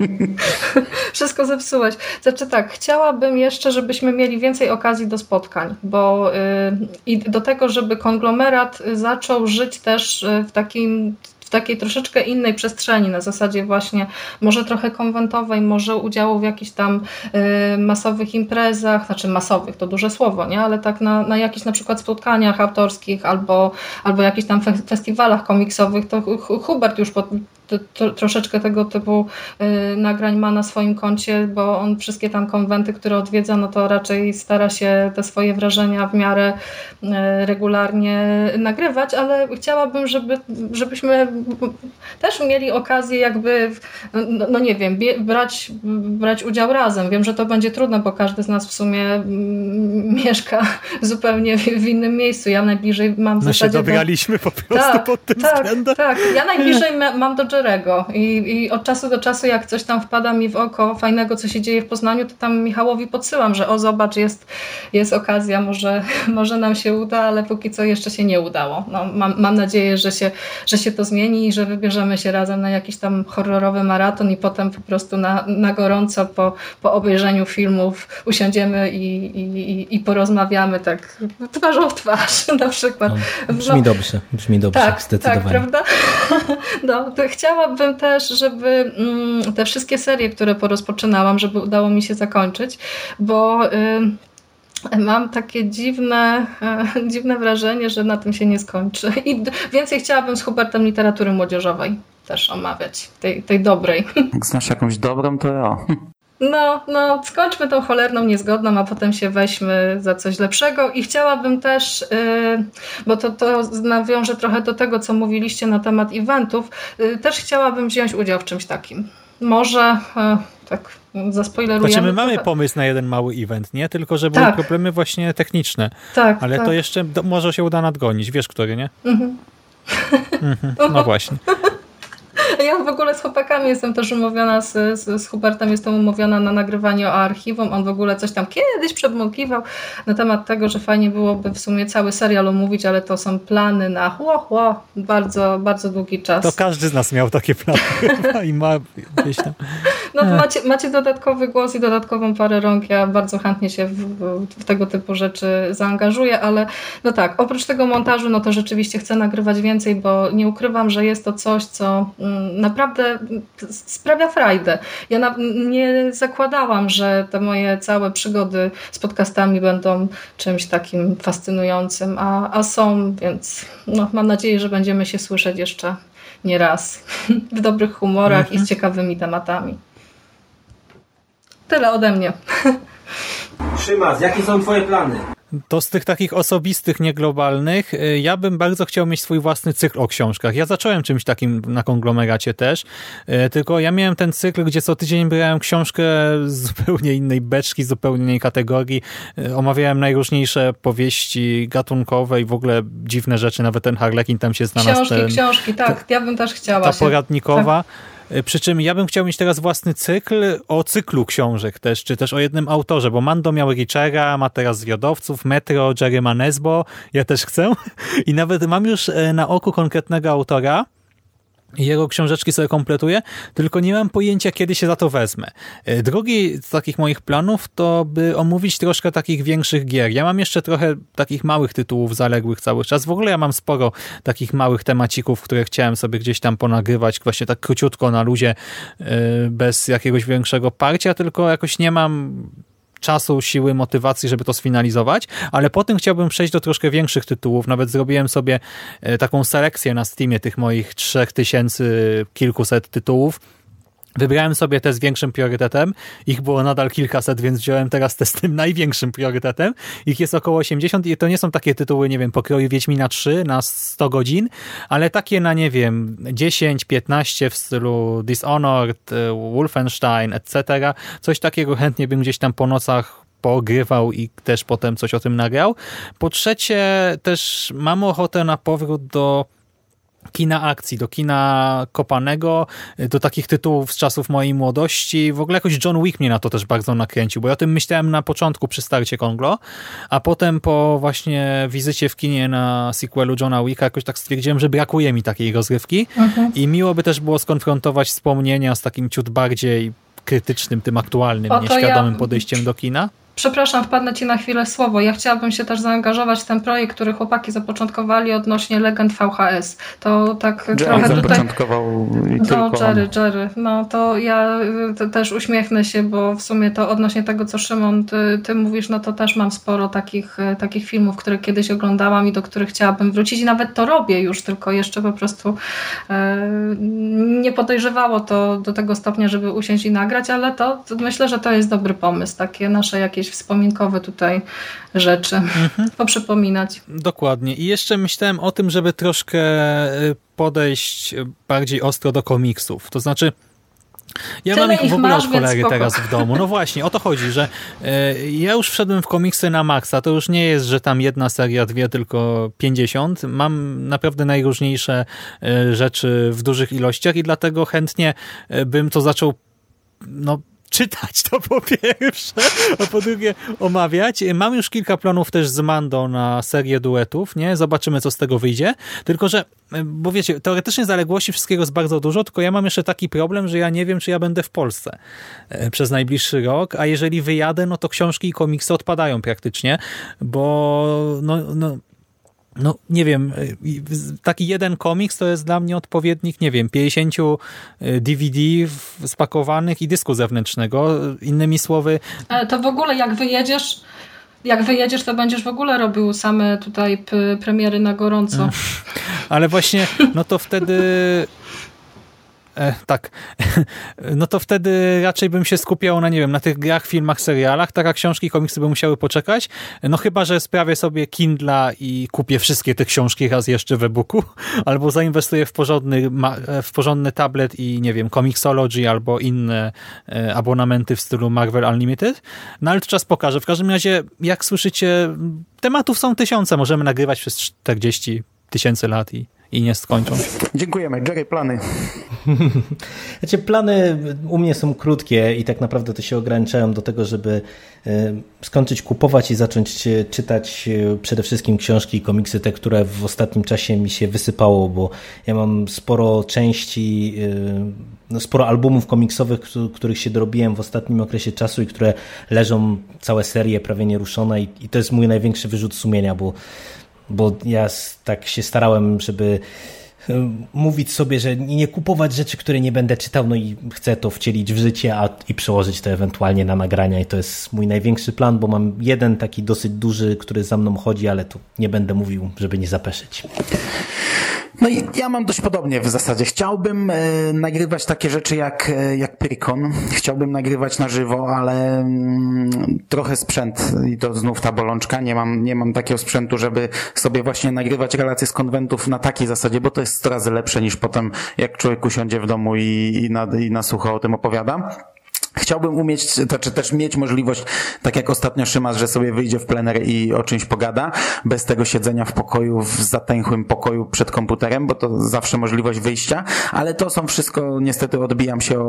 Speaker 3: Wszystko zepsułeś. Znaczy tak, chciałabym jeszcze, żebyśmy mieli więcej okazji do spotkań, bo yy, i do tego, żeby konglomerat zaczął żyć też y, w takim takiej troszeczkę innej przestrzeni, na zasadzie właśnie może trochę konwentowej, może udziału w jakichś tam y, masowych imprezach, znaczy masowych, to duże słowo, nie? ale tak na, na jakichś na przykład spotkaniach autorskich albo, albo jakichś tam festiwalach komiksowych, to Hubert już to, troszeczkę tego typu y, nagrań ma na swoim koncie, bo on wszystkie tam konwenty, które odwiedza, no to raczej stara się te swoje wrażenia w miarę y, regularnie nagrywać, ale chciałabym, żeby, żebyśmy też mieli okazję jakby, no, no nie wiem, brać, brać udział razem. Wiem, że to będzie trudne, bo każdy z nas w sumie mm, mieszka zupełnie w innym miejscu. Ja najbliżej mam w
Speaker 1: My się dobraliśmy do... po prostu tak, pod tym
Speaker 3: tak,
Speaker 1: względem.
Speaker 3: Tak, ja najbliżej mam do Jerego I, i od czasu do czasu jak coś tam wpada mi w oko fajnego, co się dzieje w Poznaniu, to tam Michałowi podsyłam, że o zobacz, jest, jest okazja, może, może nam się uda, ale póki co jeszcze się nie udało. No, mam, mam nadzieję, że się, że się to zmieni i że wybierzemy się razem na jakiś tam horrorowy maraton i potem po prostu na, na gorąco po, po obejrzeniu filmów usiądziemy i, i, i porozmawiamy tak twarzą w twarz na przykład.
Speaker 2: No, brzmi no, dobrze, brzmi dobrze, tak, zdecydowanie.
Speaker 3: Tak, prawda? No, to chciałabym też, żeby mm, te wszystkie serie, które porozpoczynałam, żeby udało mi się zakończyć, bo... Y, mam takie dziwne, e, dziwne wrażenie, że na tym się nie skończy. I więcej chciałabym z Hubertem literatury młodzieżowej też omawiać, tej, tej dobrej.
Speaker 4: Jak znasz jakąś dobrą, to ja.
Speaker 3: No, no, skończmy tą cholerną niezgodną, a potem się weźmy za coś lepszego. I chciałabym też, yy, bo to, to nawiąże trochę do tego, co mówiliście na temat eventów, yy, też chciałabym wziąć udział w czymś takim. Może yy, tak zaspoilerujemy.
Speaker 1: Znaczy my mamy pomysł na jeden mały event, nie? Tylko, że były tak. problemy właśnie techniczne. Tak, Ale tak. to jeszcze może się uda nadgonić. Wiesz, który, nie? Mhm. Mhm. No właśnie.
Speaker 3: Ja w ogóle z chłopakami jestem też umówiona, z, z, z Hubertem jestem umówiona na nagrywanie o archiwum. On w ogóle coś tam kiedyś przebąkiwał na temat tego, że fajnie byłoby w sumie cały serial omówić, ale to są plany na chło, chło, bardzo, bardzo długi czas.
Speaker 1: To każdy z nas miał takie plany i ma gdzieś tam.
Speaker 3: No macie, macie dodatkowy głos i dodatkową parę rąk. Ja bardzo chętnie się w, w, tego typu rzeczy zaangażuję, ale no tak, oprócz tego montażu, no to rzeczywiście chcę nagrywać więcej, bo nie ukrywam, że jest to coś, co mm, naprawdę sprawia frajdę. Ja na, nie zakładałam, że te moje całe przygody z podcastami będą czymś takim fascynującym, a, a są, więc no, mam nadzieję, że będziemy się słyszeć jeszcze nie raz w dobrych humorach mhm. i z mhm. ciekawymi tematami. Tyle ode mnie.
Speaker 8: Szymas, jakie są twoje plany?
Speaker 1: To z tych takich osobistych, nieglobalnych, y, ja bym bardzo chciał mieć swój własny cykl o książkach. Ja zacząłem czymś takim na konglomeracie też, y, tylko ja miałem ten cykl, gdzie co tydzień brałem książkę z zupełnie innej beczki, z zupełnie innej kategorii. Y, omawiałem najróżniejsze powieści gatunkowe i w ogóle dziwne rzeczy, nawet ten Harlekin tam się znalazł.
Speaker 3: Książki,
Speaker 1: ten,
Speaker 3: książki, tak, ja bym też chciała.
Speaker 1: Ta się... poradnikowa. Tak. E, przy czym ja bym chciał mieć teraz własny cykl o cyklu książek też, czy też o jednym autorze, bo Mando miał Richera, ma teraz Zwiadowców, Metro, Jerry Manesbo, ja też chcę. I nawet mam już e, na oku konkretnego autora, jego książeczki sobie kompletuję, tylko nie mam pojęcia, kiedy się za to wezmę. E, drugi z takich moich planów to by omówić troszkę takich większych gier. Ja mam jeszcze trochę takich małych tytułów zaległych cały czas. W ogóle ja mam sporo takich małych temacików, które chciałem sobie gdzieś tam ponagrywać, właśnie tak króciutko na luzie, e, bez jakiegoś większego parcia, tylko jakoś nie mam czasu, siły, motywacji, żeby to sfinalizować, ale potem chciałbym przejść do troszkę większych tytułów. Nawet zrobiłem sobie e, taką selekcję na Steamie tych moich trzech tysięcy kilkuset tytułów Wybrałem sobie te z większym priorytetem. Ich było nadal kilkaset, więc wziąłem teraz te z tym największym priorytetem. Ich jest około 80 i to nie są takie tytuły, nie wiem, pokroju Wiedźmina 3 na 100 godzin, ale takie na, nie wiem, 10, 15 w stylu Dishonored, y, Wolfenstein, etc. Coś takiego chętnie bym gdzieś tam po nocach pogrywał i też potem coś o tym nagrał. Po trzecie, też mam ochotę na powrót do kina akcji, do kina kopanego, do takich tytułów z czasów mojej młodości. W ogóle jakoś John Wick mnie na to też bardzo nakręcił, bo ja o tym myślałem na początku przy starcie Konglo, a potem po właśnie wizycie w kinie na sequelu Johna Wicka jakoś tak stwierdziłem, że brakuje mi takiej rozgrywki mhm. i miło by też było skonfrontować wspomnienia z takim ciut bardziej krytycznym, tym aktualnym, nieświadomym ja... podejściem do kina.
Speaker 3: Przepraszam, wpadnę Ci na chwilę słowo. Ja chciałabym się też zaangażować w ten projekt, który chłopaki zapoczątkowali odnośnie legend VHS. To tak
Speaker 4: Jerry
Speaker 3: trochę tutaj...
Speaker 4: zapoczątkował i
Speaker 3: No,
Speaker 4: tylko
Speaker 3: Jerry,
Speaker 4: on.
Speaker 3: Jerry. No to ja y, też uśmiechnę się, bo w sumie to odnośnie tego, co Szymon, ty, ty mówisz, no to też mam sporo takich, y, takich filmów, które kiedyś oglądałam i do których chciałabym wrócić i nawet to robię już, tylko jeszcze po prostu y, nie podejrzewało to do tego stopnia, żeby usiąść i nagrać, ale to, to myślę, że to jest dobry pomysł, takie nasze jakieś wspominkowe tutaj rzeczy poprzypominać.
Speaker 1: Dokładnie. I jeszcze myślałem o tym, żeby troszkę y, podejść bardziej ostro do komiksów. To znaczy, ja
Speaker 3: Tyle
Speaker 1: mam ich w ogóle
Speaker 3: masz,
Speaker 1: od cholery teraz w domu. No właśnie, o to chodzi, że y, ja już wszedłem w komiksy na maksa. To już nie jest, że tam jedna seria, dwie, tylko 50. Mam naprawdę najróżniejsze y, rzeczy w dużych ilościach i dlatego chętnie y, bym to zaczął no, czytać to po pierwsze, a po drugie omawiać. Mam już kilka planów też z Mando na serię duetów, nie? Zobaczymy, co z tego wyjdzie. Tylko, że, bo wiecie, teoretycznie zaległości wszystkiego jest bardzo dużo, tylko ja mam jeszcze taki problem, że ja nie wiem, czy ja będę w Polsce e, przez najbliższy rok, a jeżeli wyjadę, no to książki i komiksy odpadają praktycznie, bo no, no no nie wiem, y, taki jeden komiks to jest dla mnie odpowiednik, nie wiem, 50 DVD w- spakowanych i dysku zewnętrznego. Innymi słowy,
Speaker 3: E, To w ogóle jak wyjedziesz, jak wyjedziesz, to będziesz w ogóle robił same tutaj premiery na gorąco.
Speaker 1: ale właśnie, no to wtedy... E, tak. No to wtedy raczej bym się skupiał na, nie wiem, na tych grach, filmach, serialach. Tak jak książki, komiksy by musiały poczekać. No chyba, że sprawię sobie Kindla i kupię wszystkie te książki raz jeszcze w e-booku, albo zainwestuję w porządny, ma- w porządny tablet i, nie wiem, Comixology albo inne e, abonamenty w stylu Marvel Unlimited. No ale to czas pokaże. W każdym razie, jak słyszycie, tematów są tysiące. Możemy nagrywać przez 40 tysięcy lat i, i nie skończą się.
Speaker 4: Dziękujemy. Jerry, plany.
Speaker 2: Znaczy, plany u mnie są krótkie i tak naprawdę to się ograniczają do tego, żeby e, skończyć kupować i zacząć e, czytać e, przede wszystkim książki i komiksy, te, które w ostatnim czasie mi się wysypało, bo ja mam sporo części, no sporo albumów komiksowych, któ- których się dorobiłem w ostatnim okresie czasu i które leżą całe serie prawie nieruszone i, i to jest mój największy wyrzut sumienia, bo bo ja tak się starałem, żeby y, mówić sobie, że nie kupować rzeczy, które nie będę czytał, no i chcę to wcielić w życie a, i przełożyć to ewentualnie na nagrania i to jest mój największy plan, bo mam jeden taki dosyć duży, który za mną chodzi, ale tu nie będę mówił, żeby nie zapeszyć.
Speaker 4: No i ja mam dość podobnie w zasadzie. Chciałbym e, nagrywać takie rzeczy jak, e, jak Pyrkon. Chciałbym nagrywać na żywo, ale mm, trochę sprzęt i to znów ta bolączka. Nie mam, nie mam takiego sprzętu, żeby sobie właśnie nagrywać relacje z konwentów na takiej zasadzie, bo to jest 100 razy lepsze niż potem jak człowiek usiądzie w domu i, i, na, i na sucho o tym opowiada. Chciałbym umieć, to, czy też mieć możliwość, tak jak ostatnio Szymas, że sobie wyjdzie w plener i o czymś pogada, bez tego siedzenia w pokoju, w zatęchłym pokoju przed komputerem, bo to zawsze możliwość wyjścia, ale to są wszystko, niestety odbijam się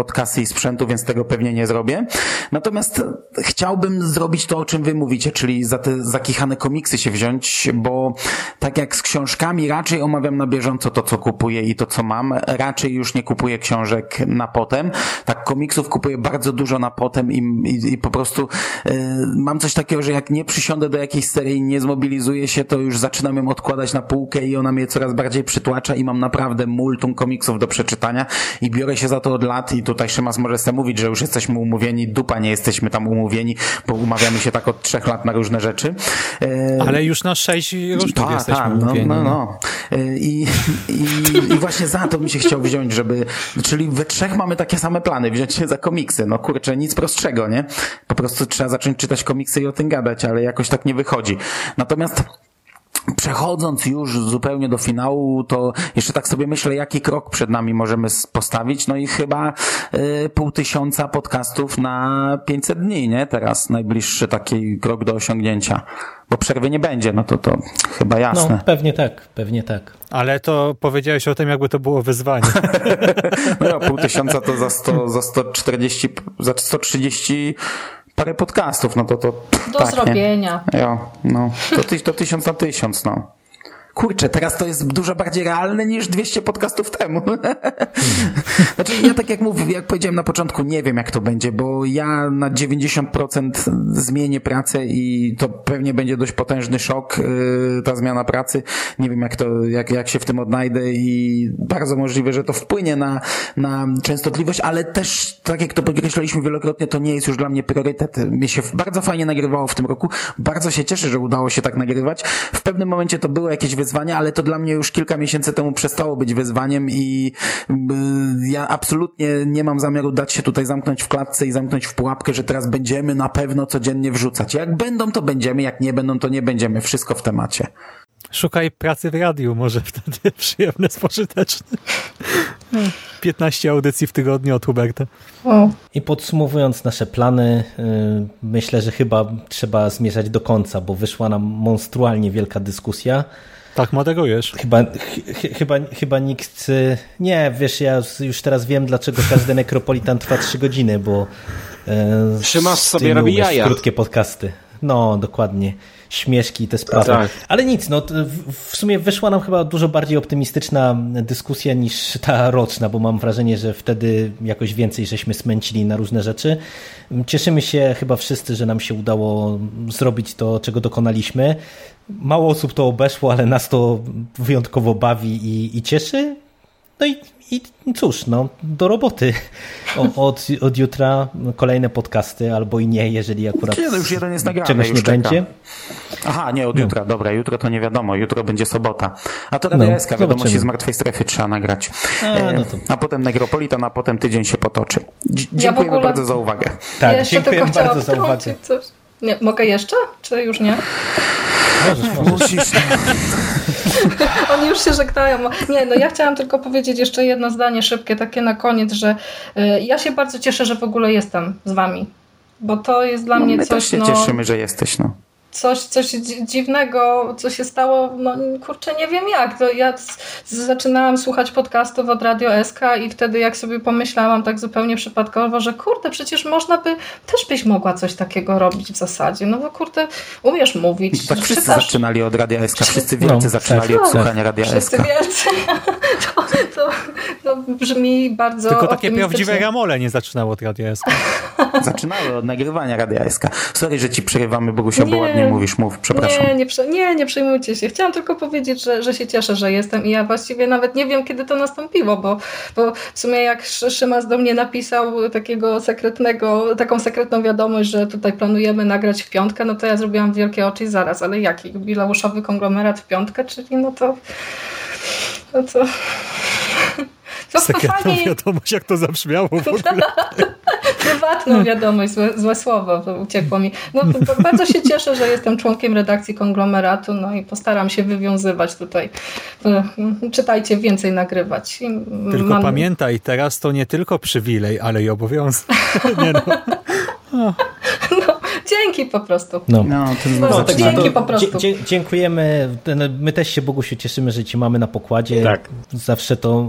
Speaker 4: od kasy i sprzętu, więc tego pewnie nie zrobię. Natomiast chciałbym zrobić to, o czym wy mówicie, czyli za te zakichane komiksy się wziąć, bo tak jak z książkami, raczej omawiam na bieżąco to, co kupuję i to, co mam. Raczej już nie kupuję książek na potem. Tak, komiksów kupuję bardzo dużo na potem i, i, i po prostu e, mam coś takiego, że jak nie przysiądę do jakiejś serii i nie zmobilizuję się, to już zaczynam ją odkładać na półkę i ona mnie coraz bardziej przytłacza i mam naprawdę multum komiksów do przeczytania i biorę się za to od lat i tutaj Szymas może sobie mówić, że już jesteśmy umówieni, dupa nie jesteśmy tam umówieni, bo umawiamy się tak od trzech lat na różne rzeczy. E,
Speaker 1: Ale już na sześć różnych
Speaker 4: tak,
Speaker 1: jesteśmy
Speaker 4: tak, no,
Speaker 1: mówieni.
Speaker 4: no, no. Y, I, i, I właśnie za to bym się chciał wziąć, żeby, czyli we trzech mamy takie same plany, wziąć się za komiksy. No kurczę, nic prostszego, nie? Po prostu trzeba zacząć czytać komiksy i o tym gadać, ale jakoś tak nie wychodzi. Natomiast Przechodząc już zupełnie do finału, to jeszcze tak sobie myślę, jaki krok przed nami możemy postawić. No i chyba y, pół tysiąca podcastów na 500 dni, nie? Teraz najbliższy taki krok do osiągnięcia. Bo przerwy nie będzie, no to to chyba
Speaker 2: No,
Speaker 4: jasne.
Speaker 2: pewnie tak, pewnie tak.
Speaker 1: Ale to powiedziałeś o tym, jakby to było wyzwanie.
Speaker 4: No pół tysiąca to za, 100, za 140, za 130 parę podcastów, no to to
Speaker 3: Do
Speaker 4: tak, nie?
Speaker 3: zrobienia.
Speaker 4: Jo, no. To, ty, to tysiąc na tysiąc, no. Kurczę, teraz to jest dużo bardziej realne niż 200 podcastów temu. znaczy ja tak jak mówię, jak powiedziałem na początku, nie wiem jak to będzie, bo ja na 90% zmienię pracę i to pewnie będzie dość potężny szok, yy, ta zmiana pracy. Nie wiem jak to, jak, jak się w tym odnajdę i bardzo możliwe, że to wpłynie na, na częstotliwość, ale też, tak jak to podkreślaliśmy wielokrotnie, to nie jest już dla mnie priorytet. Mnie się bardzo fajnie nagrywało w tym roku. Bardzo się cieszę, że udało się tak nagrywać. W pewnym momencie to było jakieś wyzwanie, ale to dla mnie już kilka miesięcy temu przestało być wyzwaniem i y, ja absolutnie nie mam zamiaru dać się tutaj zamknąć w klatce i zamknąć w pułapkę, że teraz będziemy na pewno codziennie wrzucać. Jak będą, to będziemy, jak nie będą, to nie będziemy. Wszystko w temacie.
Speaker 1: Szukaj pracy w radiu, może wtedy przyjemne, spożyteczne. 15 audycji w tygodniu od Huberta.
Speaker 2: I podsumowując nasze plany, y, myślę, że chyba trzeba zmierzać do końca, bo wyszła nam monstrualnie wielka dyskusja.
Speaker 1: Tak moderujesz.
Speaker 2: Chyba, ch chyba, chyba nikt... Y, nie, wiesz, ja już teraz wiem, dlaczego każdy nekropolitan trwa 3 godziny, bo...
Speaker 7: Szymasz sobie robi jaja.
Speaker 2: Krótkie podcasty. No, dokładnie śmieszki i te sprawy. Tak. Ale nic, no w sumie wyszła nam chyba dużo bardziej optymistyczna dyskusja niż ta roczna, bo mam wrażenie, że wtedy jakoś więcej żeśmy smęcili na różne rzeczy. Cieszymy się chyba wszyscy, że nam się udało zrobić to, czego dokonaliśmy. Mało osób to obeszło, ale nas to wyjątkowo bawi i, i cieszy. No i, i cóż, no, do roboty. O, od, od jutra kolejne podcasty, albo i nie, jeżeli akurat
Speaker 4: nie, no już jeden jest nagrany,
Speaker 2: czegoś nie będzie.
Speaker 4: Aha, nie, od no. jutra, dobra, jutro to nie wiadomo, jutro będzie sobota. A to no, SK, wiadomości z martwej strefy trzeba nagrać. A, no to... a potem Negropolitan, a potem tydzień się potoczy. Dziękujemy ja ogóle... bardzo za uwagę.
Speaker 2: Tak, dziękuję bardzo za uwagę.
Speaker 3: Coś. Nie, mogę jeszcze? Czy już nie?
Speaker 2: Możesz, możesz. Musisz.
Speaker 3: Oni już się żegnają. Nie, no ja chciałam tylko powiedzieć jeszcze jedno zdanie szybkie, takie na koniec, że y, ja się bardzo cieszę, że w ogóle jestem z wami. Bo to jest dla
Speaker 4: no,
Speaker 3: mnie
Speaker 4: my
Speaker 3: coś.
Speaker 4: My też się
Speaker 3: no,
Speaker 4: cieszymy, że jesteś, no
Speaker 3: coś, coś dziwnego, co się stało, no kurczę, nie wiem jak. To ja zaczynałam słuchać podcastów od Radio SK i wtedy jak sobie pomyślałam tak zupełnie przypadkowo, że kurde, przecież można by, też byś mogła coś takiego robić w zasadzie. No bo kurde, umiesz mówić.
Speaker 4: Tak wszyscy czytasz... zaczynali od Radio SK, wszyscy wielcy no, zaczynali tak, od słuchania Radia
Speaker 3: SK. Wszyscy wielcy. To, to, to, brzmi bardzo
Speaker 1: Tylko takie prawdziwe ramole nie zaczynały od Radia SK.
Speaker 4: Zaczynały od nagrywania Radia SK. Sorry, że ci przerywamy, Bogusia, bo ładnie nie mówisz, mów, przepraszam.
Speaker 3: Nie, nie, nie, nie przejmujcie się. Chciałam tylko powiedzieć, że, że się cieszę, że jestem i ja właściwie nawet nie wiem, kiedy to nastąpiło, bo, bo w sumie jak Szymas do mnie napisał takiego sekretnego, taką sekretną wiadomość, że tutaj planujemy nagrać w piątkę, no to ja zrobiłam wielkie oczy i zaraz, ale jaki? Jubileuszowy konglomerat w piątkę, czyli no to no to
Speaker 1: Sekretną wiadomość, jak to zabrzmiało w ogóle.
Speaker 3: Prywatną wiadomość, złe, złe słowo uciekło mi. No, bardzo się cieszę, że jestem członkiem redakcji konglomeratu, no i postaram się wywiązywać tutaj. Czytajcie, więcej nagrywać.
Speaker 1: Tylko mam... pamiętaj, teraz to nie tylko przywilej, ale i obowiązek. nie no.
Speaker 3: no. Dzięki po prostu.
Speaker 2: No, no,
Speaker 3: no tak, dzięki po prostu.
Speaker 2: dziękujemy. My też się Bogu się cieszymy, że Cię mamy na pokładzie. Tak. Zawsze to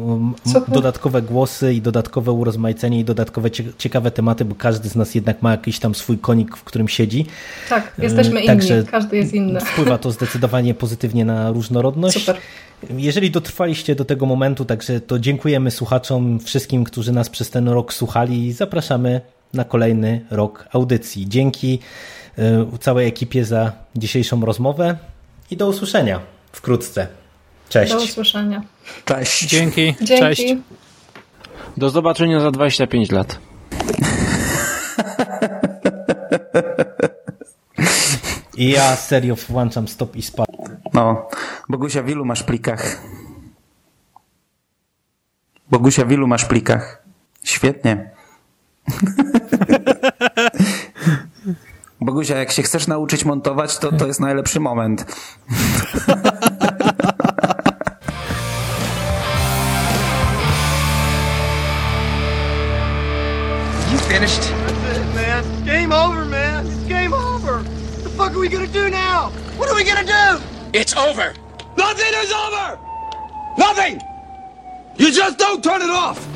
Speaker 2: dodatkowe głosy i dodatkowe urozmaicenie i dodatkowe ciekawe tematy, bo każdy z nas jednak ma jakiś tam swój konik, w którym siedzi.
Speaker 3: Tak, jesteśmy Także inni, każdy jest inny.
Speaker 2: Wpływa to zdecydowanie pozytywnie na różnorodność.
Speaker 3: Super.
Speaker 2: Jeżeli dotrwaliście do tego momentu, także to dziękujemy słuchaczom, wszystkim, którzy nas przez ten rok słuchali i zapraszamy na kolejny rok audycji. Dzięki y, całej ekipie za dzisiejszą rozmowę i do usłyszenia wkrótce. Cześć.
Speaker 3: Do usłyszenia.
Speaker 4: Cześć.
Speaker 1: Dzięki.
Speaker 3: Dzięki.
Speaker 1: Cześć.
Speaker 7: Do zobaczenia za 25 lat.
Speaker 2: I ja serio włączam stop i spad.
Speaker 4: No, Bogusia, w ilu masz plikach? Bogusia, w ilu masz plikach? Świetnie. Bogusia, jak się chcesz nauczyć montować, to to jest najlepszy moment.
Speaker 9: You finished? That's it, man. game over, man. It's game over. What the fuck are we gonna do now? What are we gonna do? It's over. Nothing is over. Nothing. You just don't turn it off.